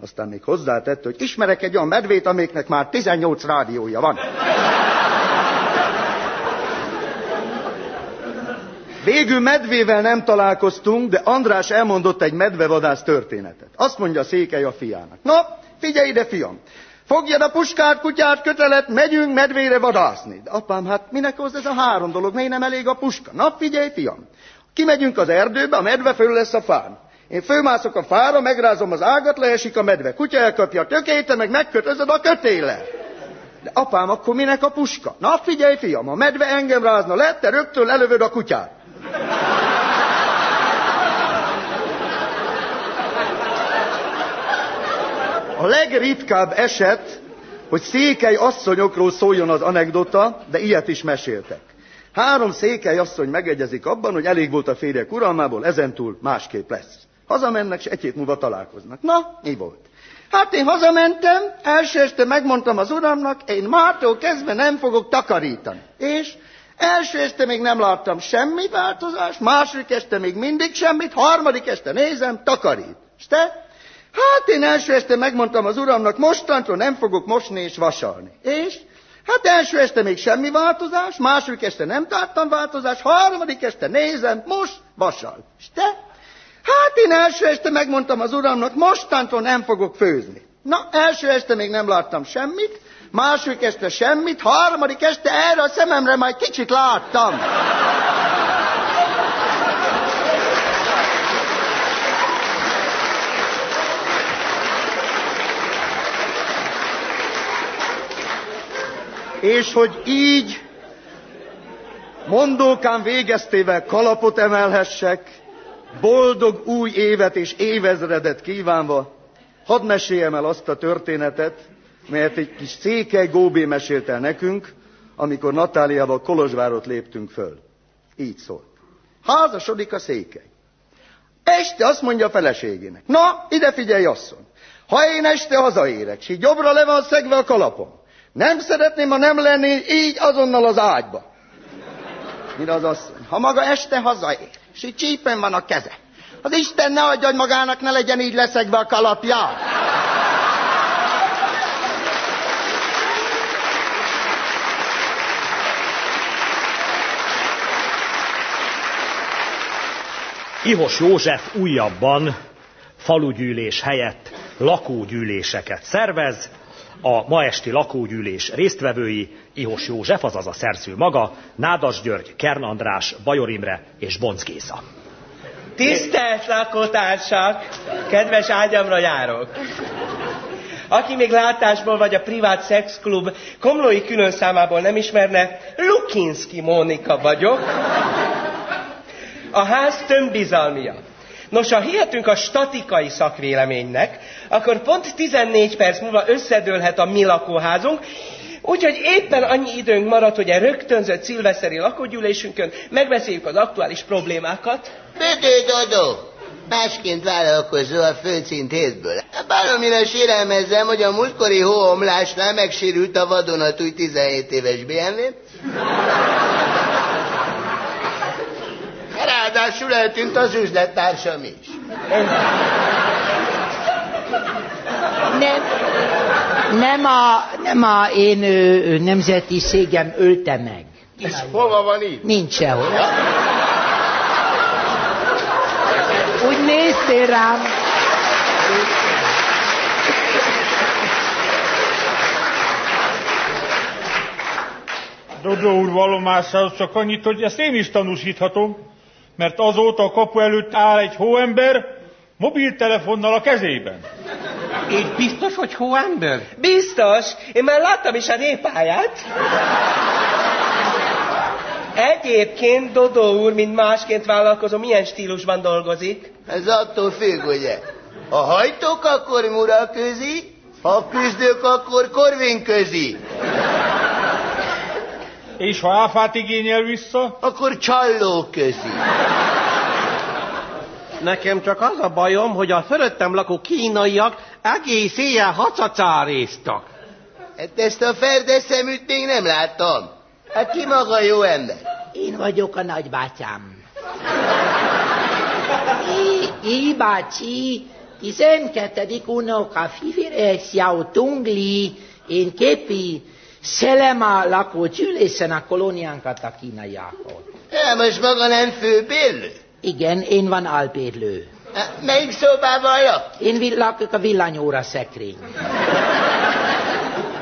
Aztán még hozzátette, hogy ismerek egy olyan medvét, amiknek már 18 rádiója van. Végül medvével nem találkoztunk, de András elmondott egy medvevadász történetet. Azt mondja Székely a fiának. Na, figyelj ide, fiam! Fogjad a puskát, kutyát, kötelet, megyünk medvére vadászni. De apám, hát minek hoz ez a három dolog, miért nem elég a puska? Na, figyelj, fiam! Kimegyünk az erdőbe, a medve föl lesz a fán. Én fölmászok a fára, megrázom az ágat, leesik a medve. Kutya elkapja a tökét, te meg megkötözöd a kötéle. De apám, akkor minek a puska? Na figyelj, fiam, a medve engem rázna le, te rögtön lelövöd a kutyát. A legritkább eset, hogy székely asszonyokról szóljon az anekdota, de ilyet is meséltek. Három székely asszony megegyezik abban, hogy elég volt a férjek uralmából, ezentúl másképp lesz. Hazamennek, és egy hét múlva találkoznak. Na, mi volt? Hát én hazamentem, első este megmondtam az uramnak, én mától kezdve nem fogok takarítani. És első este még nem láttam semmi változást, második este még mindig semmit, harmadik este nézem, takarít. És te? Hát én első este megmondtam az uramnak, mostantól nem fogok mosni és vasalni. És? Hát első este még semmi változás, második este nem tartam változás, harmadik este nézem, most vasal. És te? Hát én első este megmondtam az uramnak, mostantól nem fogok főzni. Na, első este még nem láttam semmit, második este semmit, harmadik este erre a szememre majd kicsit láttam. És hogy így mondókán végeztével kalapot emelhessek, boldog új évet és évezredet kívánva, hadd meséljem el azt a történetet, melyet egy kis székely Góbé mesélt nekünk, amikor Natáliával Kolozsvárot léptünk föl. Így szólt. Házasodik a székely. Este azt mondja a feleségének. Na, ide figyelj, asszony. Ha én este hazaérek, és így jobbra le van szegve a kalapom, nem szeretném, ha nem lenné így azonnal az ágyba. Mire az asszony? Ha maga este hazaér, és így csípen van a keze. Az Isten ne adja, hogy magának ne legyen így leszekbe a kalapja. Ihos József újabban falugyűlés helyett lakógyűléseket szervez. A ma esti lakógyűlés résztvevői Ihos József, azaz a szerző maga, Nádas György, Kern András, Bajor Imre és Bonc Géza. Tisztelt lakótársak! Kedves ágyamra járok! Aki még látásból vagy a privát szexklub komlói külön számából nem ismerne, Lukinski Mónika vagyok. A ház tömbbizalmia. Nos, ha hihetünk a statikai szakvéleménynek, akkor pont 14 perc múlva összedőlhet a mi lakóházunk, Úgyhogy éppen annyi időnk maradt, hogy a rögtönzött szilveszteri lakógyűlésünkön megbeszéljük az aktuális problémákat. Bödő Dodó! Másként vállalkozó a földszint hétből. Báromira sérelmezzem, hogy a múltkori hóomlásnál megsérült a vadonatúj 17 éves BMW. Ráadásul eltűnt az üzlettársam is. Nem, nem a, nem a én ö, ö, nemzeti szégem ölte meg. És hova van itt? Nincs sehol. Úgy néztél rám. Dodó úr vallomásához csak annyit, hogy ezt én is tanúsíthatom, mert azóta a kapu előtt áll egy hóember, mobiltelefonnal a kezében. És biztos, hogy hóember? Biztos. Én már láttam is a népáját. Egyébként Dodó úr, mint másként vállalkozó, milyen stílusban dolgozik? Ez attól függ, ugye? Ha hajtok, akkor muraközi, ha küzdök, akkor korvényközi. És ha áfát igényel vissza? Akkor csallóközi. Nekem csak az a bajom, hogy a fölöttem lakó kínaiak egész éjjel hacacáréztak. Hát ezt a ferdes szeműt még nem láttam. Hát ki maga jó ember? Én vagyok a nagybátyám. Í, Í bácsi, 12. unoka Fifirex Jau Tungli, én képi Szelema lakó gyűlészen a kolóniánkat a kínaiakon. Ja, most maga nem főbérlő? Igen, én van albérlő. Hát, Melyik szobában lak? Én lakok a villanyóra szekrény.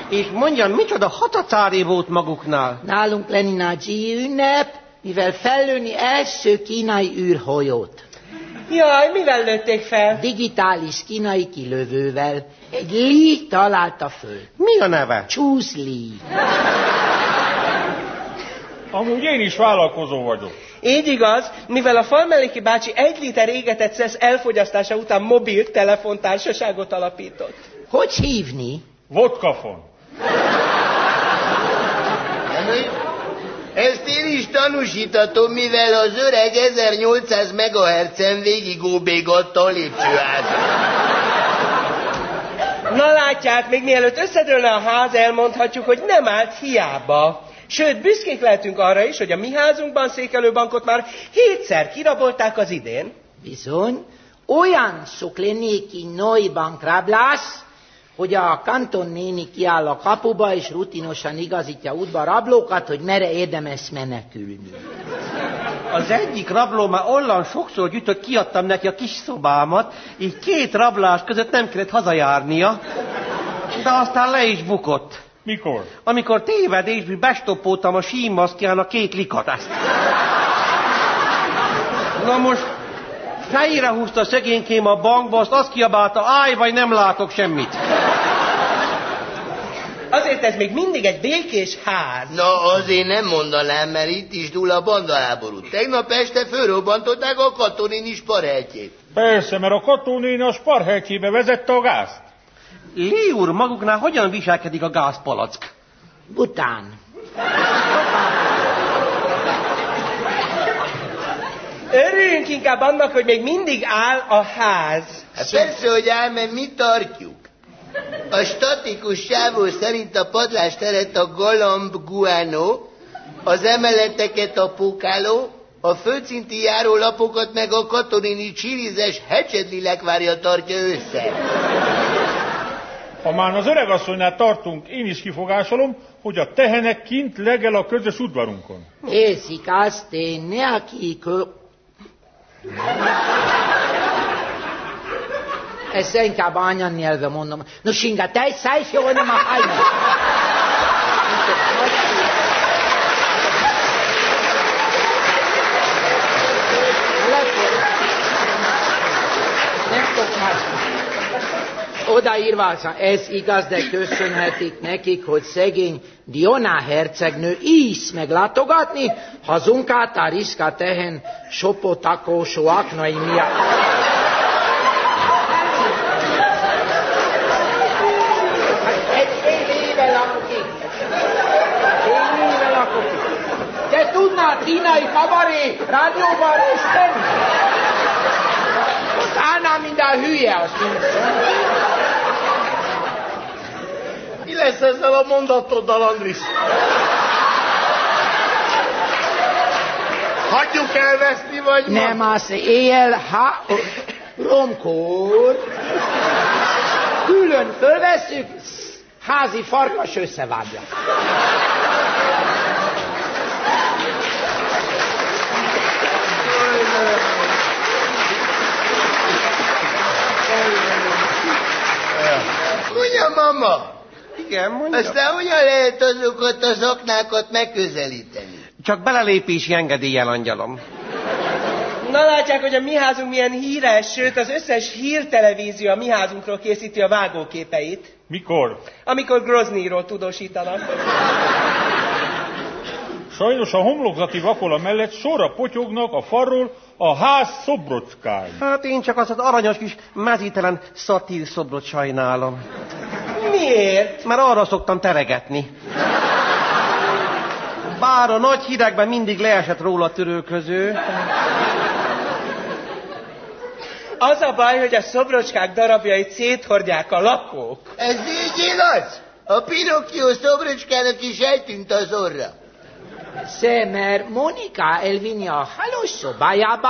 És mondjam, micsoda hatacári volt maguknál? Nálunk Leninágyi ünnep, mivel fellőni első kínai űrhajót. Jaj, mivel lőtték fel? Digitális kínai kilövővel. Egy Li találta föl. Mi a neve? Choose Li. Amúgy én is vállalkozó vagyok. Így igaz, mivel a Falmelléki bácsi egy liter égetett szesz elfogyasztása után mobil telefontársaságot alapított. Hogy hívni? Vodkafon. Ezt én is tanúsítatom, mivel az öreg 1800 MHz-en végig óbégatta a lépcsőházat. Na látják, még mielőtt összedőlne a ház, elmondhatjuk, hogy nem állt hiába. Sőt, büszkék lehetünk arra is, hogy a mi házunkban székelő bankot már hétszer kirabolták az idén. Bizony, olyan sok lennéki nagy bankrablás, hogy a kanton néni kiáll a kapuba, és rutinosan igazítja útba a rablókat, hogy mere érdemes menekülni. Az egyik rabló már olyan sokszor gyűjtött, kiadtam neki a kis szobámat, így két rablás között nem kellett hazajárnia, de aztán le is bukott. Mikor? Amikor tévedésből bestoppoltam a símaszkján két likat. Ezt. Na most fejére húzta szegénykém a bankba, azt azt kiabálta, állj vagy nem látok semmit. Azért ez még mindig egy békés ház. Na, azért nem mondanám, mert itt is dúl a bandaláború. Tegnap este fölrobbantották a katonini sparhetjét. Persze, mert a katónéni a sparhetjébe vezette a gázt. Li úr, maguknál hogyan viselkedik a gázpalack? Bután. Örüljünk inkább annak, hogy még mindig áll a ház. Hát persze, hogy áll, mert mi tartjuk. A statikus sávó szerint a padlás teret a galamb guano, az emeleteket a pókáló, a földszinti járólapokat meg a katonini csirizes hecsedlilekvárja tartja össze. Ha már az öregasszonynál tartunk, én is kifogásolom, hogy a tehenek kint legel a közös udvarunkon. Észik azt én neki kö... Ezt inkább anyanyelve mondom. No singa, te száj fjól nem a hajna. Nem tudok más. Odaírva, ez igaz, de köszönhetik nekik, hogy szegény Diona hercegnő ísz meglátogatni, hazunkát a riszka tehen sopotakósó aknai miatt. Te tudnád kínai kabaré rádióban részt venni? Ott állnál minden hülye, azt mondom. Mi lesz ezzel a mondatoddal, Andris? Hagyjuk elveszni, vagy Nem, az éjjel, ha, romkor, külön fölveszük, házi farkas összevágja. Mondja, mama! Igen, mondja. Aztán hogyan lehet azokat az aknákat megközelíteni? Csak belelépési engedéllyel, angyalom. Na látják, hogy a mi házunk milyen híres, sőt az összes hírtelevízió a mi házunkról készíti a vágóképeit. Mikor? Amikor Groznyról tudósítanak. Sajnos a homlokzati vakola mellett sorra potyognak a falról a ház szobrockány. Hát én csak azt az aranyos kis mezítelen szatír szobrot sajnálom. Miért? Már arra szoktam teregetni. Bár a nagy hidegben mindig leesett róla a törőköző. Az a baj, hogy a szobrocskák darabjait széthordják a lakók. Ez így igaz? A Pinocchio szobrocskának is eltűnt az orra. Se, mert Monika elvinni a halos szobájába,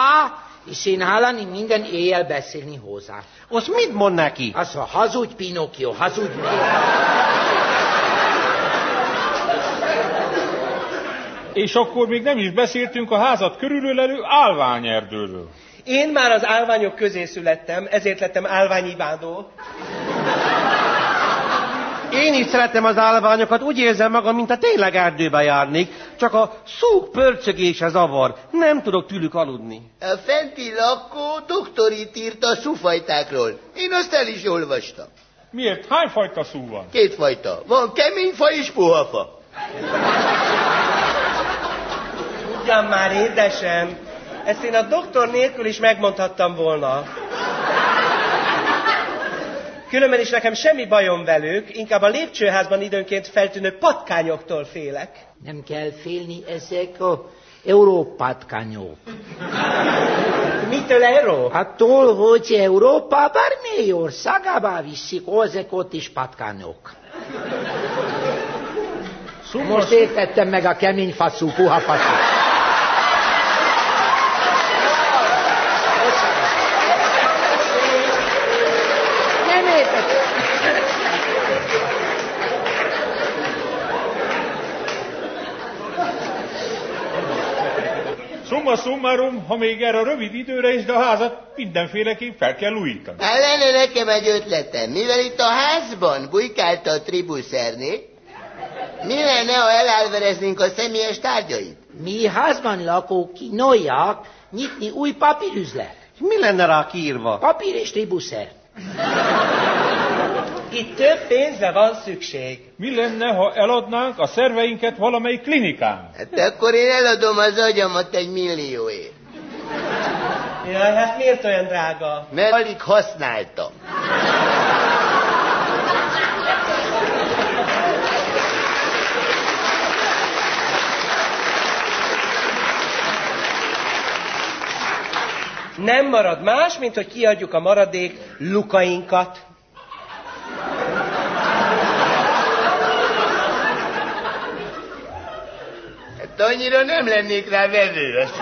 és én hallani minden éjjel beszélni hozzá. Azt mit mond neki? Azt mondja, hazudj Pinocchio, hazudj meg. És akkor még nem is beszéltünk a házat körülölelő állványerdőről. Én már az állványok közé születtem, ezért lettem állványibádó. Én is szeretem az állványokat, úgy érzem magam, mint a tényleg erdőbe járnék, csak a szúk pörcögése zavar, nem tudok tőlük aludni. A fenti lakó doktorit írt a szúfajtákról. Én azt el is olvastam. Miért? Hány fajta szú van? Kétfajta. Van keményfa és puhafa. Ugyan már édesem, ezt én a doktor nélkül is megmondhattam volna. Különben is nekem semmi bajom velük, inkább a lépcsőházban időnként feltűnő patkányoktól félek. Nem kell félni ezek a európatkányok. Mitől euró? Attól, hogy Európa bármely országába viszik ezeket is patkányok. Most értettem meg a kemény faszú puha faszú. Nem értettem. Summa summarum, ha még erre a rövid időre is, de a házat mindenféleképp fel kell újítani. Hát lenne nekem egy ötletem. Mivel itt a házban bujkálta a tribuszerné, mi lenne, ha elálvereznénk a személyes tárgyait? Mi házban lakók kínolják nyitni új papírüzlet. Mi lenne rá kiírva? Papír és tribuszer. Itt több pénzre van szükség. Mi lenne, ha eladnánk a szerveinket valamelyik klinikán? Hát akkor én eladom az agyamat egy millióért. Jaj, hát miért olyan drága? Mert alig használtam. Nem marad más, mint hogy kiadjuk a maradék lukainkat. Annyira nem lennék rá vevő. azt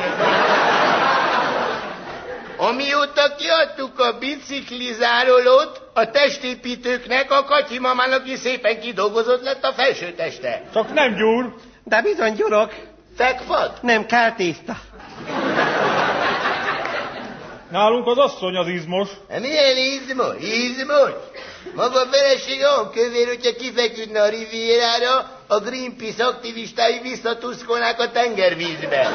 Amióta kiadtuk a biciklizárolót, a testépítőknek, a Katyi mamának is szépen kidolgozott lett a felső teste. Csak nem gyúr. De bizony gyurok. Fekfad? Nem, kell tészta. Nálunk az asszony az izmos. Hát milyen izmos? Izmos? Maga a felesége olyan kövér, hogyha kifeküdne a rivierára, a Greenpeace aktivistái visszatuszkolnák a tengervízbe.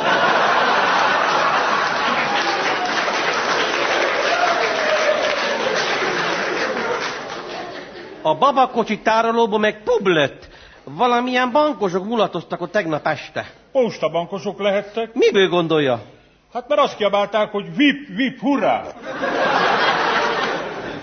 A babakocsi tárolóban meg pub lett. Valamilyen bankosok mulatoztak ott tegnap este. Postabankosok lehettek. Miből gondolja? Hát mert azt kiabálták, hogy vip, vip, hurrá!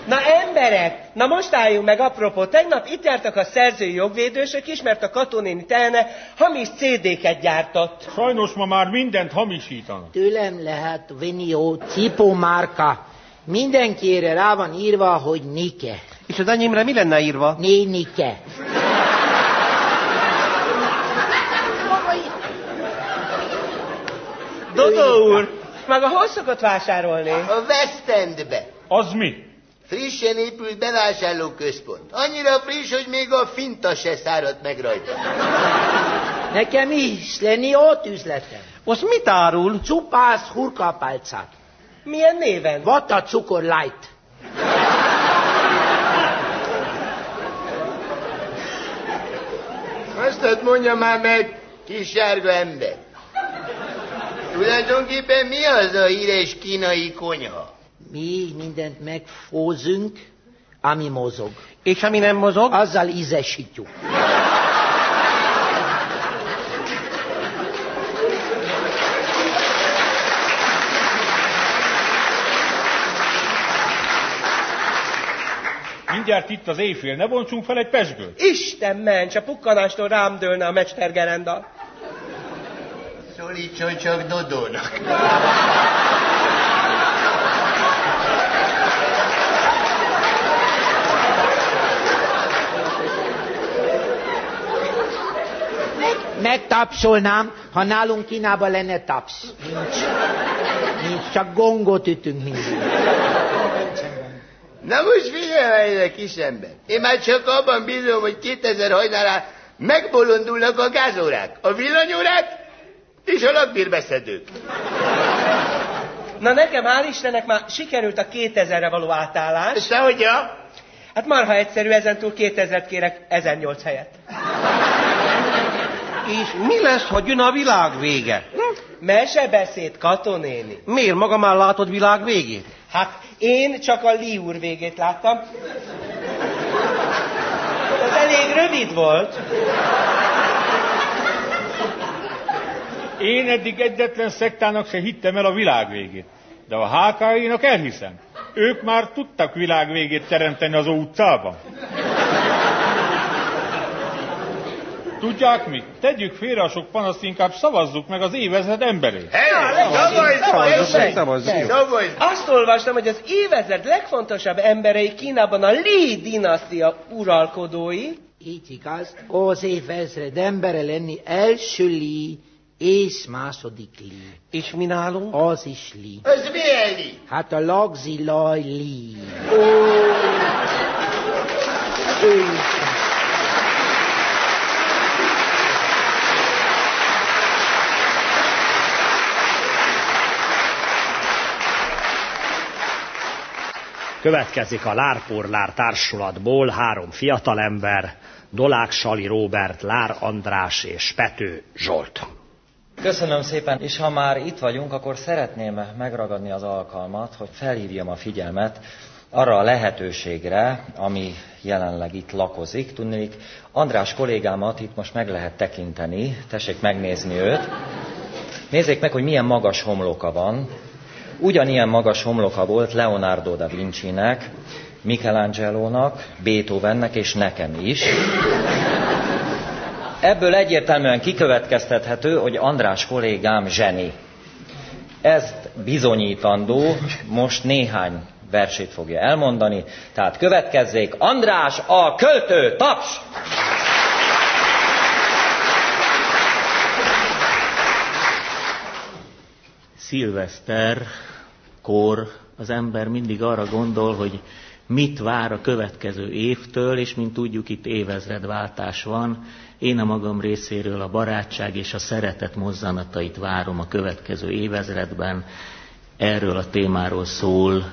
Na emberek, na most álljunk meg apropó. Tegnap itt jártak a szerzői jogvédősök is, mert a katonéni telne hamis CD-ket gyártott. Sajnos ma már mindent hamisítanak. Tőlem lehet Venio Cipó márka. Mindenkire rá van írva, hogy Nike. És az enyémre mi lenne írva? Nénike. Dodó úr, maga hol szokott vásárolni? A West Endbe. Az mi? Frissen épült bevásárlóközpont. Annyira friss, hogy még a finta se száradt meg rajta. Nekem is lenni ott üzletem. Most mit árul? Csupász hurkapálcát. Milyen néven? Vata cukor light. Azt ott mondja már meg, kis sárga ember. Tulajdonképpen mi az a híres kínai konyha? Mi mindent megfózunk, ami mozog. És ami nem mozog? Azzal ízesítjük. Mindjárt itt az éjfél, ne bontsunk fel egy pesgőt. Isten ments, a pukkanástól rám dőlne a mestergerenda. Szólítson csak Dodónak. Megtapsolnám, ha nálunk Kínában lenne taps. Nincs. Nincs, csak gongot ütünk mindig. Na most figyelj meg, kis ember. Én már csak abban bízom, hogy 2000 hajnalán megbolondulnak a gázórák, a villanyórák és a lakbírbeszedők. Na nekem hál' Istennek már sikerült a 2000-re való átállás. És hogyan? Hát marha egyszerű, ezentúl 2000-t kérek 1008 helyett. És mi lesz, ha jön a világ vége? Mesebeszéd, katonéni. Miért maga már látod világ végét? Hát én csak a liúr végét láttam. Ez elég rövid volt. Én eddig egyetlen szektának se hittem el a világ végét. De a HKI-nak elhiszem. Ők már tudtak világ végét teremteni az utcában. Tudják mit? Tegyük félre a sok panaszt, inkább szavazzuk meg az évezred emberét. Azt olvastam, hogy az évezred legfontosabb emberei Kínában a Li dinasztia uralkodói. Így igaz, az évezred embere lenni első Li és második Li. És mi nálunk? Az is Li. Az milyen li? Hát a lagzi laj Li. Következik a Lárpurlár társulatból három fiatalember, Dolák Sali Róbert, Lár András és Pető Zsolt. Köszönöm szépen, és ha már itt vagyunk, akkor szeretném megragadni az alkalmat, hogy felhívjam a figyelmet arra a lehetőségre, ami jelenleg itt lakozik. Tudnék, András kollégámat itt most meg lehet tekinteni, tessék megnézni őt. Nézzék meg, hogy milyen magas homloka van. Ugyanilyen magas homloka volt Leonardo da Vinci-nek, Michelangelo-nak, Beethovennek és nekem is. Ebből egyértelműen kikövetkeztethető, hogy András kollégám zseni. Ezt bizonyítandó, most néhány versét fogja elmondani, tehát következzék András a költő, taps! Szilveszter, kor, az ember mindig arra gondol, hogy mit vár a következő évtől, és mint tudjuk, itt évezredváltás van. Én a magam részéről a barátság és a szeretet mozzanatait várom a következő évezredben. Erről a témáról szól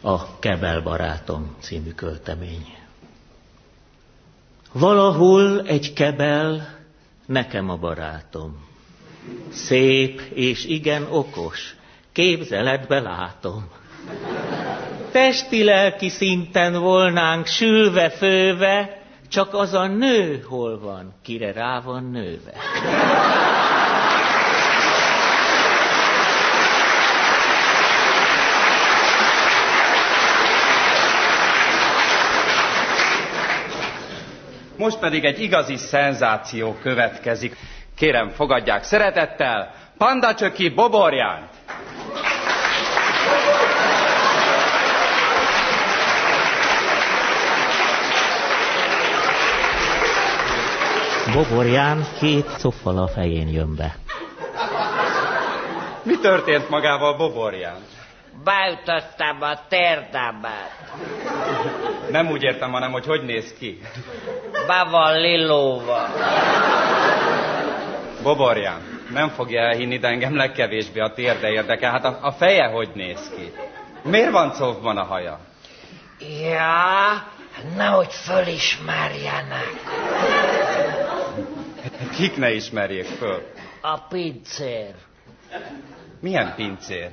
a Kebel barátom című költemény. Valahol egy kebel nekem a barátom. Szép és igen okos, képzeletbe látom. Testi-lelki szinten volnánk sülve-főve, csak az a nő hol van, kire rá van nőve. Most pedig egy igazi szenzáció következik. Kérem, fogadják szeretettel Panda Csöki Boborjánt! Boborján két szoffal a fején jön be. Mi történt magával Boborján? Beütöttem a térdemet. Nem úgy értem, hanem hogy hogy néz ki. Be van lilóva. Boborján, nem fogja elhinni, de engem legkevésbé a térde érdekel. Hát a, a feje hogy néz ki? Miért van cofban a haja? Ja, nehogy fölismerjenek. Kik ne ismerjék föl? A pincér. Milyen pincér?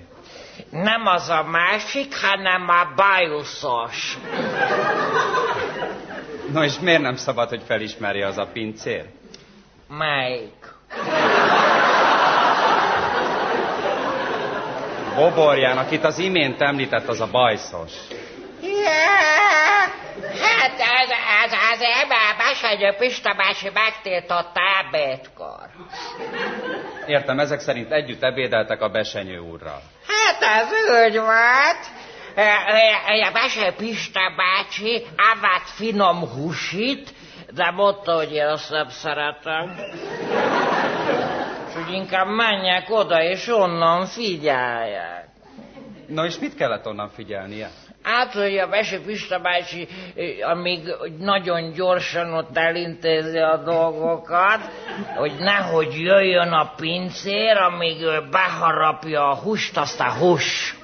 Nem az a másik, hanem a bajuszos. Na és miért nem szabad, hogy felismerje az a pincér? Melyik? Boborján, akit az imént említett, az a bajszos. Hát ez, ez, ez ember Besenyő Pista bácsi megtiltotta ebédkor. Értem, ezek szerint együtt ebédeltek a Besenyő úrral. Hát ez úgy volt. A Besenyő Pista bácsi evett finom húsit, de mondta, hogy én azt nem szeretem. Inkább menjek oda, és onnan figyelják. Na és mit kellett onnan figyelnie? Hogy a Bese Pista bácsi, amíg nagyon gyorsan ott elintézi a dolgokat, hogy nehogy jöjjön a pincér, amíg ő beharapja a húst, aztán hús.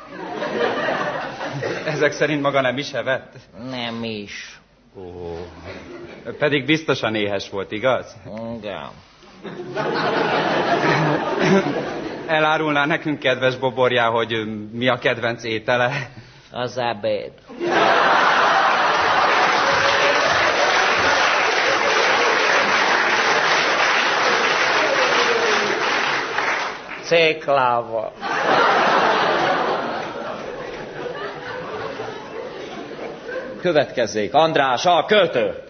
Ezek szerint maga nem is evett? Nem is. Ó, pedig biztosan éhes volt, igaz? Igen. Elárulná nekünk, kedves Boborjá, hogy mi a kedvenc étele? Az ebéd. Céklával. Következzék András, a költő.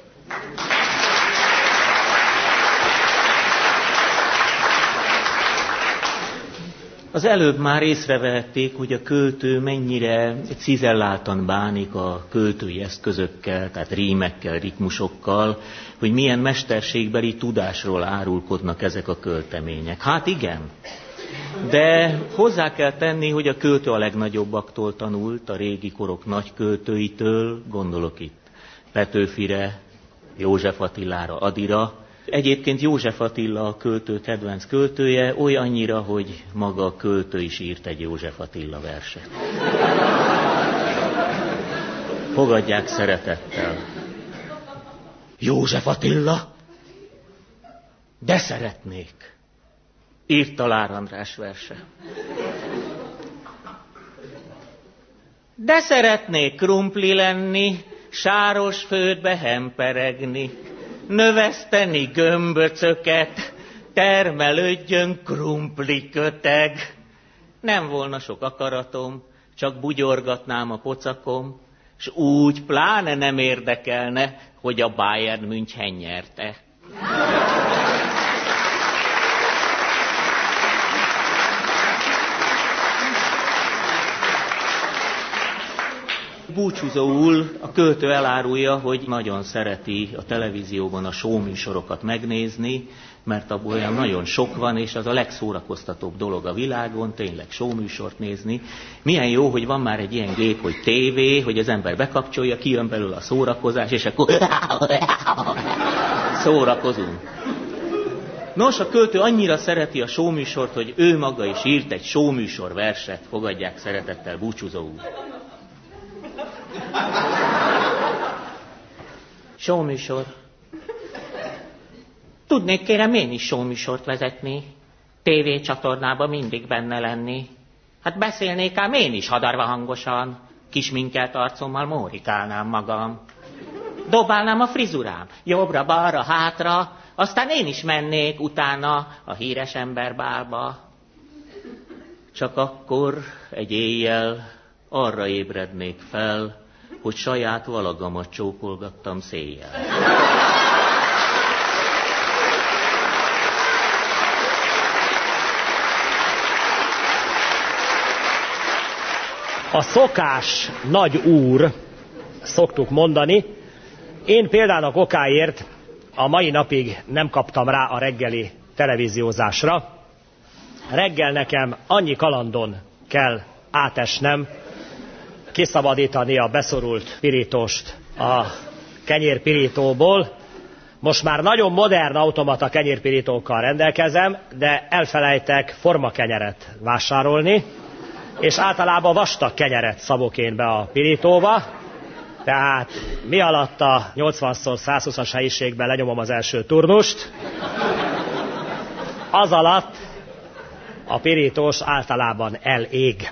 Az előbb már észrevehették, hogy a költő mennyire cizelláltan bánik a költői eszközökkel, tehát rímekkel, ritmusokkal, hogy milyen mesterségbeli tudásról árulkodnak ezek a költemények. Hát igen, de hozzá kell tenni, hogy a költő a legnagyobbaktól tanult, a régi korok nagy költőitől, gondolok itt Petőfire, József Attilára, Adira. Egyébként József Attila a költő kedvenc költője, olyannyira, hogy maga a költő is írt egy József Attila verset. Fogadják szeretettel. József Attila? De szeretnék. Írt a Lár András verse. De szeretnék krumpli lenni, sáros földbe hemperegni, növeszteni gömböcöket, termelődjön krumpli köteg. Nem volna sok akaratom, csak bugyorgatnám a pocakom, s úgy pláne nem érdekelne, hogy a Bayern München nyerte. Búcsúzóul a költő elárulja, hogy nagyon szereti a televízióban a showműsorokat megnézni, mert abból olyan nagyon sok van, és az a legszórakoztatóbb dolog a világon, tényleg showműsort nézni. Milyen jó, hogy van már egy ilyen gép, hogy tévé, hogy az ember bekapcsolja, kijön belőle a szórakozás, és akkor szórakozunk. Nos, a költő annyira szereti a showműsort, hogy ő maga is írt egy showműsor verset. Fogadják szeretettel, búcsúzó úr. Showműsor. Tudnék kérem én is showműsort vezetni. TV csatornában mindig benne lenni. Hát beszélnék ám én is hadarva hangosan. Kisminkelt arcommal mórikálnám magam. Dobálnám a frizurám, jobbra-balra, hátra, aztán én is mennék utána a híres ember bálba. Csak akkor egy éjjel arra ébrednék fel, hogy saját valagamat csókolgattam széjjel. A szokás nagy úr, szoktuk mondani, én példának okáért a mai napig nem kaptam rá a reggeli televíziózásra. Reggel nekem annyi kalandon kell átesnem, kiszabadítani a beszorult pirítóst a kenyérpirítóból. Most már nagyon modern automata kenyérpirítókkal rendelkezem, de elfelejtek formakenyeret vásárolni, és általában vastag kenyeret szabok én be a pirítóba, tehát mi alatt a 80x120-as helyiségben lenyomom az első turnust, az alatt a pirítós általában elég.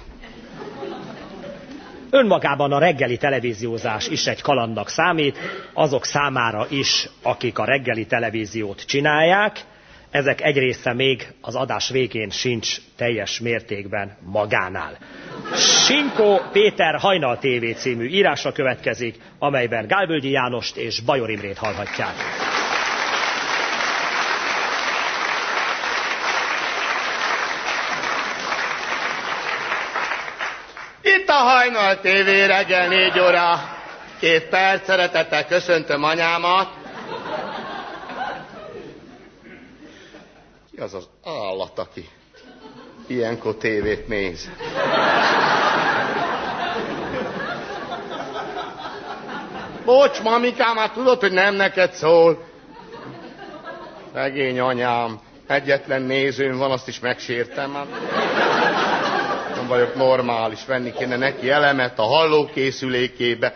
Önmagában a reggeli televíziózás is egy kalandnak számít, azok számára is, akik a reggeli televíziót csinálják, ezek egy része még az adás végén sincs teljes mértékben magánál. Sinkó Péter Hajnal TV című írása következik, amelyben Gálvölgyi Jánost és Bajor Imrét hallhatják. Itt a Hajnal TV reggel négy óra. Két perc, szeretettel köszöntöm anyámat. Ki az az állat, aki ilyenkor tévét néz? Bocs, mamikám, hát tudod, hogy nem neked szól. Szegény anyám, egyetlen nézőm van, azt is megsértem. Hát. Vagyok normális, venni kéne neki elemet a hallókészülékébe.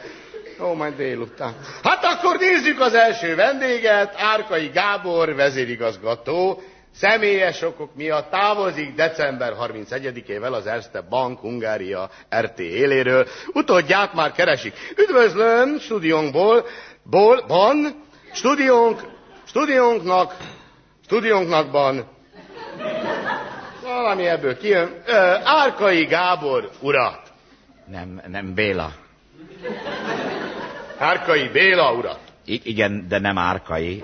Ó, majd délután. Hát akkor nézzük az első vendéget, Árkai Gábor, vezérigazgató, személyes okok miatt távozik december 31-ével az Erste Bank Hungária RT éléről. Utódját már keresik. Üdvözlöm stúdiónkból, ból, ban, stúdiónk, stúdiónknak, stúdiónknakban valami ebből kijön. Ö, Árkai Gábor urat. Nem, nem Béla. Árkai Béla urat. I- igen, de nem Árkai.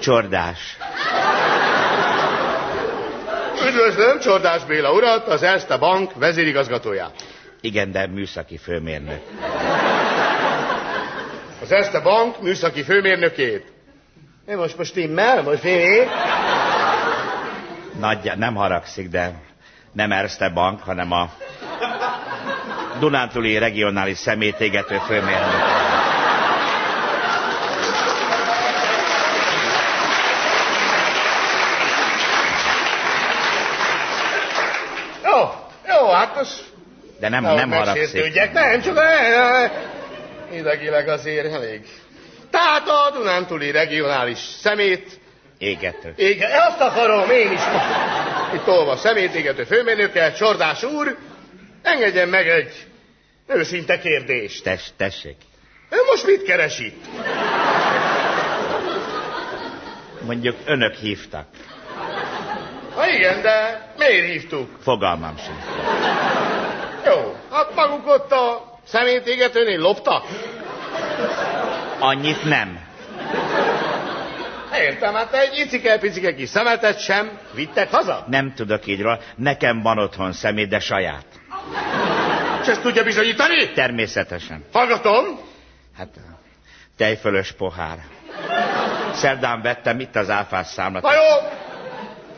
Csordás. Üdvözlöm Csordás Béla urat, az Erste Bank vezérigazgatóját. Igen, de műszaki főmérnök. Az Erste Bank műszaki főmérnökét. Én most most timmel, most én. Nagy, nem haragszik, de nem Erste Bank, hanem a Dunántúli regionális szemétégető főmérnök. Hát az... De nem, Nehogy nem haragszik. nem, csak idegileg azért elég. Tehát a Dunántúli regionális szemét... Égető. Igen, azt akarom, én is. Itt olva szemétégető főmérnöke, Csordás úr, engedjen meg egy őszinte kérdést. Tess, tessék. Ön most mit keres itt? Mondjuk önök hívtak. Ha igen, de miért hívtuk? Fogalmam sincs. Jó, hát maguk ott a szemétégetőnél loptak? Annyit nem. Értem, hát egy icike-picike kis szemetet sem vittek haza? Nem tudok így róla. Nekem van otthon szemét, de saját. És ezt tudja bizonyítani? Természetesen. Hallgatom. Hát tejfölös pohár. Szerdán vettem itt az áfás számlat. Na jó,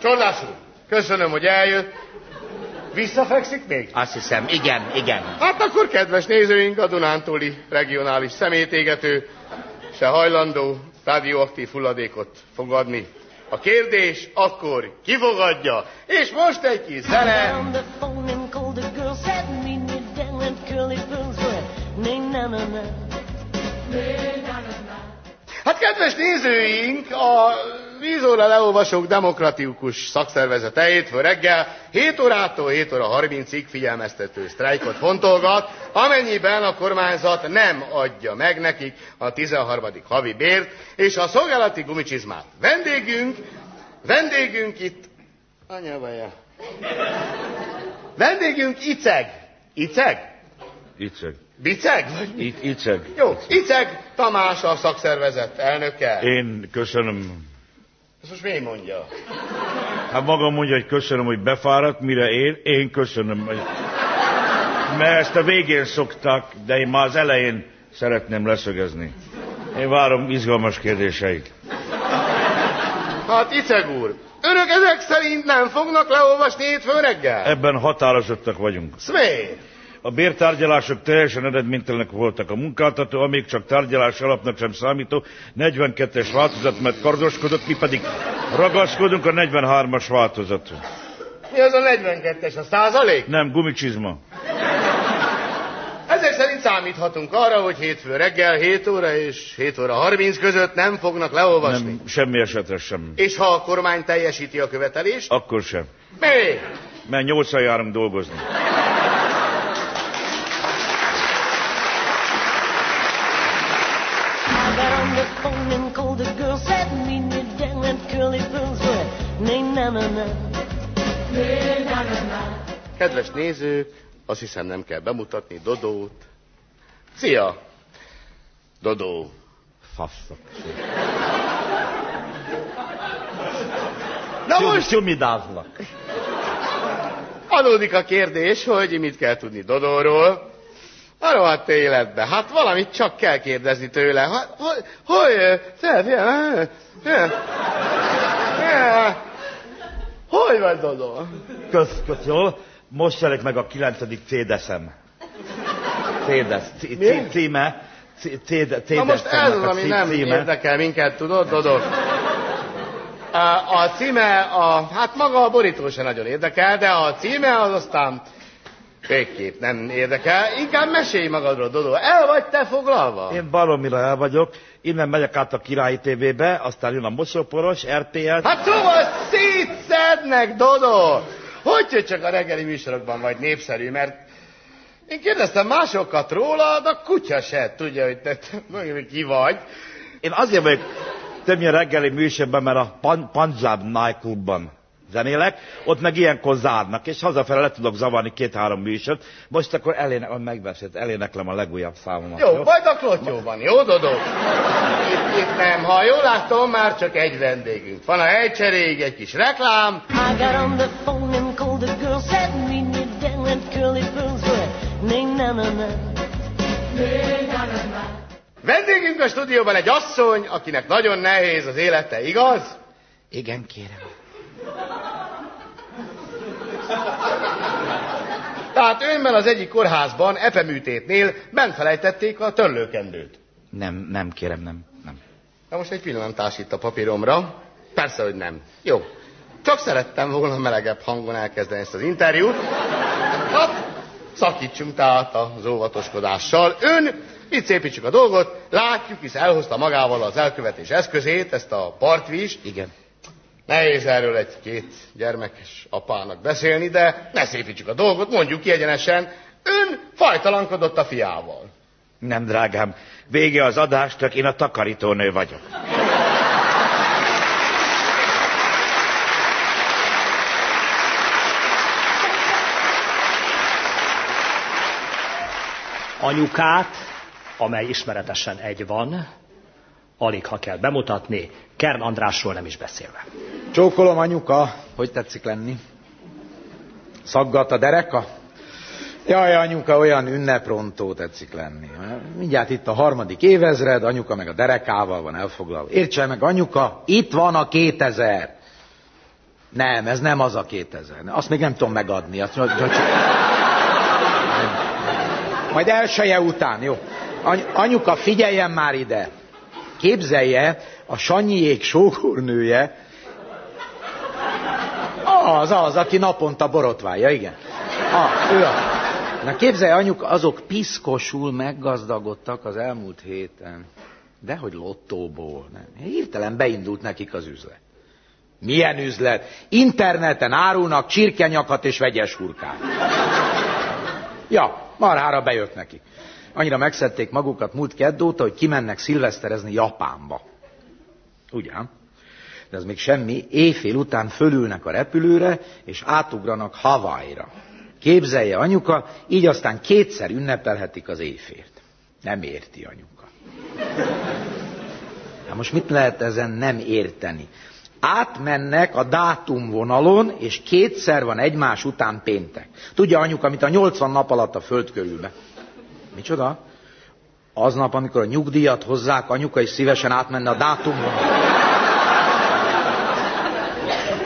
Csordás úr, köszönöm, hogy eljött. Visszafekszik még? Azt hiszem, igen, igen. Hát akkor, kedves nézőink, a Dunántúli regionális szemétégető se hajlandó radioaktív hulladékot fogadni. A kérdés akkor kifogadja, és most egy kis zene. Na na na. Hát kedves nézőink, a vízóra leolvasók demokratikus szakszervezete hétfő reggel 7 órától 7 óra 30-ig figyelmeztető sztrájkot fontolgat, amennyiben a kormányzat nem adja meg nekik a 13. havi bért és a szolgálati gumicsizmát. Vendégünk, vendégünk itt, anyavaja. Vendégünk Iceg. Iceg? Iceg. Biceg? Itt, Iceg. Jó, Iceg Tamás a szakszervezet elnöke. Én köszönöm. Ezt most miért mondja? Hát maga mondja, hogy köszönöm, hogy befáradt, mire én, én köszönöm. hogy- Mert ezt a végén szokták, de én már az elején szeretném leszögezni. Én várom izgalmas kérdéseik. Hát Iceg úr, önök ezek szerint nem fognak leolvasni hétfő reggel? Ebben határozottak vagyunk. Szmér! A bértárgyalások teljesen eredménytelenek voltak. A munkáltató, amíg csak tárgyalás alapnak sem számító, 42-es változat mert kardoskodott, mi pedig ragaszkodunk a 43-as változatra. Mi az a 42-es, a százalék? Nem, gumicsizma. Ezek szerint számíthatunk arra, hogy hétfő reggel 7 óra és 7 óra 30 között nem fognak leolvasni. Nem, semmi esetre sem. És ha a kormány teljesíti a követelést? Akkor sem. Mi? Mert nyolcan járunk dolgozni. The girl, said me me down and curly pearls were nay na na na. Na. Kedves nézők, azt hiszem nem kell bemutatni Dodót. Szia! Dodó. Faszak. Na most Csumidáznak. adódik a kérdés, hogy mit kell tudni Dodóról. A rohadt életbe. Hát valamit csak kell kérdezni tőle. Ha- Hogy, hogy, te, ö, ö, hogy vagy Dodó? Kösz, kösz, jól. Most jelenik meg a 9. cédeszem. Cédesz. c- Mi? c- Címe. C- céde- Na most ez az, ami nem érdekel minket, tudod, Dodó? A, a címe, a, hát maga a borító se nagyon érdekel, de a címe az aztán végképp nem érdekel. Inkább mesélj magadról, Dodó. El vagy te foglalva? Én baromira el vagyok. Innen megyek át a Királyi TV-be, aztán jön a Mosóporos, RTL. Hát szóval szétszednek, Dodó! Hogy hogy csak a reggeli műsorokban vagy népszerű, mert én kérdeztem másokat rólad, a kutya se tudja, hogy te, ki vagy. Én azért vagyok többnyire reggeli műsorban, mert a Pan- Punjab Night Clubban zenélek, ott meg ilyenkor zárnak, és hazafele le tudok zavarni két-három műsort. Most akkor elének, megbeszélt, eléneklem a legújabb számomat. Jó, majd a klotyóban, jó, Dodó? Itt, itt nem, ha jól látom, már csak egy vendégünk. Van a helycseréig egy kis reklám, I got on the phone and called the girl, said me me down and curly pearls were nay na na na. Nay na na na. Vendégünk a stúdióban egy asszony, akinek nagyon nehéz az élete, igaz? Igen, kérem. Tehát önben az egyik kórházban, epeműtétnél bent felejtették a törlőkendőt. Nem, nem, kérem, nem. nem. Na most egy pillantás itt a papíromra. Persze, hogy nem. Jó. Csak szerettem volna melegebb hangon elkezdeni ezt az interjút. Hát, szakítsunk tehát az óvatoskodással. Ön, itt szépítsük a dolgot, látjuk, hisz elhozta magával az elkövetés eszközét, ezt a partvist. Igen. Nehéz erről egy két gyermekes apának beszélni, de ne szépítsük a dolgot, mondjuk ki egyenesen, ön fajtalankodott a fiával. Nem, drágám, vége az adásnak, én a takarítónő vagyok. Anyukát, amely ismeretesen egy van, alig ha kell bemutatni, Kern Andrásról nem is beszélve. Csókolom, anyuka. Hogy tetszik lenni? Szaggat a dereka? Jaj, anyuka, olyan ünneprontó tetszik lenni. Mindjárt itt a harmadik évezred, anyuka meg a derekával van elfoglalva. Értse meg, anyuka, itt van a 2000. Nem, ez nem az a 2000. Azt még nem tudom megadni. Azt hogy csak... Majd elsője után, jó? Any- anyuka, figyeljen már ide! Képzelje, a Sanyiék sógornője, az, az, aki naponta borotválja, igen. Ah, ő a... Na képzelje, anyuk, azok piszkosul meggazdagodtak az elmúlt héten. Dehogy lottóból, nem. Hirtelen beindult nekik az üzlet. Milyen üzlet? Interneten árulnak csirkenyakat és vegyes hurkát. Ja, marhára bejött nekik. Annyira megszedték magukat múlt kedd óta, hogy kimennek szilveszterezni Japánba. Ugyan? De ez még semmi, éjfél után fölülnek a repülőre, és átugranak Hawaii-ra. Képzelje anyuka, így aztán kétszer ünnepelhetik az éjfélt. Nem érti anyuka. Na most mit lehet ezen nem érteni? Átmennek a dátumvonalon, és kétszer van egymás után péntek. Tudja anyuka, amit a 80 nap alatt a föld körülbe. Micsoda? Aznap, amikor a nyugdíjat hozzák, anyuka is szívesen átmenne a dátumvonalon.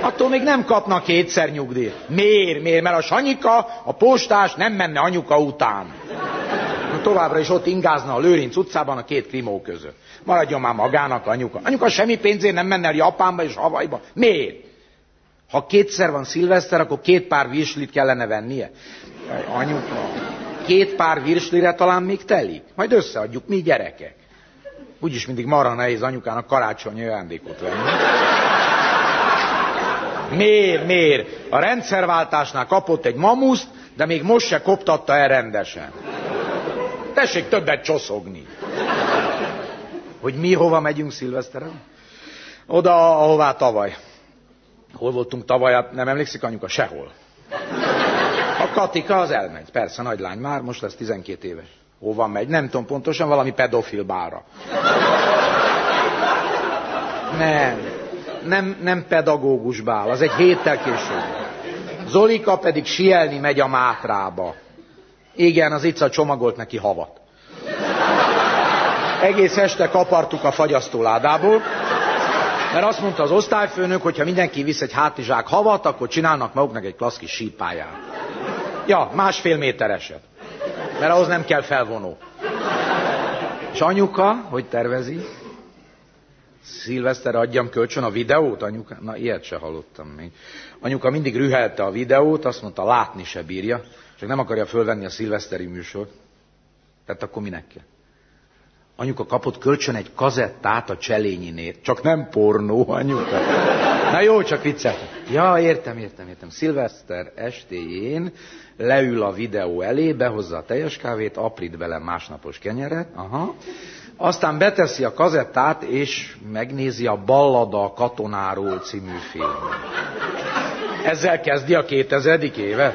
Attól még nem kapnak kétszer nyugdíjat. Miért? Miért? Mert a Sanyika, a postás nem menne anyuka után. Továbbra is ott ingázna a Lőrinc utcában a két krimó között. Maradjon már magának anyuka. Anyuka semmi pénzért nem menne el Japánba és Havajba. Miért? Ha kétszer van szilveszter, akkor két pár virslit kellene vennie. Anyuka, két pár virslire talán még telik. Majd összeadjuk, mi gyerekek. Úgyis mindig marha nehéz anyukának karácsonyi ajándékot venni. Miért, miért? A rendszerváltásnál kapott egy mamuszt, de még most se koptatta el rendesen. Tessék többet csoszogni. Hogy mi hova megyünk szilveszteren? Oda, ahová tavaly. Hol voltunk tavaly? Hát nem emlékszik anyuka? Sehol. Katika az elmegy. Persze, nagy lány már, most lesz 12 éves. Hova megy? Nem tudom pontosan, valami pedofil bára. Nem, nem, nem pedagógus bál, az egy héttel később. Zolika pedig sielni megy a Mátrába. Igen, az Ica csomagolt neki havat. Egész este kapartuk a fagyasztóládából, mert azt mondta az osztályfőnök, hogy ha mindenki visz egy hátizsák havat, akkor csinálnak maguknak egy klassz kis sípáját. Ja, másfél métereset. Mert ahhoz nem kell felvonó. És anyuka, hogy tervezi? Szilveszter adjam kölcsön a videót, anyuka? Na, ilyet se hallottam még. Anyuka mindig rühelte a videót, azt mondta, látni se bírja, csak nem akarja fölvenni a szilveszteri műsort. Tehát akkor minek kell? Anyuka kapott kölcsön egy kazettát a Cselényinét. Csak nem pornó, anyuka. Na jó, csak viccel. Ja, értem, értem, értem. Szilveszter estéjén leül a videó elé, behozza a teljes kávét, aprít bele másnapos kenyeret, aha. Aztán beteszi a kazettát, és megnézi a Ballada a katonáról című filmet. Ezzel kezdi a 2000. évet.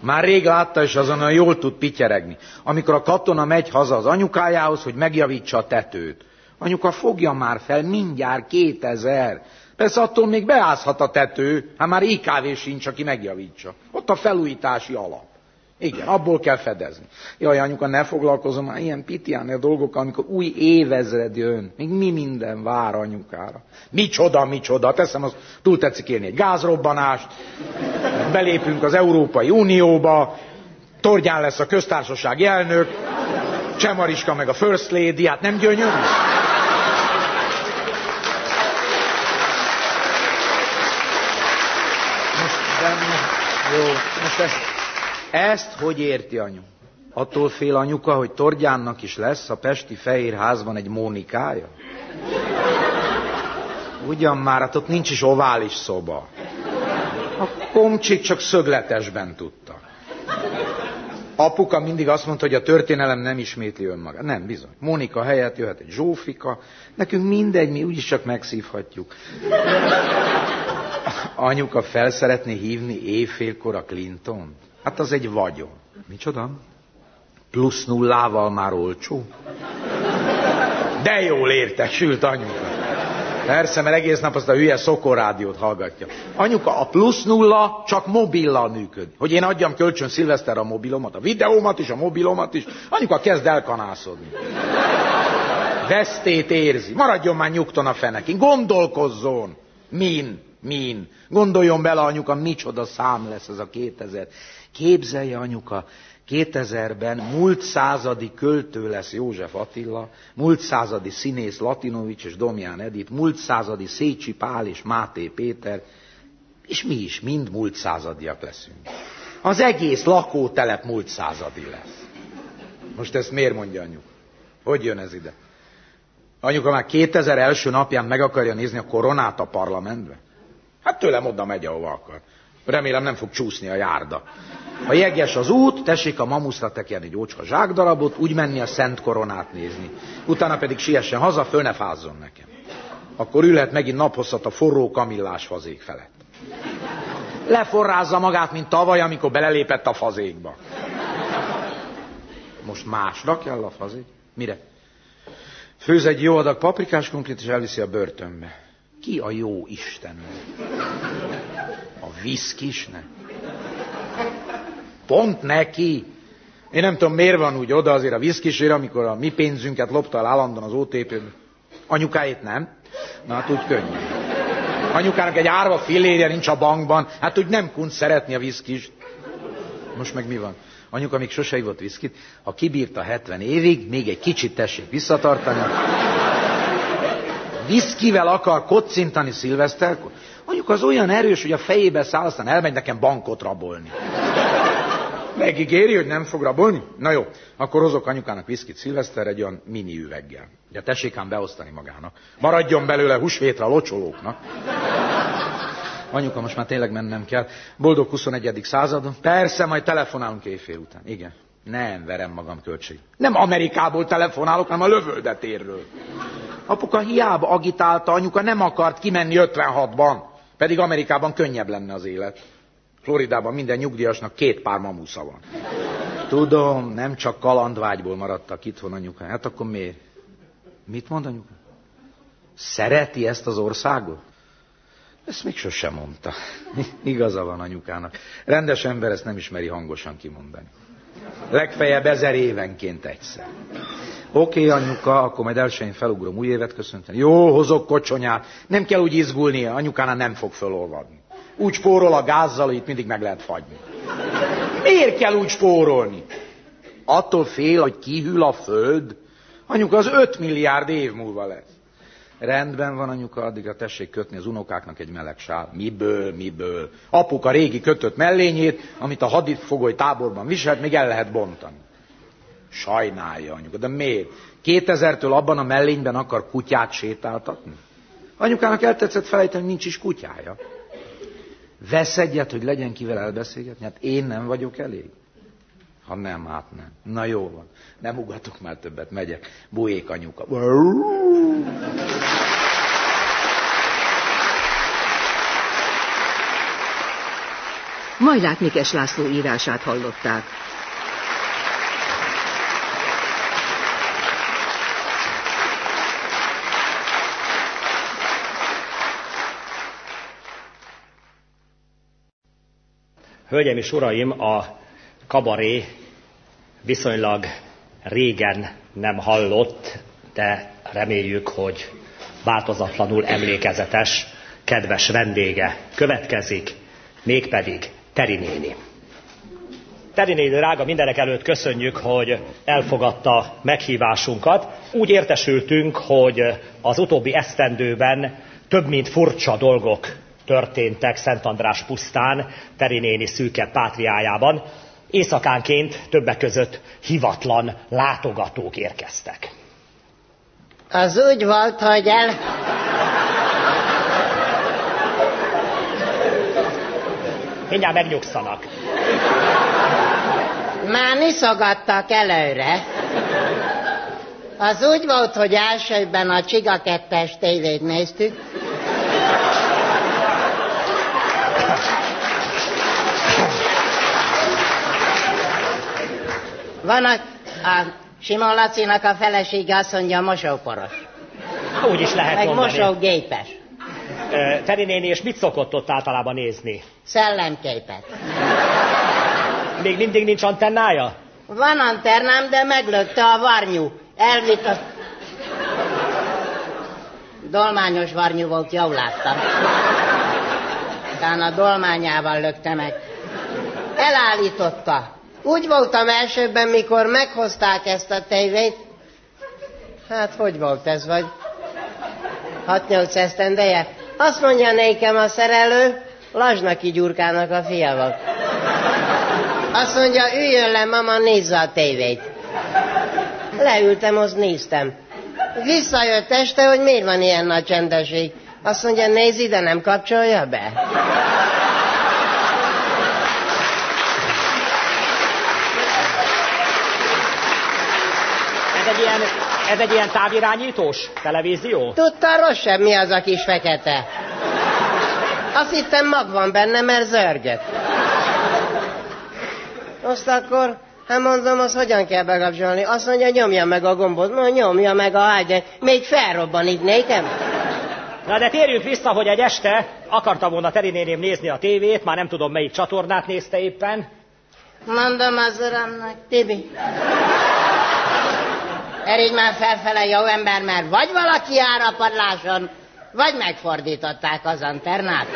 Már rég látta, és azon jól tud pityeregni. Amikor a katona megy haza az anyukájához, hogy megjavítsa a tetőt. Anyuka fogja már fel, mindjárt 2000. Persze attól még beázhat a tető, hát már IKV sincs, aki megjavítsa. Ott a felújítási alap. Igen, abból kell fedezni. Jaj, anyuka, ne foglalkozom már ilyen pitián dolgokkal, amikor új évezred jön. Még mi minden vár anyukára. Micsoda, micsoda. Teszem, az túl tetszik élni egy gázrobbanást, belépünk az Európai Unióba, Torgyán lesz a köztársasági elnök, Csemariska meg a First Lady, hát nem gyönyörű? Most, de, jó, most ezt, ezt hogy érti anyu? Attól fél anyuka, hogy Tordjánnak is lesz a Pesti Fehérházban egy Mónikája? Ugyan már, hát ott nincs is ovális szoba. A komcsik csak szögletesben tudta. Apuka mindig azt mondta, hogy a történelem nem ismétli önmagát. Nem, bizony. Mónika helyett jöhet egy Zsófika. Nekünk mindegy, mi úgyis csak megszívhatjuk. Anyuka fel szeretné hívni éjfélkor a Clinton? Hát az egy vagyon. Micsoda? Plusz nullával már olcsó? De jól értesült anyuka. Persze, mert egész nap azt a hülye szokorádiót hallgatja. Anyuka, a plusz nulla csak mobillal működik. Hogy én adjam kölcsön szilveszter a mobilomat, a videómat is, a mobilomat is. Anyuka kezd elkanászodni. Vesztét érzi. Maradjon már nyugton a fenekin. Gondolkozzon. Min, min. Gondoljon bele anyuka, micsoda szám lesz ez a 2000. Képzelje anyuka, 2000-ben múlt századi költő lesz József Attila, múlt századi színész Latinovics és Domján Edith, múlt századi Szécsi Pál és Máté Péter, és mi is mind múlt századiak leszünk. Az egész lakótelep múlt századi lesz. Most ezt miért mondja anyuk? Hogy jön ez ide? Anyuka már 2000 első napján meg akarja nézni a koronát a parlamentbe? Hát tőlem oda megy, ahova akar. Remélem nem fog csúszni a járda. Ha jeges az út, tessék a mamuszra tekerni egy ócska zsákdarabot, úgy menni a Szent Koronát nézni. Utána pedig siessen haza, föl ne fázzon nekem. Akkor ülhet megint naphosszat a forró kamillás fazék felett. Leforrázza magát, mint tavaly, amikor belelépett a fazékba. Most másra kell a fazék? Mire? Főz egy jó adag paprikás krumplit, és elviszi a börtönbe. Ki a jó Isten? A viszkisnek? Pont neki. Én nem tudom, miért van úgy oda azért a viszkisére, amikor a mi pénzünket lopta el állandóan az OTP-n. Anyukáit nem? Na hát úgy könnyű. Anyukának egy árva fillérje nincs a bankban, hát úgy nem kunc szeretni a viszkist. Most meg mi van? Anyuka még sose ivott viszkit, ha kibírta 70 évig, még egy kicsit tessék visszatartani. Viszkivel akar kocintani szilveszterkor? Anyuka az olyan erős, hogy a fejébe száll, aztán elmegy nekem bankot rabolni. Megígéri, hogy nem fog rabolni? Na jó, akkor hozok anyukának viszkit szilveszter egy olyan mini üveggel. Ugye tessék ám beosztani magának. Maradjon belőle húsvétra a locsolóknak. Anyuka, most már tényleg mennem kell. Boldog 21. század. Persze, majd telefonálunk éjfél után. Igen. Nem verem magam költség. Nem Amerikából telefonálok, hanem a lövöldetérről. Apuka hiába agitálta, anyuka nem akart kimenni 56-ban. Pedig Amerikában könnyebb lenne az élet. Floridában minden nyugdíjasnak két pár mamusza van. Tudom, nem csak kalandvágyból maradtak itthon anyuka. Hát akkor miért? Mit mond anyuka? Szereti ezt az országot? Ezt még sosem mondta. Igaza van anyukának. Rendes ember ezt nem ismeri hangosan kimondani. Legfeljebb ezer évenként egyszer. Oké, okay, anyuka, akkor majd elsőjén felugrom új évet köszönteni. Jó, hozok kocsonyát. Nem kell úgy izgulnia, anyukánál nem fog fölolvadni. Úgy spórol a gázzal, hogy itt mindig meg lehet fagyni. Miért kell úgy spórolni? Attól fél, hogy kihűl a föld? Anyuka, az öt milliárd év múlva lesz. Rendben van anyuka, addigra tessék kötni az unokáknak egy meleg sál. Miből, miből? Apuka régi kötött mellényét, amit a hadifogoly táborban viselt, még el lehet bontani. Sajnálja anyuka, de miért? 2000-től abban a mellényben akar kutyát sétáltatni? Anyukának eltetszett felejteni, hogy nincs is kutyája. Vesz egyet, hogy legyen kivel elbeszélgetni? Hát én nem vagyok elég. Ha nem, hát nem. Na jó van. Nem ugatok már többet, megyek. Bujék anyuka. Majlát Mikes László írását hallották. Hölgyeim és uraim, a kabaré viszonylag régen nem hallott, de reméljük, hogy változatlanul emlékezetes, kedves vendége következik, mégpedig Teri néni. Teri néni rága mindenek előtt köszönjük, hogy elfogadta meghívásunkat. Úgy értesültünk, hogy az utóbbi esztendőben több mint furcsa dolgok történtek Szent András pusztán, Teri néni szűke pátriájában. Éjszakánként többek között hivatlan látogatók érkeztek. Az úgy volt, hogy el... Mindjárt megnyugszanak. Már niszogattak előre. Az úgy volt, hogy elsőben a Csiga 2 tévét néztük, Van a, a Simon Lacinak a felesége azt mondja, mosóporos. Úgy is lehet Meg mondani. mosógépes. Ö, Teri néni, és mit szokott ott általában nézni? Szellemképet. Még mindig nincs antennája? Van anternám, de meglökte a varnyú. Elvitt a... Dolmányos varnyú volt, jól láttam. Talán a dolmányával lökte meg. Elállította. Úgy voltam elsőbben, mikor meghozták ezt a tévét. Hát, hogy volt ez, vagy 6-8 esztendeje? Azt mondja nékem a szerelő, Lazsnaki Gyurkának a fia volt. Azt mondja, üljön le, mama, nézze a tévét. Leültem, azt néztem. Visszajött este, hogy miért van ilyen nagy csendesség. Azt mondja, nézd ide, nem kapcsolja be. Ez egy ilyen, ez egy ilyen távirányítós televízió? Tudta rossz sem, mi az a kis fekete. Azt hittem mag van benne, mert zörgött. Azt akkor, hát mondom, az hogyan kell bekapcsolni? Azt mondja, nyomja meg a gombot. Mondja, nyomja meg a ágy, még felrobban itt nékem. Na de térjünk vissza, hogy egy este akarta volna Teri néném nézni a tévét, már nem tudom melyik csatornát nézte éppen. Mondom az uramnak, Tibi. Eredj már felfele, jó ember, mert vagy valaki jár a padláson, vagy megfordították az anternát.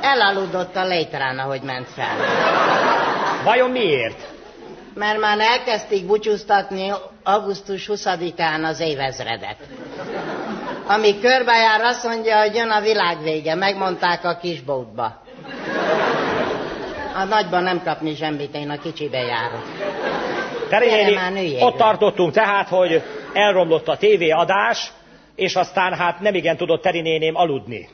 Elaludott a létrán, ahogy ment fel. Vajon miért? Mert már elkezdték búcsúztatni augusztus 20-án az évezredet. Ami körbejár, azt mondja, hogy jön a világ vége. Megmondták a kisboltba. A nagyban nem kapni semmit, én a kicsibe járok. Már, nőjél ott tartottunk tehát, hogy elromlott a tévéadás, és aztán hát nem igen tudott Teri néném aludni.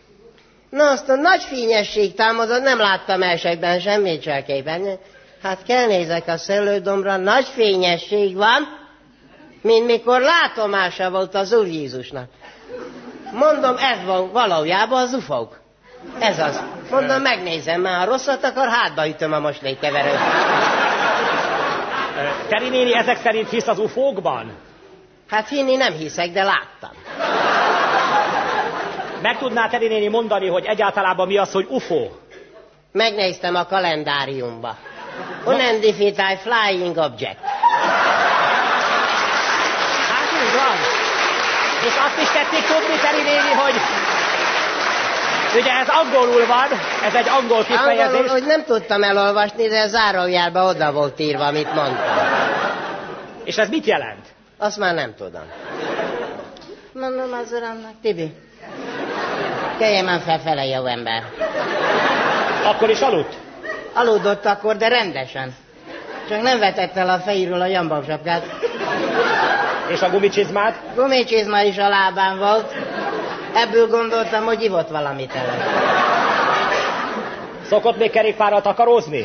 Na azt a nagy fényesség támadott, nem láttam elsőkben semmit csak képen. Hát kell nézek a szellődombra, nagy fényesség van, mint mikor látomása volt az Úr Jézusnak. Mondom, ez van valójában az ufók. Ez az. Mondom, megnézem, mert ha rosszat akar, hátba ütöm a moslékeverőt. Teri néni ezek szerint hisz az ufókban? Hát hinni nem hiszek, de láttam. Meg tudná Teri néni mondani, hogy egyáltalában mi az, hogy UFO? Megnéztem a kalendáriumba. Unidentified flying object. Hát így van. És azt is tették tudni, Teri néni, hogy ugye ez angolul van, ez egy angol kifejezés. Angolul, hogy nem tudtam elolvasni, de zárójelbe oda volt írva, amit mondtam. És ez mit jelent? Azt már nem tudom. Mondom az uramnak, Tibi, keljen már felfele, jó ember. Akkor is aludt? Aludott akkor, de rendesen. Csak nem vetett el a fejéről a jambabsapkát. És a gumicsizmát? Gumicsizma is a lábán volt. Ebből gondoltam, hogy ivott valamit el. Szokott még kerékpárral takarózni?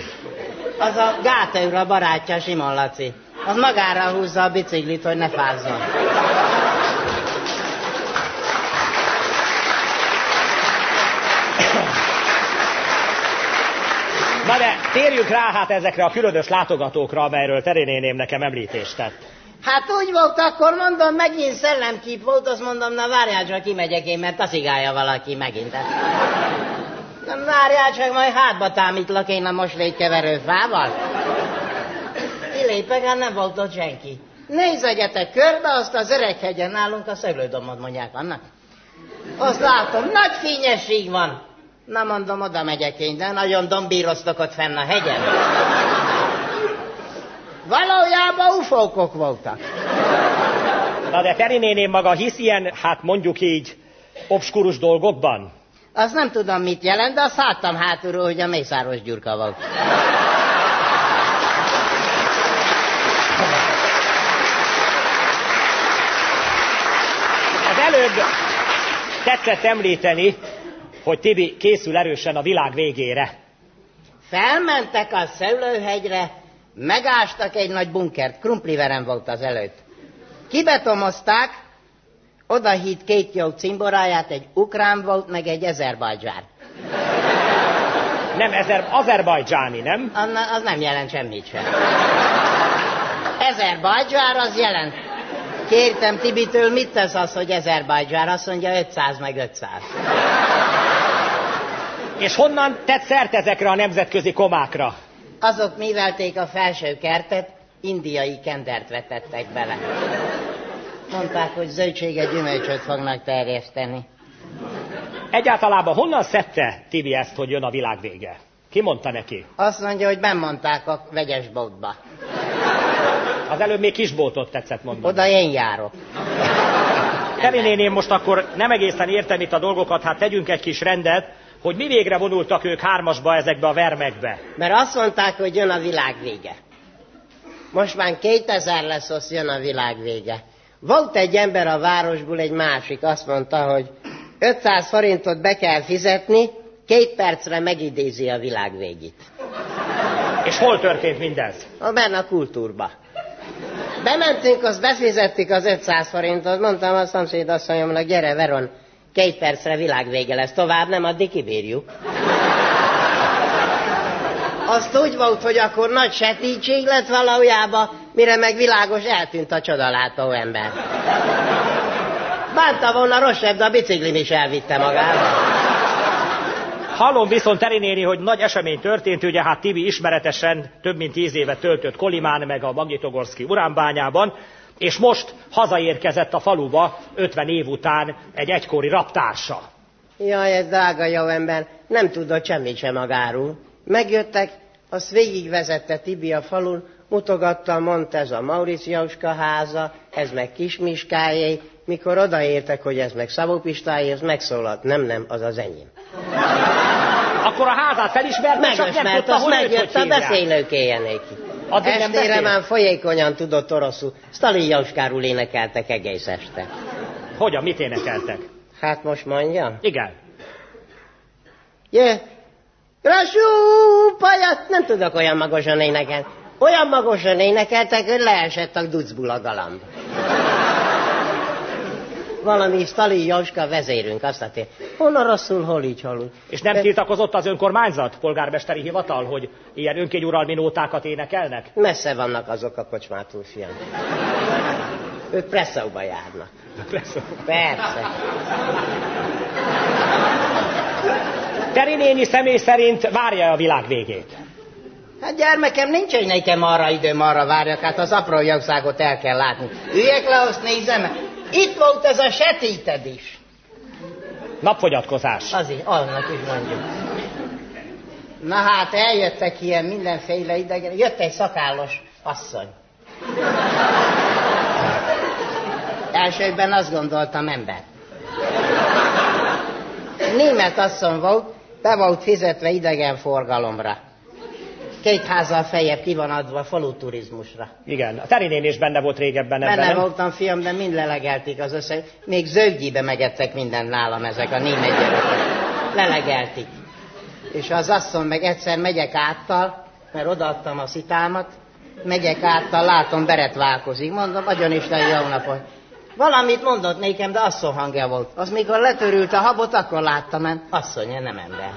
Az a gátaőr a barátja, Simon Laci. Az magára húzza a biciklit, hogy ne fázzon. Na de térjünk rá hát ezekre a különös látogatókra, amelyről Terénéném nekem említést tett. Hát úgy volt, akkor mondom, megint szellemkép volt, azt mondom, na várjál csak, kimegyek én, mert taszigálja valaki megint. Nem várjál csak, majd hátba támítlak én a moslétkeverő fával. Kilépek, hát nem volt ott senki. Nézegyetek körbe, azt az öreghegyen nálunk a szöglődomot mondják annak. Azt látom, nagy fényesség van. Na mondom, oda megyek én, de nagyon dombíroztok ott fenn a hegyen. Valójában ufókok voltak. Na de néném maga hisz ilyen, hát mondjuk így, obskurus dolgokban? Azt nem tudom, mit jelent, de azt láttam hátulról, hogy a Mészáros Gyurka volt. Az előbb tetszett említeni, hogy Tibi készül erősen a világ végére. Felmentek a Szőlőhegyre, megástak egy nagy bunkert, krumpliverem volt az előtt. Kibetomozták, oda hitt két jó cimboráját, egy ukrán volt, meg egy ezerbajdzsár. Nem, ezer, azerbajdzsáni, nem? Anna, az nem jelent semmit sem. Ezerbajdzsár az jelent. Kértem Tibitől, mit tesz az, hogy Ezerbajdzsár? Azt mondja 500 meg 500. És honnan tett szert ezekre a nemzetközi komákra? Azok művelték a felső kertet, indiai kendert vetettek bele. Mondták, hogy zöldséget, gyümölcsöt fognak terjeszteni. Egyáltalában honnan szedte Tibi ezt, hogy jön a világ vége? Ki mondta neki? Azt mondja, hogy bemondták a vegyes boltba. Az előbb még kisboltot tetszett mondani. Oda én járok. Keri néni, én most akkor nem egészen értem itt a dolgokat, hát tegyünk egy kis rendet, hogy mi végre vonultak ők hármasba ezekbe a vermekbe. Mert azt mondták, hogy jön a világ vége. Most már 2000 lesz, az jön a világ vége. Volt egy ember a városból, egy másik, azt mondta, hogy 500 forintot be kell fizetni, két percre megidézi a világ végét. És hol történt mindez? A benne a kultúrba. Bementünk, azt befizettük az 500 forintot, mondtam a szomszédasszonyomnak, gyere Veron, két percre világvége lesz, tovább nem, addig kibírjuk. Azt úgy volt, hogy akkor nagy setítség lett valójában, mire meg világos eltűnt a csodalátó ember. Bánta volna rosszabb, de a biciklin is elvitte magával. Hallom viszont Teri néni, hogy nagy esemény történt, ugye hát Tibi ismeretesen több mint tíz évet töltött Kolimán meg a Magnitogorszki uránbányában, és most hazaérkezett a faluba 50 év után egy egykori raptársa. Jaj, ez drága jó ember, nem tudott semmit sem magáról. Megjöttek, azt végigvezette Tibi a falun, mutogatta, mondta, ez a Mauriciuska háza, ez meg Kismiskájé, mikor odaértek, hogy ez meg Szabó Pistájé, ez megszólalt, nem, nem, az az enyém. Akkor a házát felismerte, csak nem Megismert, tudta, azt hogy megjött a beszélőkéje neki. Addig nem Estére beszélt? már folyékonyan tudott oroszul. Stalin Jauskáról énekeltek egész este. Hogyan, mit énekeltek? Hát most mondja? Igen. Jö! Lassú, pajat! Nem tudok olyan magosan énekelni. Olyan magosan énekeltek, hogy leesett a ducból a galamb. Valami Stalin Jauska vezérünk, azt. Hol a rosszul, hol így, úgy. És nem tiltakozott az önkormányzat, polgármesteri hivatal, hogy ilyen önkényuralmi nótákat énekelnek? Messze vannak azok a kocsmától, fiam. Ők presszóba járnak. Persze. Teri néni személy szerint várja a világ végét. Hát gyermekem, nincs egy nekem arra időm, arra várjak, hát az apró jószágot el kell látni. Üljek le, azt nézem. Itt volt ez a setíted is. Napfogyatkozás. Azért, annak is mondjuk. Na hát, eljöttek ilyen mindenféle idegen. Jött egy szakállos asszony. Elsőben azt gondoltam ember. Német asszony volt, be volt fizetve idegenforgalomra. Két házzal feljebb ki van adva faluturizmusra. Igen, a Teri néni is benne volt régebben ebben, Benne nem? voltam, fiam, de mind lelegelték az összeg. Még zöldjébe megettek mindent nálam ezek a német gyerekek. Lelegelték. És az asszony meg egyszer megyek áttal, mert odaadtam a szitámat, megyek áttal, látom, beret válkozik. Mondom, nagyon Isten jó napot. Valamit mondott nékem, de asszony hangja volt. Az mikor letörült a habot, akkor láttam, mert asszonya nem ember.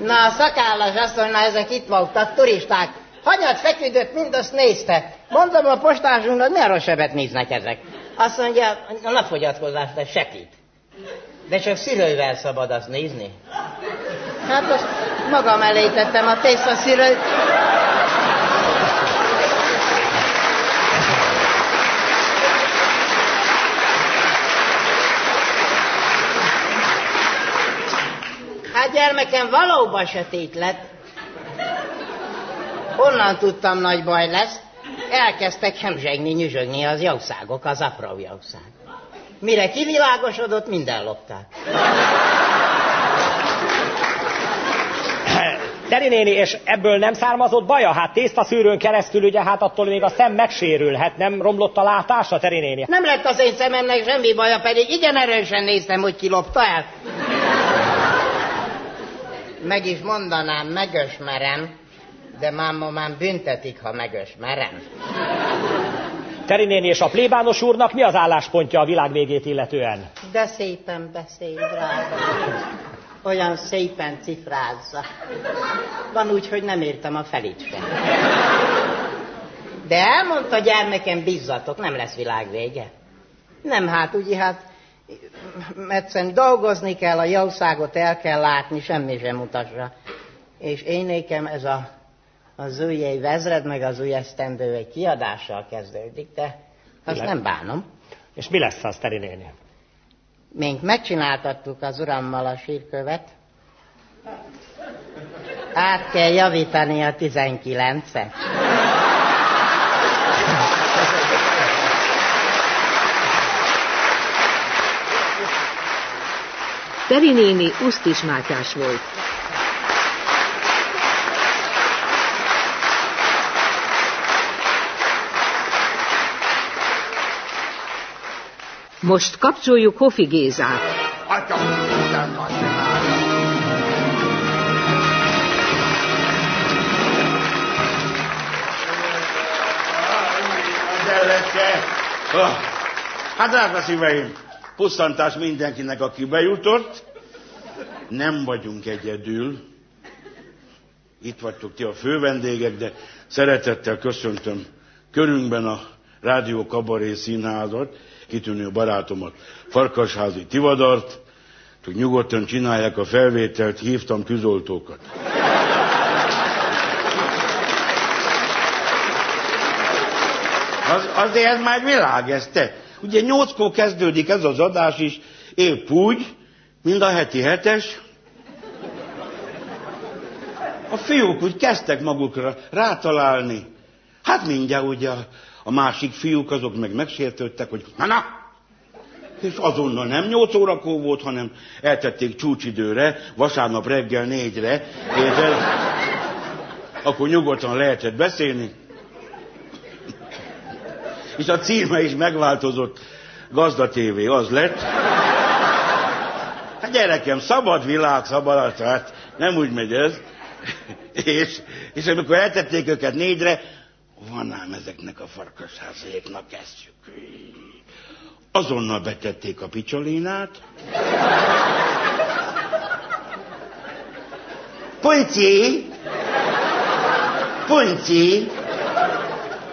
Na, a szakállas na ezek itt voltak, turisták. Hanyat feküdött, mind azt nézte. Mondom a postásunknak, milyen rossz sebet néznek ezek. Azt mondja, a napfogyatkozást ez segít. De csak szülővel szabad azt nézni. Hát azt magam elé tettem a tészta gyermekem, valóban sötét lett. Honnan tudtam, nagy baj lesz? Elkezdtek hemzsegni, nyüzsögni az jószágok, az apró jószág. Mire kivilágosodott, minden lopták. Teri néni, és ebből nem származott baja? Hát tésztaszűrőn keresztül ugye hát attól még a szem megsérülhet, nem romlott a látása, Teri néni? Nem lett az én szememnek semmi baja, pedig igen erősen néztem, hogy kilopta el. Meg is mondanám, megösmerem, de máma már büntetik, ha megösmerem. Teri néni és a plébános úrnak mi az álláspontja a világ végét illetően? De szépen beszél, drága. Olyan szépen cifrázza. Van úgy, hogy nem értem a sem. De elmondta gyermekem, bízzatok, nem lesz világ vége. Nem, hát ugye, hát egyszerűen dolgozni kell, a jószágot el kell látni, semmi sem mutasra. És én nékem ez a, az új év vezred, meg az új esztendő egy kiadással kezdődik, de azt nem bánom. És mi lesz az, Teri néni? Mink megcsináltattuk az urammal a sírkövet, Át kell javítani a 19-et. Teri néni Usztis Mátyás volt. Most kapcsoljuk Hofi Gézát. Ah, Hát drága szíveim, pusztantás mindenkinek, aki bejutott. Nem vagyunk egyedül. Itt vagytok ti a fővendégek, de szeretettel köszöntöm körünkben a Rádió Kabaré Színházat, kitűnő barátomat, Farkasházi Tivadart, hogy nyugodtan csinálják a felvételt, hívtam tűzoltókat. Az, azért ez már világ, ez te. Ugye nyolckor kezdődik ez az adás is, épp úgy, mint a heti hetes. A fiúk úgy kezdtek magukra rátalálni. Hát mindjárt ugye a, másik fiúk azok meg megsértődtek, hogy na na, és azonnal nem 8 órakor volt, hanem eltették csúcsidőre, vasárnap reggel négyre, és ez, akkor nyugodtan lehetett beszélni. És a címe is megváltozott, Gazda TV az lett. Hát gyerekem, szabad világ, szabad, hát nem úgy megy ez. És, és amikor eltették őket négyre, van ám ezeknek a farkasházéknak kezdjük. Azonnal betették a picsolinát. Punci! Punci!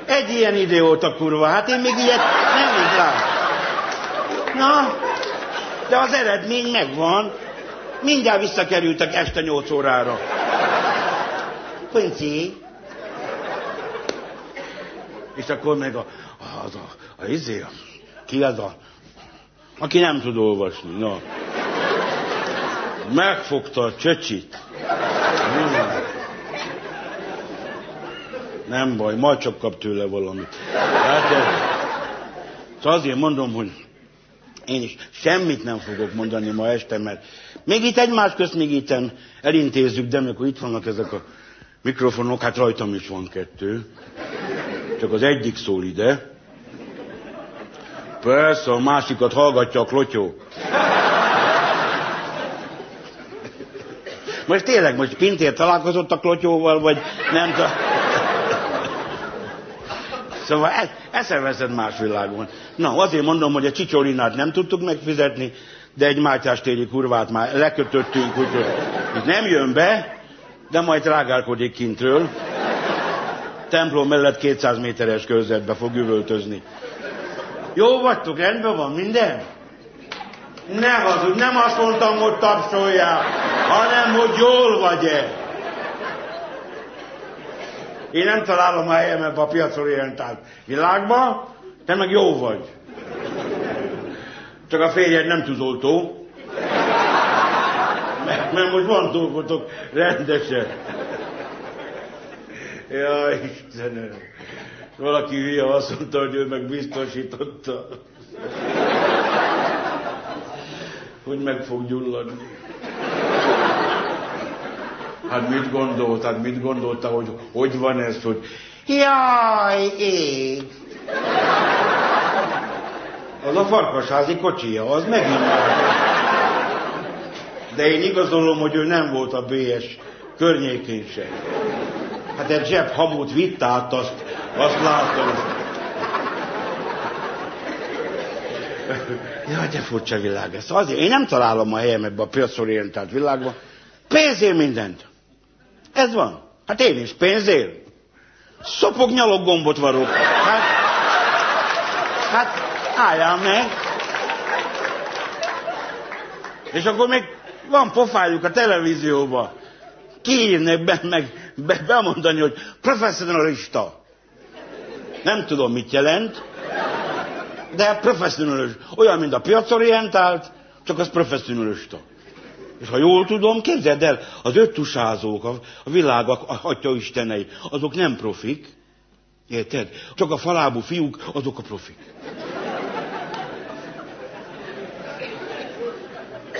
Egy ilyen idióta kurva, hát én még ilyet nem így lát. Na, de az eredmény megvan. Mindjárt visszakerültek este 8 órára. Punci! És akkor meg a, az a, a, izé, a, ki az a, aki nem tud olvasni, na. Megfogta a csöcsit. Hmm. Nem baj, majd csak kap tőle valamit. Hát, szóval azért mondom, hogy én is semmit nem fogok mondani ma este, mert még itt egymás közt még itt elintézzük, de amikor itt vannak ezek a mikrofonok, hát rajtam is van kettő. Csak az egyik szól ide. Persze, a másikat hallgatja a klotyó. Most tényleg, most Pintér találkozott a klotyóval, vagy nem tudom. Szóval e, eszeveszed más világon. Na, azért mondom, hogy a csicsolinát nem tudtuk megfizetni, de egy Mátyás téri kurvát már lekötöttünk, úgyhogy nem jön be, de majd rágálkodik kintről. Templom mellett 200 méteres körzetbe fog üvöltözni. Jó vagytok, rendben van minden? Ne hazudj, nem azt mondtam, hogy tapsoljál, hanem, hogy jól vagy-e. Én nem találom a helyem ebbe a piacorientált világba, te meg jó vagy. Csak a férjed nem tűzoltó. Mert, mert most van dolgotok rendesen. Jaj, Istenem. Valaki hülye azt mondta, hogy ő meg biztosította. Hogy meg fog gyulladni. Hát mit gondolt, hát mit gondolta, hogy hogy van ez, hogy jaj, ég. Az a farkasházi kocsija, az megint. De én igazolom, hogy ő nem volt a BS környékén sem. Hát egy zseb hamut vitt át, azt, azt látom. Jaj, de furcsa világ ez. Azért én nem találom a helyem ebbe a piacorientált világba. Pénzért mindent. Ez van. Hát én is pénzért. Szopok nyalok gombot varok. Hát, hát álljál meg. És akkor még van pofájuk a televízióban. Kiírnek be, meg be, bemondani, hogy professzionalista. Nem tudom, mit jelent, de professzionalis. Olyan, mint a piacorientált, csak az professzionalista. És ha jól tudom, képzeld el, az öttusázók, a, a világ, atya istenei, azok nem profik. Érted? Csak a falábú fiúk, azok a profik.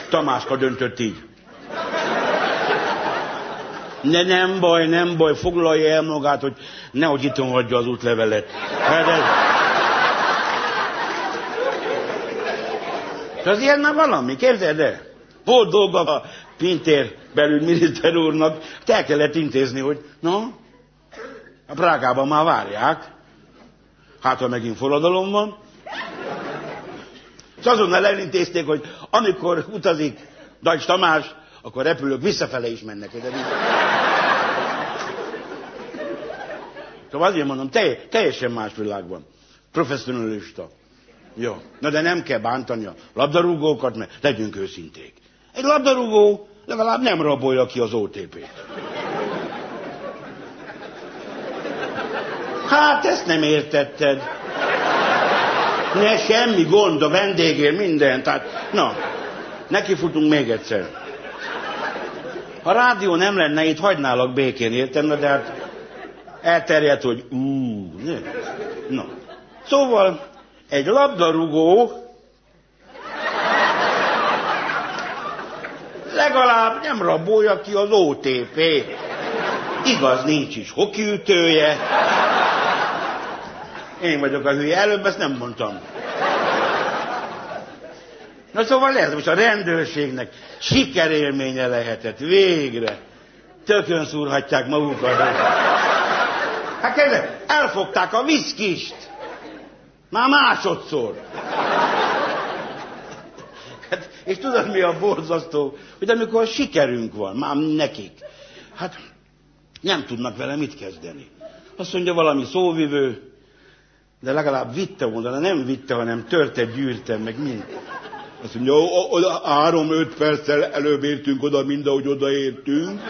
Tamáska döntött így. Ne, nem baj, nem baj, foglalja el magát, hogy nehogy itt hagyja az útlevelet. Hát ez... És az ilyen már valami, képzeld el? Volt dolga a Pintér belügyminiszter úrnak, el kellett intézni, hogy na, a Prágában már várják, hát ha megint forradalom van. És azonnal elintézték, hogy amikor utazik Dajcs Tamás, akkor repülők visszafele is mennek. De. Szóval azért mondom, telj, teljesen más világban. Professzionalista. Jó. Na de nem kell bántani a labdarúgókat, mert legyünk őszinték. Egy labdarúgó legalább nem rabolja ki az OTP-t. Hát ezt nem értetted. Ne, semmi gond, a vendégért, minden. Tehát, na, neki futunk még egyszer. Ha rádió nem lenne, itt hagynálak békén, értem? De hát elterjedt, hogy ú. Na. Szóval egy labdarúgó legalább nem rabolja ki az OTP. Igaz, nincs is hokiütője. Én vagyok a hülye, előbb ezt nem mondtam. Na szóval ez most a rendőrségnek sikerélménye lehetett, végre. Tökön szúrhatják magukat. Hát kezdve, elfogták a viszkist. Már másodszor. Hát, és tudod mi a borzasztó? Hogy amikor sikerünk van, már nekik, hát nem tudnak vele mit kezdeni. Azt mondja valami szóvivő, de legalább vitte volna, de nem vitte, hanem törte, gyűrte, meg mind. Azt mondja, három-öt perccel előbb értünk oda, mind ahogy odaértünk.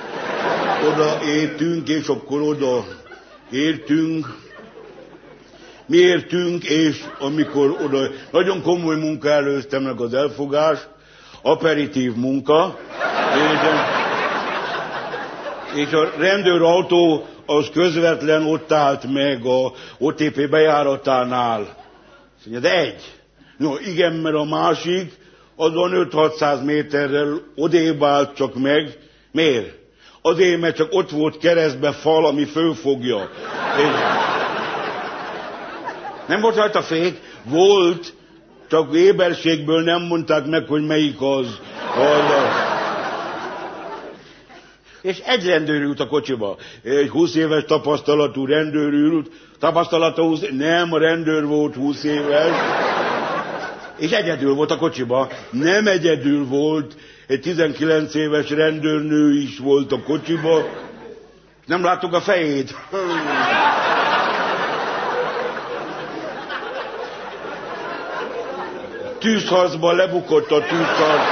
Oda értünk, és akkor oda értünk. Mi értünk, és amikor oda... Nagyon komoly munka előztem meg az elfogás, aperitív munka, és, és a rendőrautó az közvetlen ott állt meg a OTP bejáratánál. Azt mondja, de egy. No, igen, mert a másik azon 5-600 méterrel odébb állt csak meg. Miért? Azért, mert csak ott volt keresztbe fal, ami fölfogja. És nem volt rajta fék? Volt, csak éberségből nem mondták meg, hogy melyik az. az és egy rendőr ült a kocsiba. Egy 20 éves tapasztalatú rendőr ült, tapasztalata 20, nem a rendőr volt 20 éves, és egyedül volt a kocsiba. Nem egyedül volt, egy 19 éves rendőrnő is volt a kocsiba. Nem láttuk a fejét. Tűzharcban lebukott a tűzharc.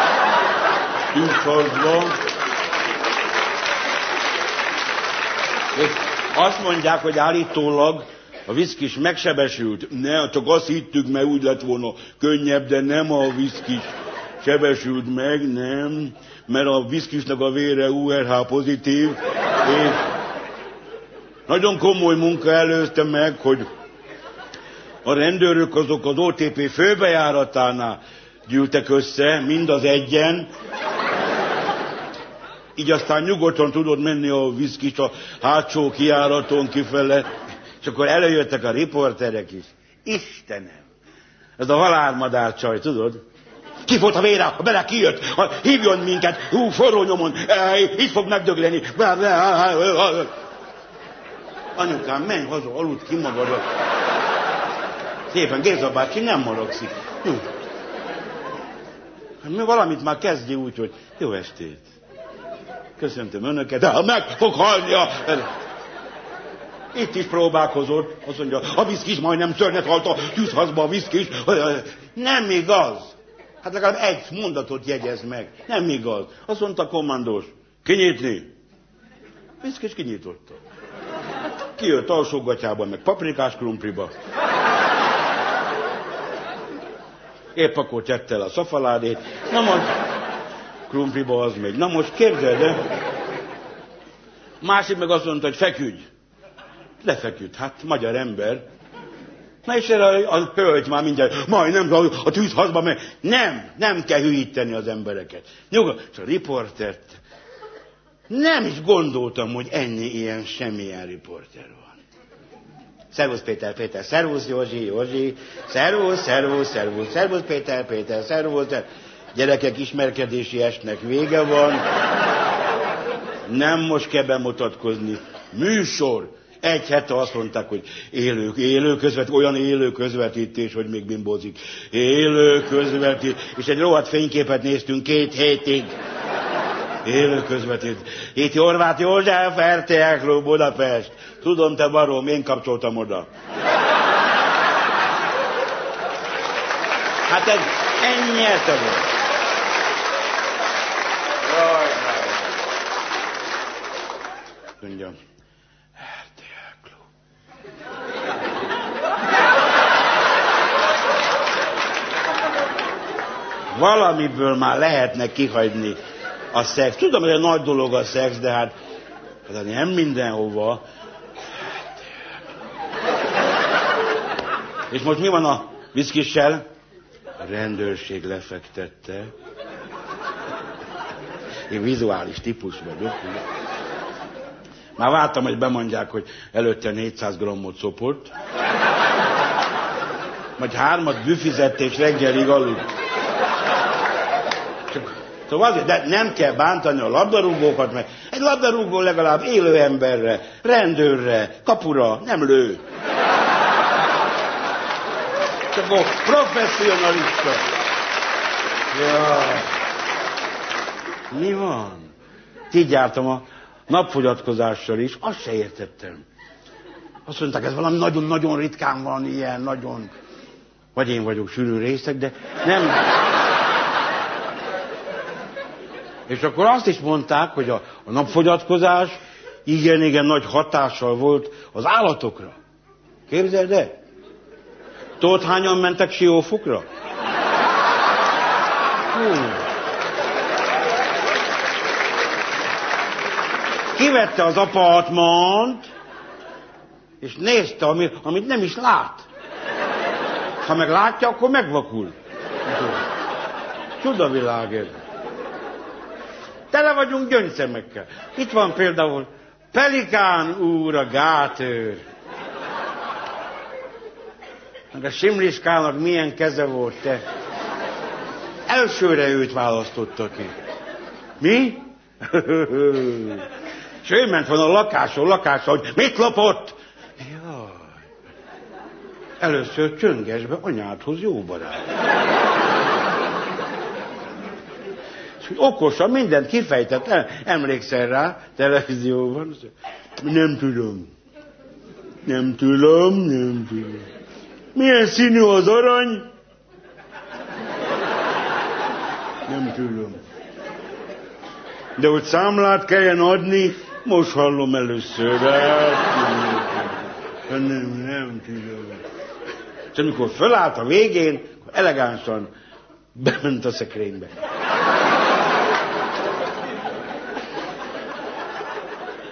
Tűzharcban. És azt mondják, hogy állítólag a viszkis megsebesült. Ne, csak azt hittük, mert úgy lett volna könnyebb, de nem a viszkis sebesült meg, nem, mert a viszkisnek a vére URH pozitív, és nagyon komoly munka előzte meg, hogy a rendőrök azok az OTP főbejáratánál gyűltek össze, mind az egyen, így aztán nyugodtan tudod menni a viszkit a hátsó kiáraton kifele, és akkor előjöttek a riporterek is. Istenem! Ez a halálmadár csaj, tudod? Ki volt a vére, a bele kijött, hívjon minket, hú, forró nyomon, itt fog megdögleni. Anyukám, menj haza, aludt ki magadra. Szépen, Géza bácsi nem maragszik. Hm. Mi valamit már kezdj úgy, hogy jó estét. Köszöntöm önöket, de meg fog halni a... Itt is próbálkozott. Azt mondja, a viszkis majdnem szörnyet halt a tűzhazba a viszkis. Nem igaz. Hát legalább egy mondatot jegyez meg. Nem igaz. Azt mondta a kommandós. Kinyitni. Viszkis kinyitotta. Kijött alsógatjában, meg paprikás krumpliba. Épp akkor tette el a szafaládét. Na mond, krumpliba az megy. Na most képzeld el, másik meg azt mondta, hogy feküdj. Lefeküdt, hát magyar ember. Na és erre a, hölgy már mindjárt, majdnem a, a tűzhazba megy. Nem, nem kell hülyíteni az embereket. Nyugodt, a riportert. Nem is gondoltam, hogy ennyi ilyen semmilyen riporter van. Szervusz Péter, Péter, szervusz Józsi, Józsi, szervusz, szervusz, szervusz, szervusz Péter, Péter, szervusz. Gyerekek ismerkedési esnek vége van. Nem most kell bemutatkozni. Műsor. Egy hete azt mondták, hogy élő, élő közvet, olyan élő közvetítés, hogy még bimbózik. Élő közvetítés. És egy rohadt fényképet néztünk két hétig. Élő közvetít. Itt Horváth József, RTL Klub Budapest. Tudom, te barom, én kapcsoltam oda. Hát ez ennyi volt. Jaj, Mondja. Valamiből már lehetne kihagyni a szex. Tudom, hogy egy nagy dolog a szex, de hát, hát nem mindenhova. És most mi van a viszkissel? A rendőrség lefektette. Én vizuális típus vagyok. Már vártam, hogy bemondják, hogy előtte 400 grammot szopott. Majd hármat büfizett és reggelig aludt. Szóval de nem kell bántani a labdarúgókat, mert egy labdarúgó legalább élő emberre, rendőrre, kapura nem lő. Csak a professzionalista. Jaj. Mi van? Így jártam a napfogyatkozással is, azt se értettem. Azt mondták, ez valami nagyon-nagyon ritkán van ilyen, nagyon... Vagy én vagyok sűrű részek, de nem... És akkor azt is mondták, hogy a, a napfogyatkozás igen-igen nagy hatással volt az állatokra. Képzeld el? Tudod, hányan mentek siófokra? Kivette az apartmant, és nézte, amit, amit nem is lát. Ha meg látja, akkor megvakul. Csudavilág ez. Tele vagyunk gyöngyszemekkel. Itt van például Pelikán úr a gátőr. Meg a Simliskának milyen keze volt, te. Elsőre őt választotta ki. Mi? És ő ment van a lakásról lakásra, hogy mit lopott? Jaj. Először csöngesbe anyádhoz jó barát. Okosan mindent kifejtett, el, emlékszel rá, televízióban. Nem tudom. Nem tudom, nem tudom. Milyen színű az arany? Nem tudom. De hogy számlát kelljen adni, most hallom először. Nem, nem tudom. És amikor fölállt a végén, elegánsan bement a szekrénybe.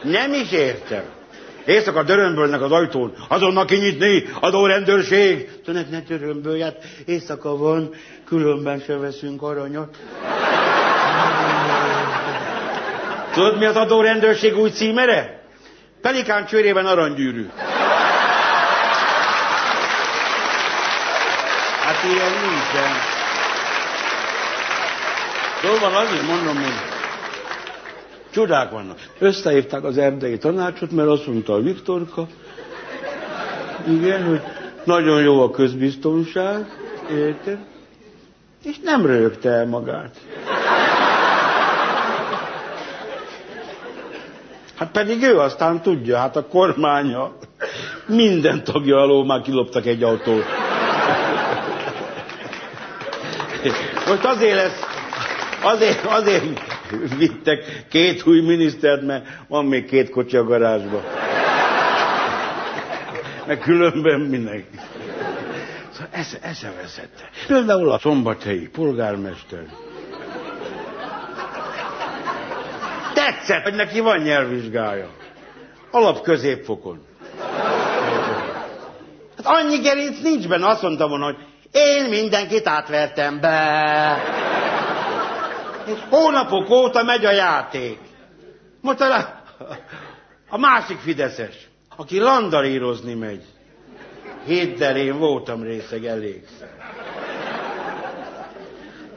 Nem is értem. Éjszaka dörömbölnek az ajtón, azonnal kinyitni, adórendőrség. Tudod, ne dörömbölj, hát éjszaka van, különben se veszünk aranyat. Tudod, mi az adórendőrség új címere? Pelikán csőrében aranygyűrű. Hát ilyen nincsen. Szóval azért mondom, hogy csodák vannak. Összehívták az erdei tanácsot, mert azt mondta a Viktorka, igen, hogy nagyon jó a közbiztonság, érted? És nem rögte el magát. Hát pedig ő aztán tudja, hát a kormánya minden tagja alól már kiloptak egy autót. Most azért lesz, azért, azért <laughs> vittek két új minisztert, mert van még két kocsi a garázsba. <laughs> Meg különben mindenki. Szóval esze, veszette. Például a szombathelyi polgármester Tetszett, hogy neki van nyelvvizsgája. Alap középfokon. Hát annyi gerinc nincs benne, azt mondtam volna, hogy én mindenkit átvertem be. Hónapok óta megy a játék. Most a, a másik Fideszes, aki landarírozni megy. Héttel én voltam részeg elég.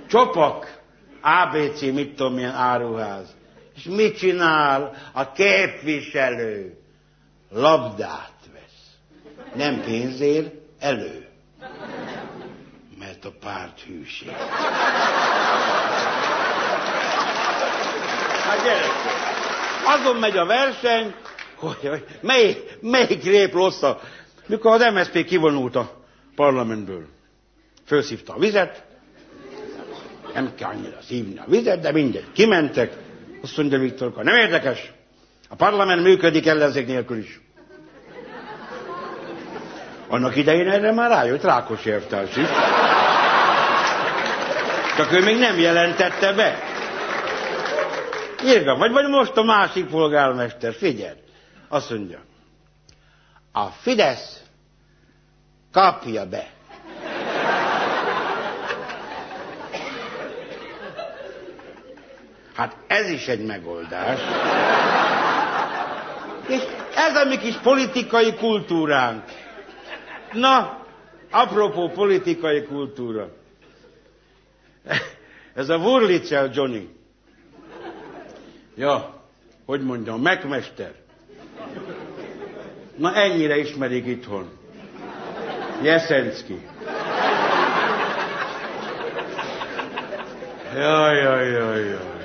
Csopak, ABC, mit tudom, milyen áruház. És mit csinál a képviselő? Labdát vesz. Nem pénzért, elő. Mert a párt hűség. Azon megy a verseny, hogy hogy melyik, melyik rép rosszabb. Mikor az MSZP kivonult a parlamentből, felszívta a vizet, nem kell annyira szívni a vizet, de mindegy. Kimentek, azt mondja Viktor, nem érdekes. A parlament működik ellenzék nélkül is. Annak idején erre már rájött Rákos értárs is. Csak ő még nem jelentette be. Írga, vagy, vagy most a másik polgármester, figyeld. Azt mondja, a Fidesz kapja be. Hát ez is egy megoldás. És ez a mi kis politikai kultúránk. Na, apropó politikai kultúra. Ez a Wurlitzel Johnny. Ja, hogy mondjam, megmester. Na ennyire ismerik itthon. Jeszenszki. Jaj, jaj, jaj, jaj.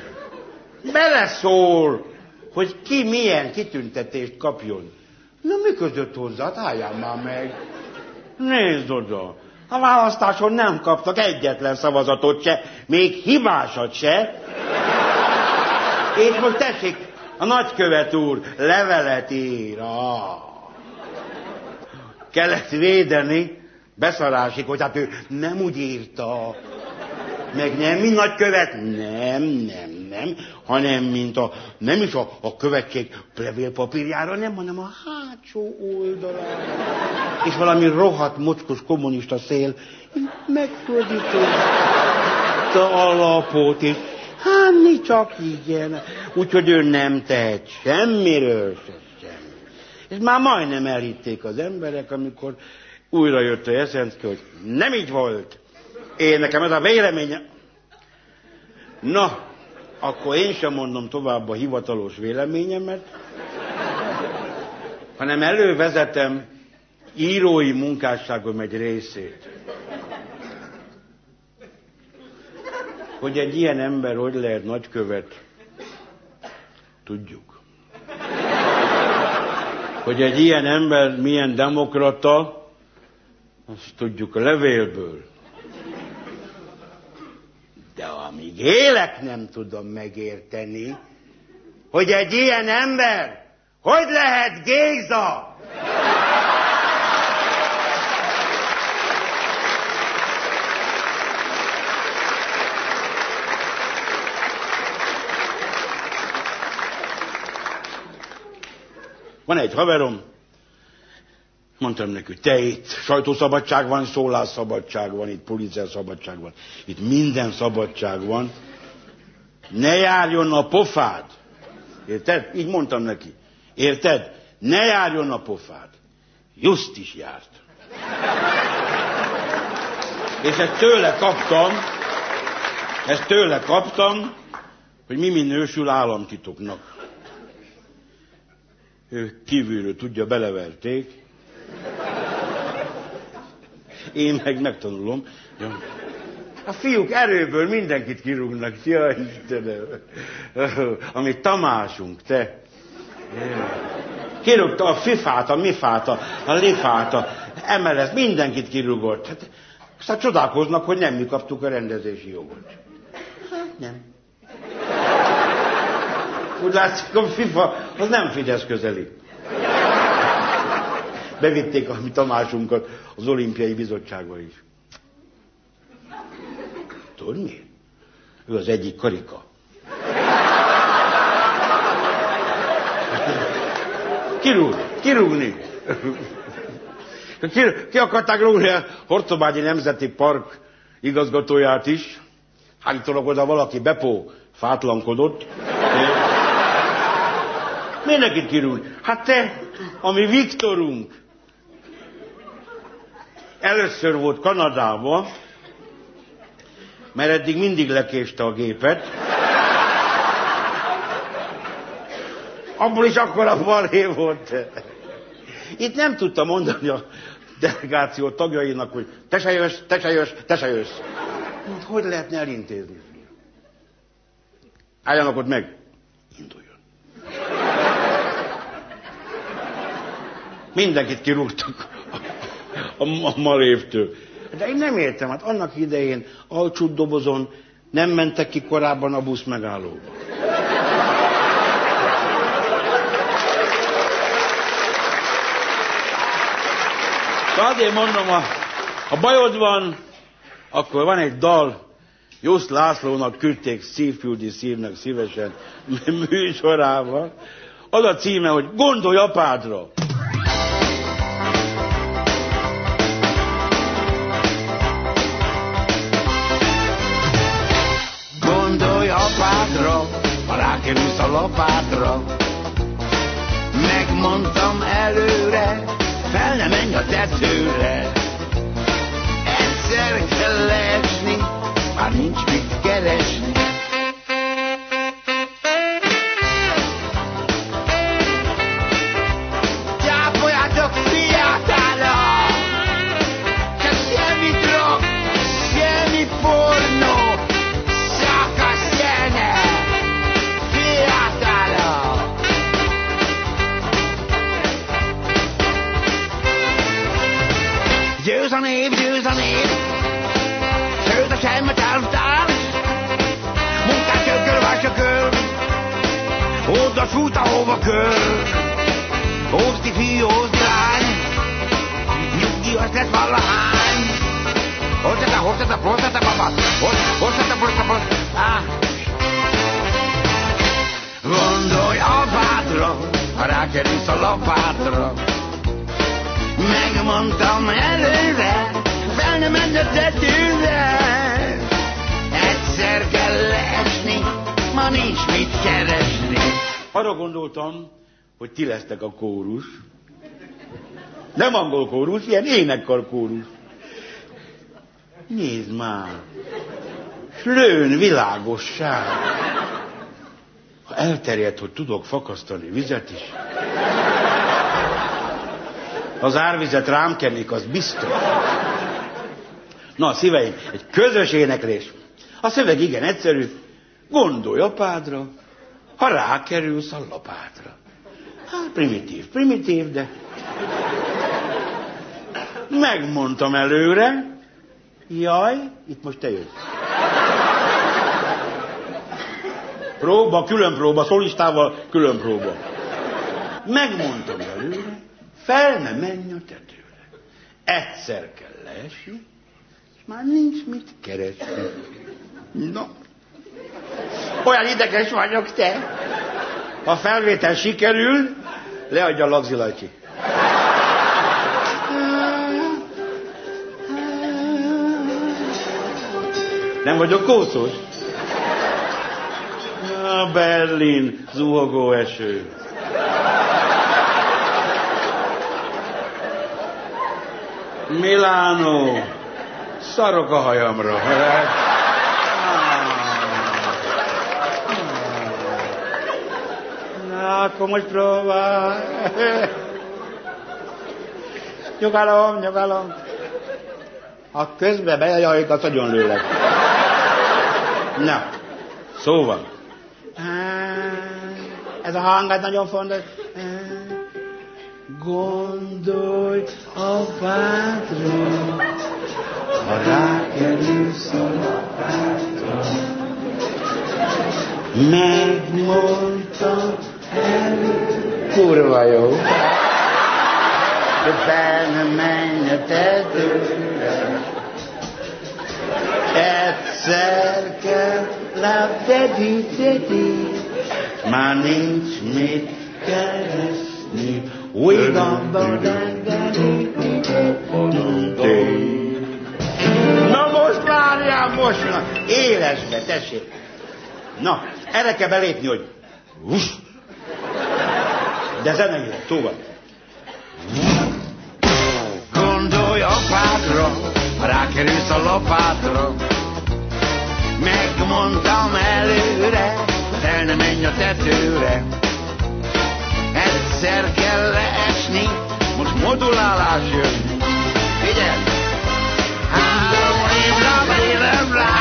Beleszól, hogy ki milyen kitüntetést kapjon. Na mi között hozzá? Hát álljál már meg. Nézd oda. A választáson nem kaptak egyetlen szavazatot se, még hibásat se. És most tessék, a nagykövet úr levelet ír. Ah. Kellett védeni, beszarásig, hogy hát ő nem úgy írta. Meg nem, mint nagykövet. Nem, nem, nem, hanem mint a, nem is a, a követség levélpapírjára, nem, hanem a hátsó oldalán. És valami rohadt mocskos kommunista szél megfordította a lapot, és mi csak igen. Úgyhogy ő nem tehet semmiről se semmi. És már majdnem elhitték az emberek, amikor újra jött a Jeszenszki, hogy nem így volt. Én nekem ez a véleményem. Na, akkor én sem mondom tovább a hivatalos véleményemet, hanem elővezetem írói munkásságom egy részét. Hogy egy ilyen ember hogy lehet nagykövet, tudjuk. Hogy egy ilyen ember milyen demokrata, azt tudjuk a levélből. De amíg élek, nem tudom megérteni, hogy egy ilyen ember hogy lehet Géza? Van egy haverom, mondtam neki, te itt sajtószabadság van, szólásszabadság van, itt policia szabadság van, itt minden szabadság van. Ne járjon a pofád. Érted? Így mondtam neki. Érted? Ne járjon a pofád. Just is járt. És ezt tőle kaptam, ezt tőle kaptam, hogy mi minősül államtitoknak. Kívülről tudja, beleverték. Én meg megtanulom. Ja. A fiúk erőből mindenkit kirúgnak. Ja, Istenem. Amit Tamásunk, te. Kirúgta a fifát, a mifát, a, a lifát, a MLS, mindenkit kirúgott. Hát, aztán csodálkoznak, hogy nem mi kaptuk a rendezési jogot. Hát nem. Úgy látszik, a FIFA az nem Fidesz közeli. Bevitték a mi Tamásunkat az olimpiai bizottságba is. Tudod miért? Ő az egyik karika. Kirúg, kirúgni. Ki, ki akarták rúgni a Hortobágyi Nemzeti Park igazgatóját is. Állítólag oda valaki bepó fátlankodott. Miért nekit kirúg? Hát te, ami Viktorunk. Először volt Kanadában, mert eddig mindig lekéste a gépet. Abból is akkor a balhé volt. Itt nem tudta mondani a delegáció tagjainak, hogy te se jössz, te se jössz, te se jössz. Hogy lehetne elintézni? Álljanak ott meg. Mindenkit kirúgtak a, a, malévtől. De én nem értem, hát annak idején alcsút dobozon nem mentek ki korábban a busz megállóba. De azért mondom, ha, ha bajod van, akkor van egy dal, Jusz Lászlónak küldték szívfüldi szívnek szívesen műsorával. Az a címe, hogy Gondolj apádra! Ha rákerülsz a lapátra. Megmondtam előre, fel ne menj a tetőre. Egyszer kell leesni, már nincs mit keresni. Oda fut, ahova köl. Ózdi fiú, ózdi lány, nyugdíjas lesz valahány. Hozzata, hozzata, hozzata, baba, hozzata, hozzata, hozzata, ah. Gondolj apádra, ha rákerülsz a lapátra. Megmondtam előre, fel nem menj a tetőre. Egyszer kell leesni, ma nincs mit keresni. Arra gondoltam, hogy ti lesztek a kórus. Nem angol kórus, ilyen énekkar kórus. Nézd már! Slőn világosság! Ha elterjedt, hogy tudok fakasztani vizet is, az árvizet rám kennék, az biztos. Na, szíveim, egy közös éneklés. A szöveg igen egyszerű. Gondolj apádra, ha rákerülsz a lapátra. Hát primitív, primitív, de... Megmondtam előre. Jaj, itt most te jössz. Próba, külön próba, szolistával külön próba. Megmondtam előre, fel ne menj a tetőre. Egyszer kell leesni, és már nincs mit keresni. No. Olyan ideges vagyok te. Ha felvétel sikerül, leadja a lagzilajcsi. Nem vagyok kószos? A Berlin, zuhogó eső. Milánó, szarok a hajamra. Most próbál. Nyugalom, nyugalom. Ha közben az nagyon lőlek. Na, szóval. Ez a hang, ez nagyon fontos. Gondolj apádra, ha rákerülsz a lapátra. Megmondtam elő. Kurva jó. Nem menj a tetőre. Egyszer kell dedi. Már nincs mit keresni. Down the Na most várjál, most. Élesbe, tessék. Na, erre kell belépni, hogy... Uff. De zeneileg, túl Gondolj apádra, rákerülsz a lapátra. Megmondtam előre, fel ne menj a tetőre. Egyszer kell leesni, most modulálás jön. Figyelj! Három évre, évre, ráj,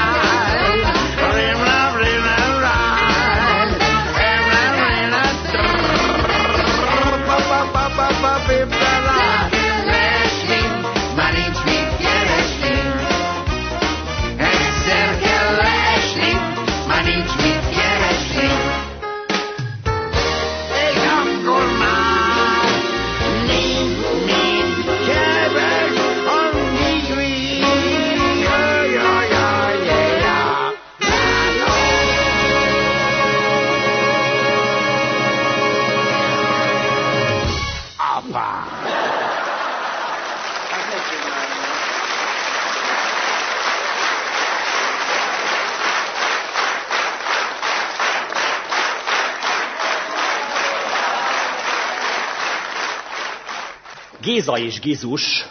Géza és Gizus,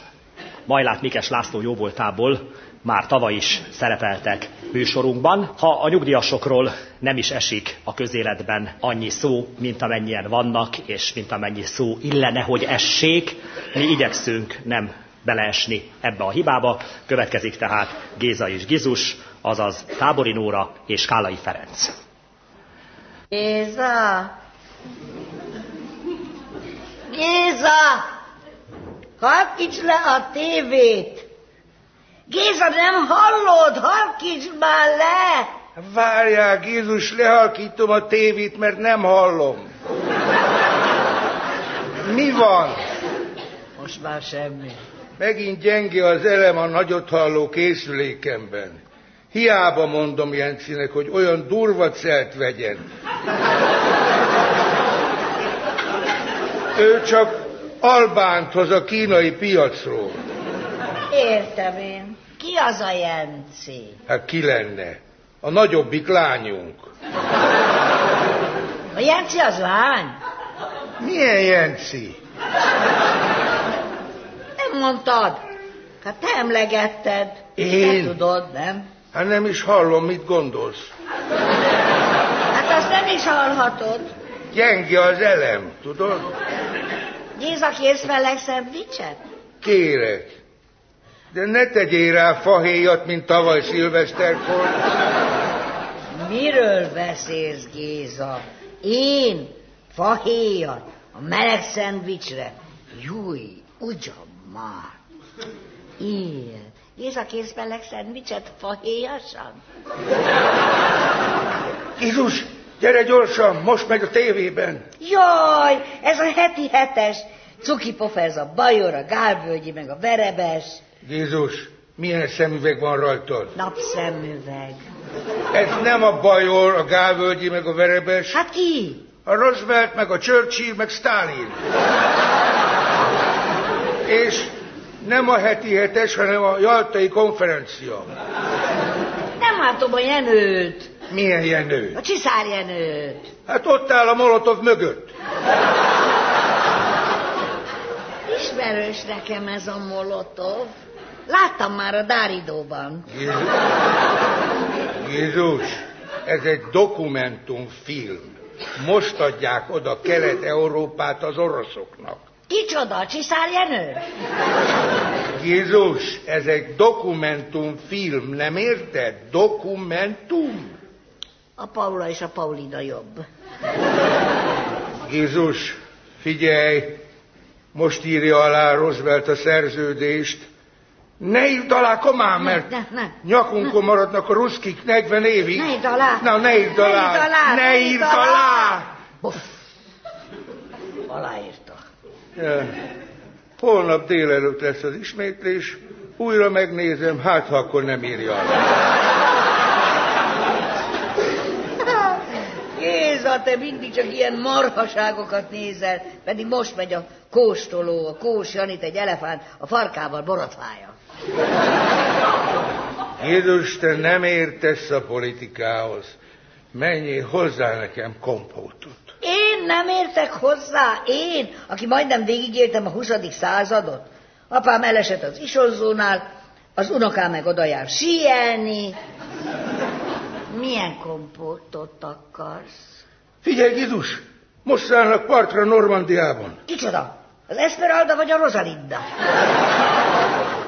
Majlát Mikes László jóvoltából már tavaly is szerepeltek műsorunkban. Ha a nyugdíjasokról nem is esik a közéletben annyi szó, mint amennyien vannak, és mint amennyi szó illene, hogy essék, mi igyekszünk nem beleesni ebbe a hibába. Következik tehát Géza és Gizus, azaz Tábori Nóra és Kálai Ferenc. Géza! Géza! Halkíts le a tévét! Géza, nem hallod? Halkíts már le! Várjál, Jézus, lehalkítom a tévét, mert nem hallom. Mi van? Most már semmi. Megint gyenge az elem a nagyot halló készülékemben. Hiába mondom Jencinek, hogy olyan durva celt vegyen. Ő csak Albánt hoz a kínai piacról. Értem én. Ki az a Jenci? Hát ki lenne? A nagyobbik lányunk. A Jenci az lány? Milyen Jenci? Nem mondtad. Hát te emlegetted. Én? Te tudod, nem? Hát nem is hallom, mit gondolsz. Hát azt nem is hallhatod. Gyenge az elem, tudod? Géza, kérsz meleg szendvicset? Kérek. De ne tegyél rá fahéjat, mint tavaly szilveszterkor. Miről beszélsz, Géza? Én? Fahéjat? A meleg szendvicsre? Júj, ugyan már. Igen. Géza, kérsz meleg szendvicset fahéjasan? Jézus, gyere gyorsan, most megy a tévében. Jaj, ez a heti hetes. Cuki ez a bajor, a gálvölgyi, meg a verebes. Jézus, milyen szemüveg van rajtad? Napszemüveg. Ez nem a Bajor, a Gálvölgyi, meg a Verebes. Hát ki? A Roosevelt, meg a Churchill, meg Stalin. És nem a heti hetes, hanem a Jaltai konferencia. Nem látom a Jenőt. Milyen Jenő? A Csiszár Jenőt. Hát ott áll a Molotov mögött. Ismerős nekem ez a Molotov. Láttam már a Dáridóban. Jézus, ez egy dokumentumfilm. Most adják oda Kelet-Európát az oroszoknak. Kicsoda, a Csiszár Jenő? Jézus, ez egy dokumentumfilm, nem érted? Dokumentum. A Paula és a Paulina jobb. Jézus, figyelj, most írja alá Roosevelt a szerződést. Ne írd alá, komán, mert Ne, ne. nyakunkon maradnak a ruszkik 40 évig. Ne írd alá. Na, ne írd alá. Ne írd alá. Ne írd alá. Aláírta. Ja. Holnap délelőtt lesz az ismétlés, újra megnézem, hát ha akkor nem írja alá. Géza, te mindig csak ilyen marhaságokat nézel, pedig most megy a kóstoló, a kós Janit egy elefánt a farkával borotvája. Jézus, te nem értesz a politikához. Menjél hozzá nekem kompótot. Én nem értek hozzá, én, aki majdnem végigéltem a 20. századot. Apám elesett az isonzónál, az unokám meg oda jár síelni. Milyen kompótot akarsz? Figyelj, Jézus! Most szállnak partra Normandiában. Kicsoda? Az Esmeralda vagy a Rosalinda?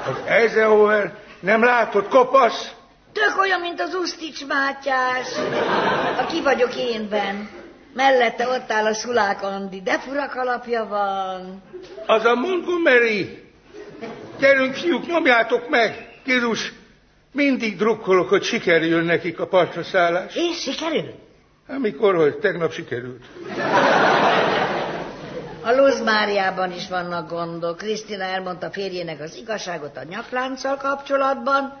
Az Eisenhower nem látod, kopasz? Tök olyan, mint az Usztics Mátyás. A ki vagyok énben. Mellette ott áll a Szulák Andi, de fura kalapja van. Az a Montgomery. Gyerünk, fiúk, nyomjátok meg! Jézus, mindig drukkolok, hogy sikerül nekik a partra szállás. És sikerül? Amikor, hogy tegnap sikerült. A Luzmáriában is vannak gondok. Krisztina elmondta férjének az igazságot a nyaklánccal kapcsolatban.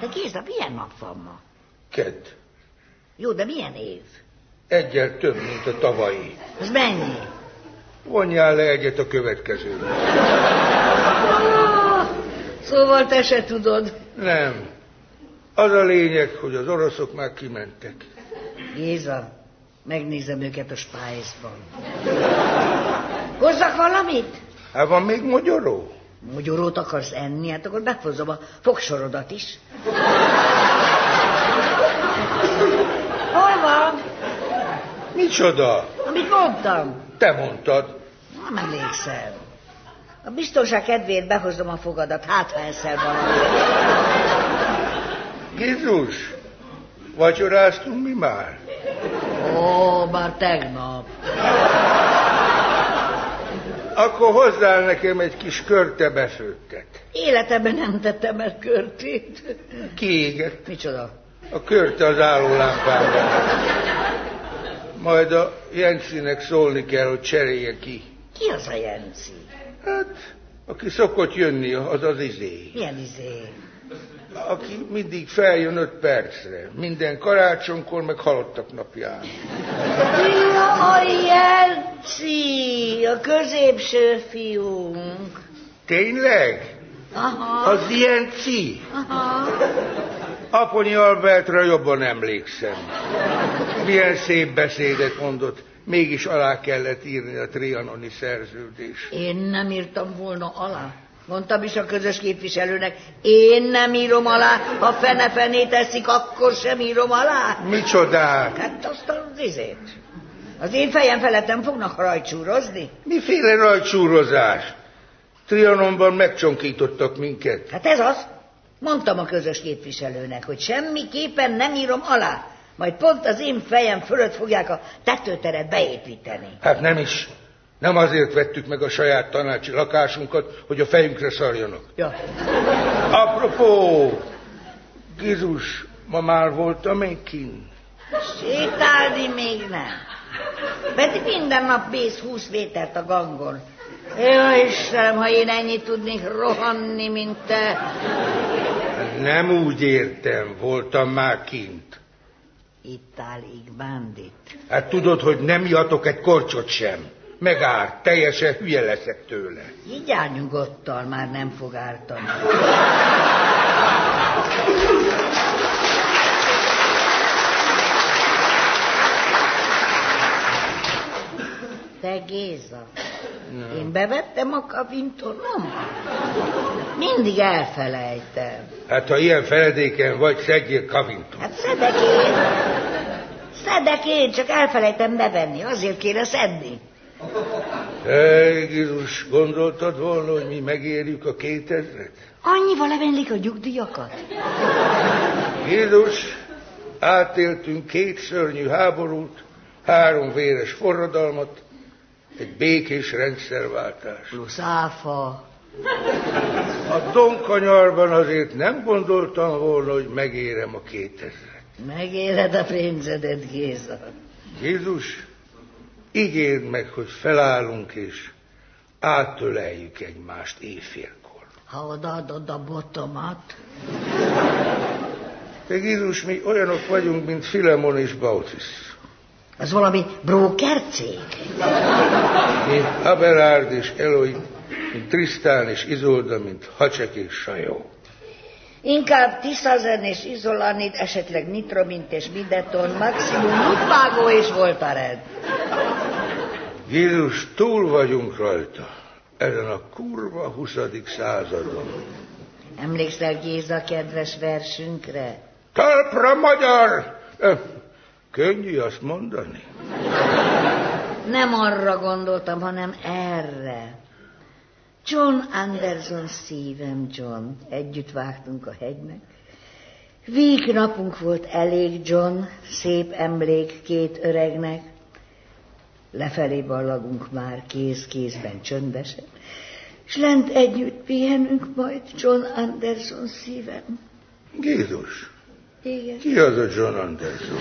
De Géza, milyen nap van ma? Kedd. Jó, de milyen év? Egyel több, mint a tavalyi. Ez mennyi? Vonjál le egyet a következőre. Szóval te se tudod. Nem. Az a lényeg, hogy az oroszok már kimentek. Géza, megnézem őket a spájzban. Hozzak valamit? Hát van még mogyoró? Mogyorót akarsz enni? Hát akkor behozom a fogsorodat is. Hol van? Micsoda? Amit mondtam. Te mondtad. Nem emlékszem. A biztonság kedvéért behozom a fogadat, hát ha eszel valami. Jézus, vacsoráztunk mi már? Ó, már tegnap. Akkor hozzál nekem egy kis körte befőttet. Életemben nem tettem el körtét. Kiégett. Micsoda? A körte az állólámpában. Majd a Jencinek szólni kell, hogy cserélje ki. Ki az a Jenci? Hát, aki szokott jönni, az az izé. Milyen izé? Aki mindig feljön öt percre. Minden karácsonykor, meg halottak napján. Ja, a Jenci, a középső fiunk. Tényleg? Aha. Az Jenci? Aha. Aponyi Albertra jobban emlékszem. Milyen szép beszédet mondott. Mégis alá kellett írni a trianoni szerződést. Én nem írtam volna alá. Mondtam is a közös képviselőnek, én nem írom alá, ha fene-fené teszik, akkor sem írom alá. Micsodák? Hát azt az izét. Az én fejem felett nem fognak rajcsúrozni. Miféle rajcsúrozás? Trianonban megcsonkítottak minket. Hát ez az. Mondtam a közös képviselőnek, hogy semmiképpen nem írom alá. Majd pont az én fejem fölött fogják a tetőteret beépíteni. Hát nem is. Nem azért vettük meg a saját tanácsi lakásunkat, hogy a fejünkre szarjanak. Ja. Apropó, Gizus, ma már voltam én kint. Sétálni még nem. Pedig minden nap mész 20 métert a gangon. Jó Istenem, ha én ennyit tudnék rohanni, mint te. Nem úgy értem, voltam már kint. Itt áll így bandit. Hát tudod, hogy nem ihatok egy korcsot sem. Megárt, teljesen hülye leszek tőle. Így áll nyugodtan, már nem fog ártani. Te Géza, én bevettem a kavintonom? Mindig elfelejtem. Hát ha ilyen feledéken vagy, szedjél kavintot. Hát szedek én. Szedek én, csak elfelejtem bevenni, azért kéne szedni. Jézus, gondoltad volna, hogy mi megérjük a kétezret? Annyival emellik a nyugdíjakat? Jézus, átéltünk két szörnyű háborút, három véres forradalmat, egy békés rendszerváltás. Plusz áfa. A donkanyarban azért nem gondoltam volna, hogy megérem a kétezret. Megéled a pénzedet, Géza. Jézus, ígérd meg, hogy felállunk és átöleljük egymást éjfélkor. Ha odaadod a botomat, Te Jézus, mi olyanok vagyunk, mint Filemon és Bautis. Az valami bróker cég. Mint Abelard és Eloy, mint Trisztán és Izolda, mint Hacsek és Sajó. Inkább tiszazen és izolanid, esetleg nitromint és mideton, maximum mutvágó és voltaren. Jézus, túl vagyunk rajta. Ezen a kurva 20. századon. Emlékszel Géza kedves versünkre? Talpra magyar! Ö, Könnyű azt mondani. Nem arra gondoltam, hanem erre. John Anderson szívem, John. Együtt vágtunk a hegynek. Víg napunk volt elég, John, szép emlék két öregnek. Lefelé ballagunk már kéz-kézben csöndesen, és lent együtt pihenünk majd, John Anderson szívem. Jézus, Igen. ki az a John Anderson?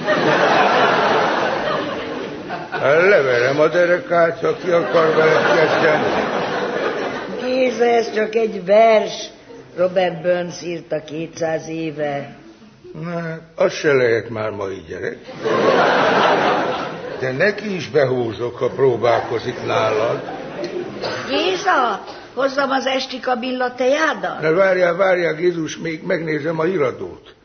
Leverem a derekát, ha ki akar vele kezdeni. Géza, ez csak egy vers. Robert Burns írta 200 éve. Na, az se lehet már mai gyerek. De neki is behúzok, ha próbálkozik nálad. Géza, hozzam az esti kabilla tejádat? Na várjál, várjál, Jézus, még megnézem a iradót.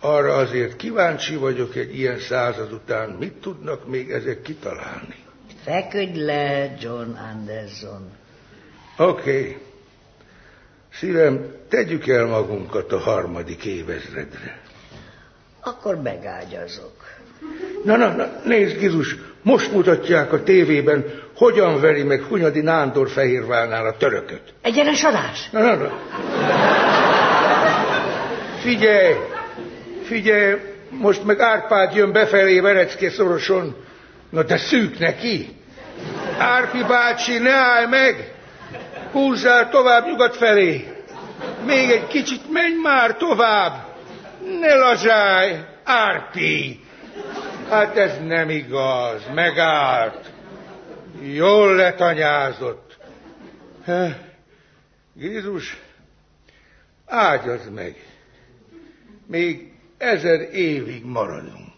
Arra azért kíváncsi vagyok egy ilyen század után, mit tudnak még ezek kitalálni. Feküdj le, John Anderson. Oké. Okay. Szívem, tegyük el magunkat a harmadik évezredre. Akkor megágyazok. Na, na, na, nézd, Gizus, most mutatják a tévében, hogyan veri meg Hunyadi Nándor Fehérválnál a törököt. Egyenes adás? Na, na, na. Figyelj, figyelj, most meg Árpád jön befelé Verecke szoroson. Na de szűk neki. Árpi bácsi, ne állj meg! Húzzál tovább nyugat felé. Még egy kicsit, menj már tovább. Ne lazsálj, Árpi. Hát ez nem igaz, megállt. Jól letanyázott. Jézus, ágyazd meg. Még ezer évig maradunk.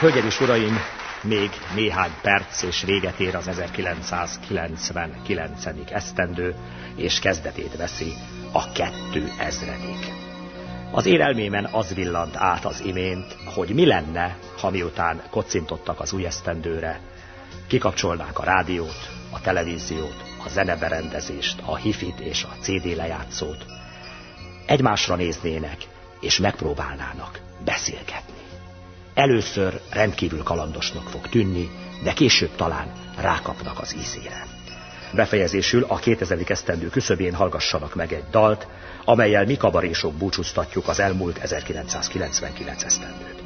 Hölgyeim és uraim, még néhány perc és véget ér az 1999. esztendő, és kezdetét veszi a 2000 Az én elmémen az villant át az imént, hogy mi lenne, ha miután kocintottak az új esztendőre, kikapcsolnák a rádiót, a televíziót, a zeneberendezést, a hifit és a CD lejátszót. Egymásra néznének, és megpróbálnának beszélgetni. Először rendkívül kalandosnak fog tűnni, de később talán rákapnak az ízére. Befejezésül a 2000. esztendő küszöbén hallgassanak meg egy dalt, amelyel mi kabarésok búcsúztatjuk az elmúlt 1999 esztendőt.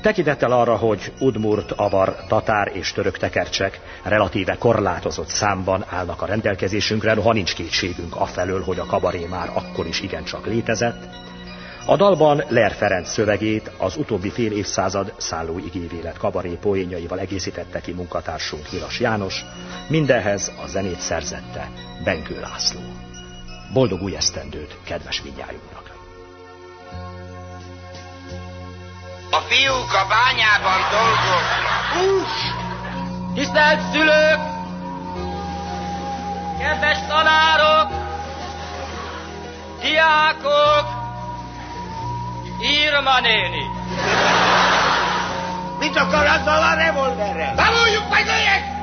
Tekintettel arra, hogy Udmurt, Avar, Tatár és török tekercsek relatíve korlátozott számban állnak a rendelkezésünkre, noha nincs kétségünk afelől, hogy a kabaré már akkor is igencsak létezett, a dalban Ler Ferenc szövegét az utóbbi fél évszázad szálló igévélet kabaré poénjaival egészítette ki munkatársunk Hilas János, mindenhez a zenét szerzette Benkő László. Boldog új esztendőt, kedves mindjájunknak! A fiúk a bányában dolgoznak. Hús! Tisztelt szülők! Kedves tanárok! Diákok! Írma néni! Mit akar azzal a revolverrel? Tanuljuk meg legyek!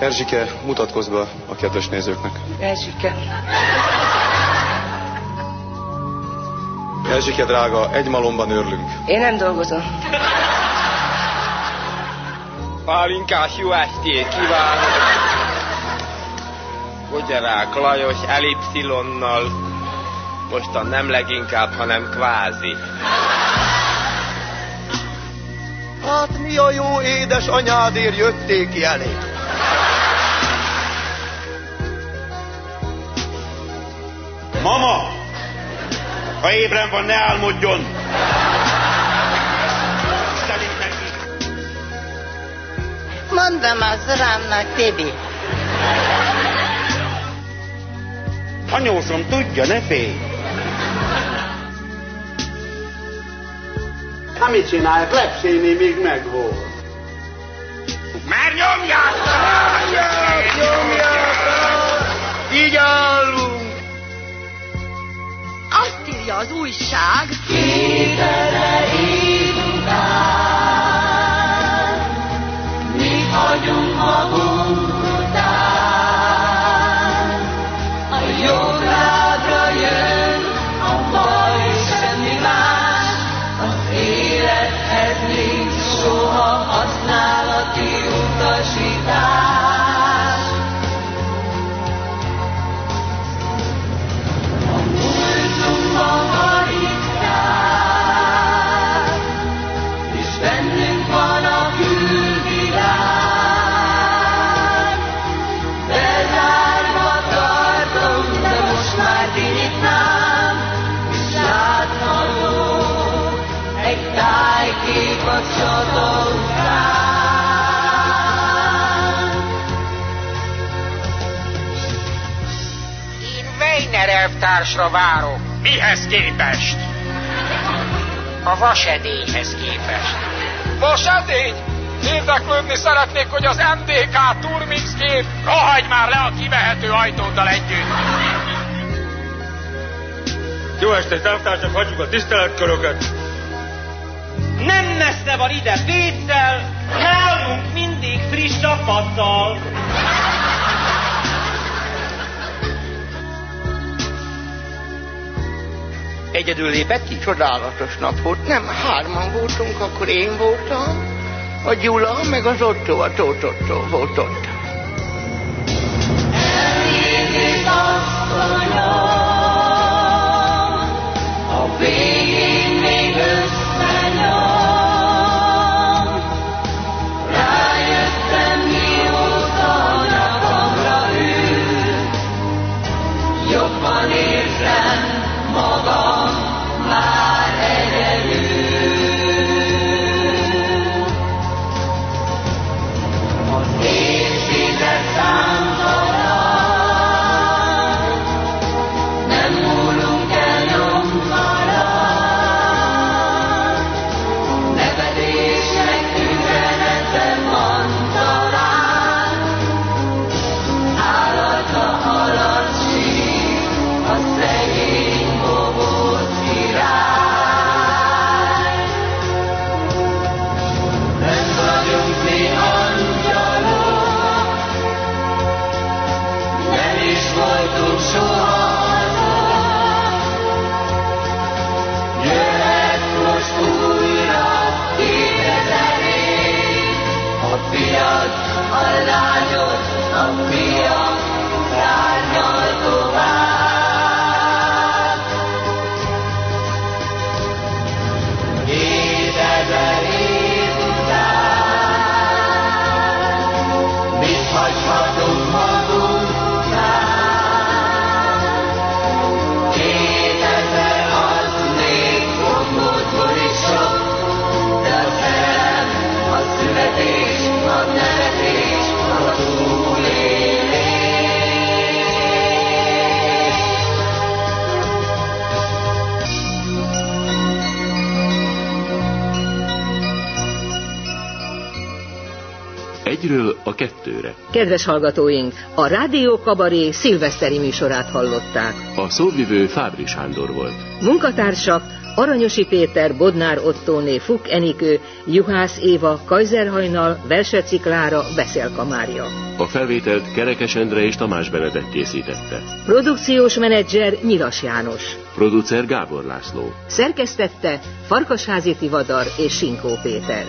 Erzsike, mutatkozz be a kedves nézőknek. Erzsike. Erzsike drága, egy malomban örlünk. Én nem dolgozom. Pálinkás jó estét kívánok! Ugyarák Lajos elipszilonnal, mostan nem leginkább, hanem kvázi. Hát mi a jó édes anyádért jötték ki elé? Mama! Ha ébren van, ne álmodjon! mondom az uramnak, Tibi. Anyósom tudja, ne félj! Hát mit csinálják? Lepséné még megvolt. Már nyomjátok! Nyomjátok! Így állunk! Azt írja az újság. Mit elvtársra várok. Mihez képest? A vasedélyhez képest. Vasedény? Érdeklődni szeretnék, hogy az MDK Turmix gép rohagy már le a kivehető ajtóddal együtt. Jó estét, elvtársak, hagyjuk a tiszteletköröket. Nem messze van ide Péccel, nálunk mindig friss a Egyedül lépett ki? Csodálatos nap volt. Nem, hárman voltunk, akkor én voltam, a Gyula, meg az Otto, a Tóth Otto volt ott. Elnézést asszonyom, a végén még összenyom. Rájöttem, mióta a nyakamra ül, jobban érzem magam Egyről a kettőre. Kedves hallgatóink, a Rádió Kabaré szilveszteri műsorát hallották. A szóvivő Fábri Sándor volt. Munkatársak Aranyosi Péter, Bodnár Ottóné, Fuk Enikő, Juhász Éva, Kajzerhajnal, Verseci Klára, Beszélka Mária. A felvételt Kerekes Endre és Tamás Benedek készítette. Produkciós menedzser Nyilas János. Producer Gábor László. Szerkesztette Farkasházi Tivadar és Sinkó Péter.